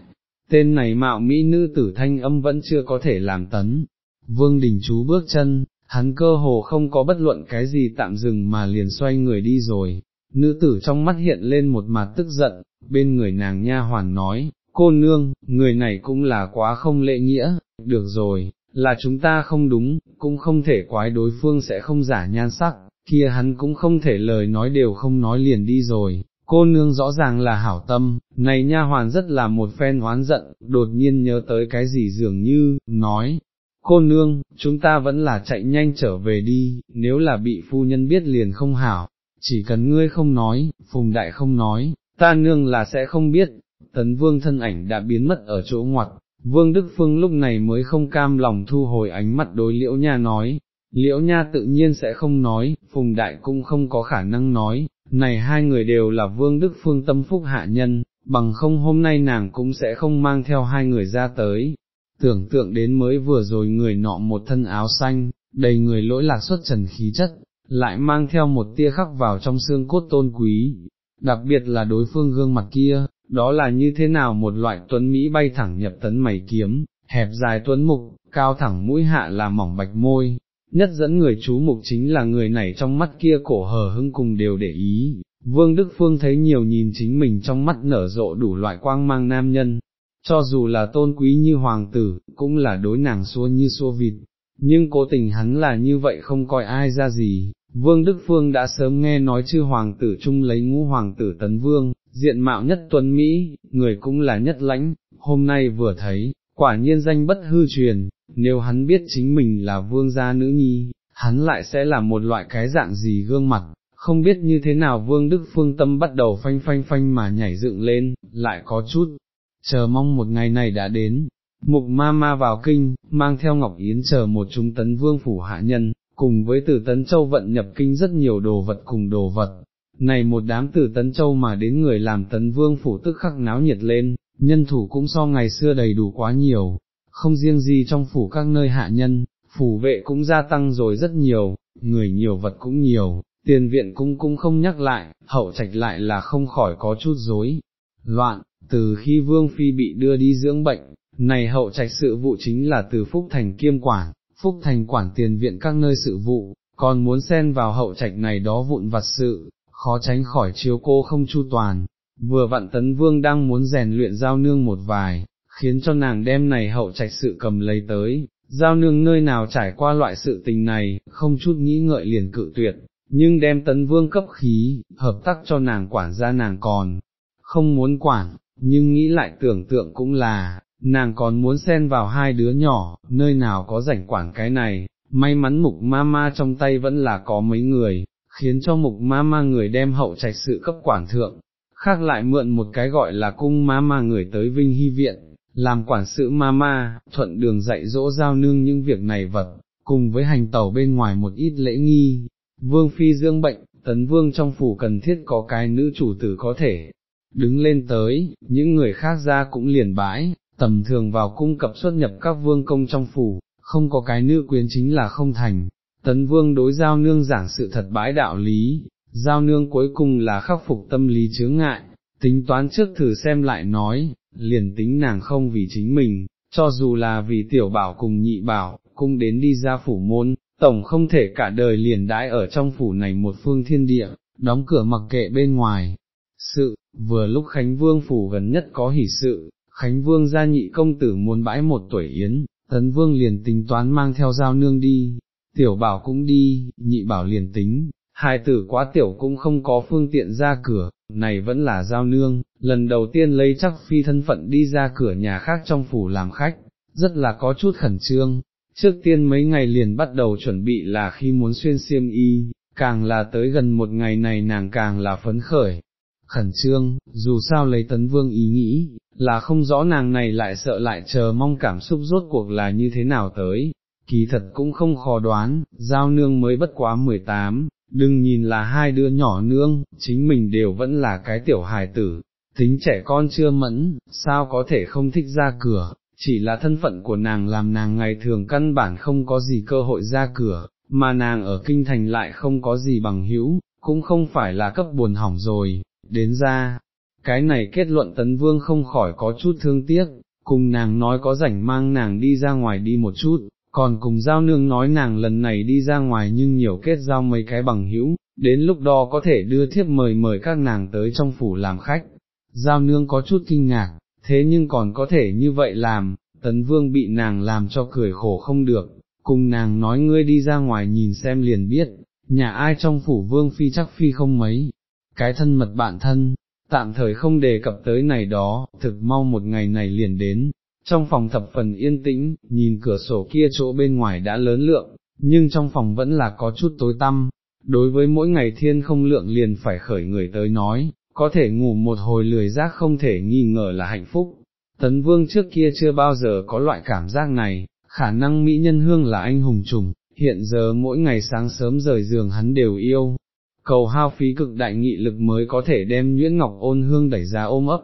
Tên này mạo mỹ nữ tử thanh âm vẫn chưa có thể làm tấn. Vương đình chú bước chân, hắn cơ hồ không có bất luận cái gì tạm dừng mà liền xoay người đi rồi, nữ tử trong mắt hiện lên một mặt tức giận, bên người nàng nha hoàn nói, cô nương, người này cũng là quá không lễ nghĩa, được rồi, là chúng ta không đúng, cũng không thể quái đối phương sẽ không giả nhan sắc, kia hắn cũng không thể lời nói đều không nói liền đi rồi. Cô nương rõ ràng là hảo tâm, này nha hoàn rất là một phen oán giận, đột nhiên nhớ tới cái gì dường như, nói, cô nương, chúng ta vẫn là chạy nhanh trở về đi, nếu là bị phu nhân biết liền không hảo, chỉ cần ngươi không nói, phùng đại không nói, ta nương là sẽ không biết, tấn vương thân ảnh đã biến mất ở chỗ ngoặt, vương Đức Phương lúc này mới không cam lòng thu hồi ánh mặt đối liễu nha nói, liễu nha tự nhiên sẽ không nói, phùng đại cũng không có khả năng nói, này hai người đều là vương Đức Phương tâm phúc hạ nhân, bằng không hôm nay nàng cũng sẽ không mang theo hai người ra tới, tưởng tượng đến mới vừa rồi người nọ một thân áo xanh, đầy người lỗi lạc xuất trần khí chất, lại mang theo một tia khắc vào trong xương cốt tôn quý, đặc biệt là đối phương gương mặt kia, đó là như thế nào một loại tuấn Mỹ bay thẳng nhập tấn mày kiếm, hẹp dài tuấn mục, cao thẳng mũi hạ là mỏng bạch môi, nhất dẫn người chú mục chính là người này trong mắt kia cổ hờ hưng cùng đều để ý. Vương Đức Phương thấy nhiều nhìn chính mình trong mắt nở rộ đủ loại quang mang nam nhân, cho dù là tôn quý như hoàng tử, cũng là đối nàng xua như xua vịt, nhưng cố tình hắn là như vậy không coi ai ra gì. Vương Đức Phương đã sớm nghe nói chư hoàng tử chung lấy ngũ hoàng tử tấn vương, diện mạo nhất tuấn Mỹ, người cũng là nhất lãnh, hôm nay vừa thấy, quả nhiên danh bất hư truyền, nếu hắn biết chính mình là vương gia nữ nhi, hắn lại sẽ là một loại cái dạng gì gương mặt, không biết như thế nào vương Đức Phương tâm bắt đầu phanh phanh phanh mà nhảy dựng lên, lại có chút, chờ mong một ngày này đã đến, mục ma ma vào kinh, mang theo Ngọc Yến chờ một chúng tấn vương phủ hạ nhân, cùng với tử tấn châu vận nhập kinh rất nhiều đồ vật cùng đồ vật. Này một đám tử tấn châu mà đến người làm tấn vương phủ tức khắc náo nhiệt lên, nhân thủ cũng so ngày xưa đầy đủ quá nhiều, không riêng gì trong phủ các nơi hạ nhân, phủ vệ cũng gia tăng rồi rất nhiều, người nhiều vật cũng nhiều, tiền viện cũng cũng không nhắc lại, hậu trạch lại là không khỏi có chút rối. Loạn, từ khi Vương Phi bị đưa đi dưỡng bệnh, này hậu trạch sự vụ chính là từ Phúc Thành kiêm quản, Phúc Thành quản tiền viện các nơi sự vụ, còn muốn xen vào hậu trạch này đó vụn vặt sự, khó tránh khỏi chiếu cô không chu toàn. Vừa vặn tấn vương đang muốn rèn luyện giao nương một vài, khiến cho nàng đem này hậu trạch sự cầm lấy tới, giao nương nơi nào trải qua loại sự tình này, không chút nghĩ ngợi liền cự tuyệt, nhưng đem tấn vương cấp khí, hợp tác cho nàng quản gia nàng còn, không muốn quản, nhưng nghĩ lại tưởng tượng cũng là, nàng còn muốn xen vào hai đứa nhỏ, nơi nào có rảnh quản cái này, may mắn mục ma ma trong tay vẫn là có mấy người, khiến cho mục ma ma người đem hậu trạch sự cấp quản thượng, khác lại mượn một cái gọi là cung ma ma người tới Vinh Hy Viện, làm quản sự ma ma, thuận đường dạy dỗ giao nương những việc này vật, cùng với hành tẩu bên ngoài một ít lễ nghi. Vương Phi dương bệnh, tấn vương trong phủ cần thiết có cái nữ chủ tử có thể, đứng lên tới, những người khác ra cũng liền bãi, tầm thường vào cung cập xuất nhập các vương công trong phủ, không có cái nữ quyến chính là không thành. Tấn vương đối giao nương giảng sự thật bãi đạo lý, giao nương cuối cùng là khắc phục tâm lý chướng ngại, tính toán trước thử xem lại nói, liền tính nàng không vì chính mình, cho dù là vì tiểu bảo cùng nhị bảo, cung đến đi ra phủ môn, tổng không thể cả đời liền đãi ở trong phủ này một phương thiên địa, đóng cửa mặc kệ bên ngoài. Sự, vừa lúc Khánh Vương phủ gần nhất có hỷ sự, Khánh Vương gia nhị công tử muốn bãi một tuổi yến, Tấn Vương liền tính toán mang theo giao nương đi, tiểu bảo cũng đi, nhị bảo liền tính, hai tử quá tiểu cũng không có phương tiện ra cửa, này vẫn là giao nương, lần đầu tiên lấy chắc phi thân phận đi ra cửa nhà khác trong phủ làm khách, rất là có chút khẩn trương, trước tiên mấy ngày liền bắt đầu chuẩn bị là khi muốn xuyên xiêm y, càng là tới gần một ngày này nàng càng là phấn khởi, khẩn trương, dù sao lấy tấn vương ý nghĩ, là không rõ nàng này lại sợ lại chờ mong cảm xúc rốt cuộc là như thế nào tới, kỳ thật cũng không khó đoán, giao nương mới bất quá 18, đừng nhìn là hai đứa nhỏ nương, chính mình đều vẫn là cái tiểu hài tử, tính trẻ con chưa mẫn, sao có thể không thích ra cửa, chỉ là thân phận của nàng làm nàng ngày thường căn bản không có gì cơ hội ra cửa, mà nàng ở kinh thành lại không có gì bằng hữu, cũng không phải là cấp buồn hỏng rồi, đến ra, cái này kết luận tấn vương không khỏi có chút thương tiếc, cùng nàng nói có rảnh mang nàng đi ra ngoài đi một chút, còn cùng giao nương nói nàng lần này đi ra ngoài nhưng nhiều kết giao mấy cái bằng hữu, đến lúc đó có thể đưa thiếp mời mời các nàng tới trong phủ làm khách. Giao nương có chút kinh ngạc, thế nhưng còn có thể như vậy làm, tấn vương bị nàng làm cho cười khổ không được, cùng nàng nói ngươi đi ra ngoài nhìn xem liền biết, nhà ai trong phủ vương phi chắc phi không mấy, cái thân mật bạn thân, tạm thời không đề cập tới này đó, thực mau một ngày này liền đến, trong phòng thập phần yên tĩnh, nhìn cửa sổ kia chỗ bên ngoài đã lớn lượng, nhưng trong phòng vẫn là có chút tối tăm, đối với mỗi ngày thiên không lượng liền phải khởi người tới nói, có thể ngủ một hồi lười giác không thể nghi ngờ là hạnh phúc. Tấn vương trước kia chưa bao giờ có loại cảm giác này, khả năng Mỹ nhân hương là anh hùng trùng, hiện giờ mỗi ngày sáng sớm rời giường hắn đều yêu, cầu hao phí cực đại nghị lực mới có thể đem nguyễn ngọc ôn hương đẩy ra ôm ấp,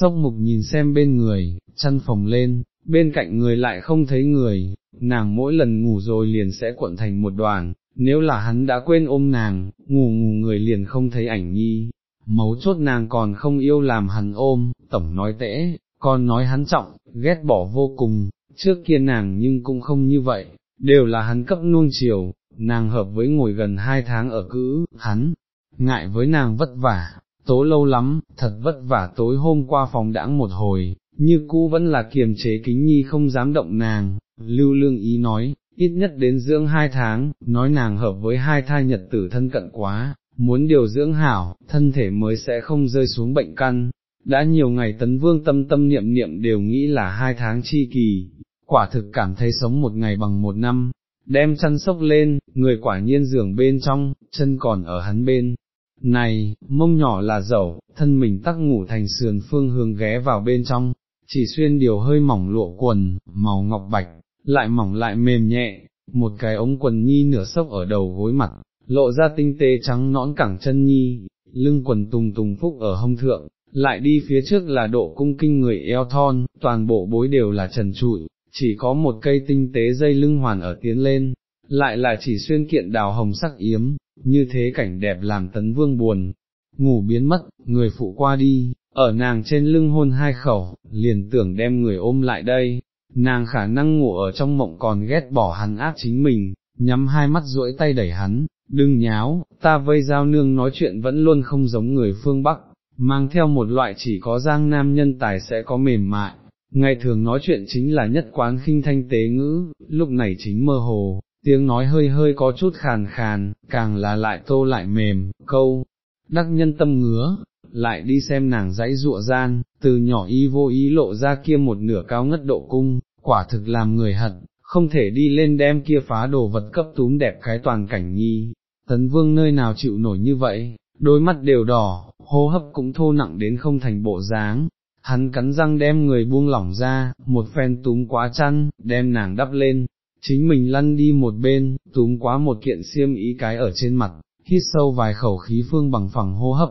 sốc mục nhìn xem bên người, chăn phòng lên, bên cạnh người lại không thấy người, nàng mỗi lần ngủ rồi liền sẽ cuộn thành một đoàn, nếu là hắn đã quên ôm nàng, ngủ ngủ người liền không thấy ảnh nhi, mấu chốt nàng còn không yêu làm hắn ôm, tổng nói tễ, còn nói hắn trọng, ghét bỏ vô cùng, trước kia nàng nhưng cũng không như vậy, đều là hắn cấp nuông chiều, nàng hợp với ngồi gần hai tháng ở cữ, hắn, ngại với nàng vất vả, tố lâu lắm, thật vất vả tối hôm qua phòng đãng một hồi, như cũ vẫn là kiềm chế kính nhi không dám động nàng, lưu lương ý nói, ít nhất đến dưỡng hai tháng, nói nàng hợp với hai thai nhật tử thân cận quá, muốn điều dưỡng hảo, thân thể mới sẽ không rơi xuống bệnh căn. Đã nhiều ngày tấn vương tâm tâm niệm niệm đều nghĩ là hai tháng chi kỳ, quả thực cảm thấy sống một ngày bằng một năm, đem chăn sốc lên, người quả nhiên giường bên trong, chân còn ở hắn bên. Này, mông nhỏ là dầu, thân mình tắc ngủ thành sườn phương hướng ghé vào bên trong, chỉ xuyên điều hơi mỏng lụa quần, màu ngọc bạch, lại mỏng lại mềm nhẹ, một cái ống quần nhi nửa sốc ở đầu gối mặt, lộ ra tinh tế trắng nõn cẳng chân nhi, lưng quần tùng tùng phúc ở hông thượng, lại đi phía trước là độ cung kinh người eo thon, toàn bộ bối đều là trần trụi, chỉ có một cây tinh tế dây lưng hoàn ở tiến lên, lại là chỉ xuyên kiện đào hồng sắc yếm, như thế cảnh đẹp làm tấn vương buồn, ngủ biến mất, người phụ qua đi, ở nàng trên lưng hôn hai khẩu, liền tưởng đem người ôm lại đây, nàng khả năng ngủ ở trong mộng còn ghét bỏ hắn áp chính mình, nhắm hai mắt duỗi tay đẩy hắn, đừng nháo, ta vây giao nương nói chuyện vẫn luôn không giống người phương Bắc, mang theo một loại chỉ có giang nam nhân tài sẽ có mềm mại, ngày thường nói chuyện chính là nhất quán khinh thanh tế ngữ, lúc này chính mơ hồ, tiếng nói hơi hơi có chút khàn khàn, càng là lại tô lại mềm, câu, đắc nhân tâm ngứa, lại đi xem nàng dãy dụa gian, từ nhỏ y vô ý lộ ra kia một nửa cao ngất độ cung, quả thực làm người hận, không thể đi lên đem kia phá đồ vật cấp túm đẹp cái toàn cảnh nhi. tấn vương nơi nào chịu nổi như vậy, đôi mắt đều đỏ, hô hấp cũng thô nặng đến không thành bộ dáng. Hắn cắn răng đem người buông lỏng ra, một phen túm quá chăn, đem nàng đắp lên, chính mình lăn đi một bên, túm quá một kiện xiêm ý cái ở trên mặt, hít sâu vài khẩu khí phương bằng phẳng hô hấp,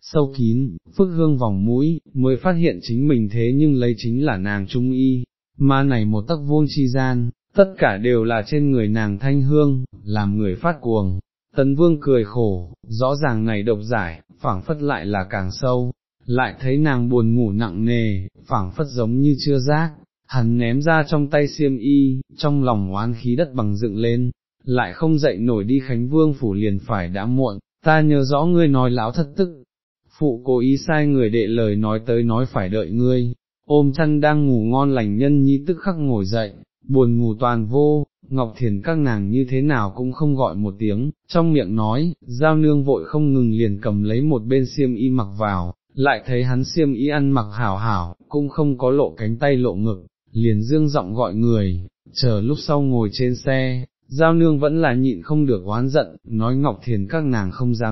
sâu kín, phức hương vòng mũi, mới phát hiện chính mình thế nhưng lấy chính là nàng trung y, mà này một tắc vuông chi gian, tất cả đều là trên người nàng thanh hương, làm người phát cuồng. Tấn vương cười khổ, rõ ràng này độc giải, phảng phất lại là càng sâu, lại thấy nàng buồn ngủ nặng nề, phảng phất giống như chưa giác, hắn ném ra trong tay xiêm y, trong lòng oán khí đất bằng dựng lên, lại không dậy nổi đi Khánh Vương phủ liền phải đã muộn, ta nhớ rõ ngươi nói lão thất tức, phụ cố ý sai người đệ lời nói tới nói phải đợi ngươi, ôm chăn đang ngủ ngon lành nhân nhi tức khắc ngồi dậy, buồn ngủ toàn vô, Ngọc Thiền các nàng như thế nào cũng không gọi một tiếng, trong miệng nói, giao nương vội không ngừng liền cầm lấy một bên xiêm y mặc vào, lại thấy hắn xiêm y ăn mặc hảo hảo, cũng không có lộ cánh tay lộ ngực, liền dương giọng gọi người, chờ lúc sau ngồi trên xe, giao nương vẫn là nhịn không được oán giận, nói Ngọc Thiền các nàng không dám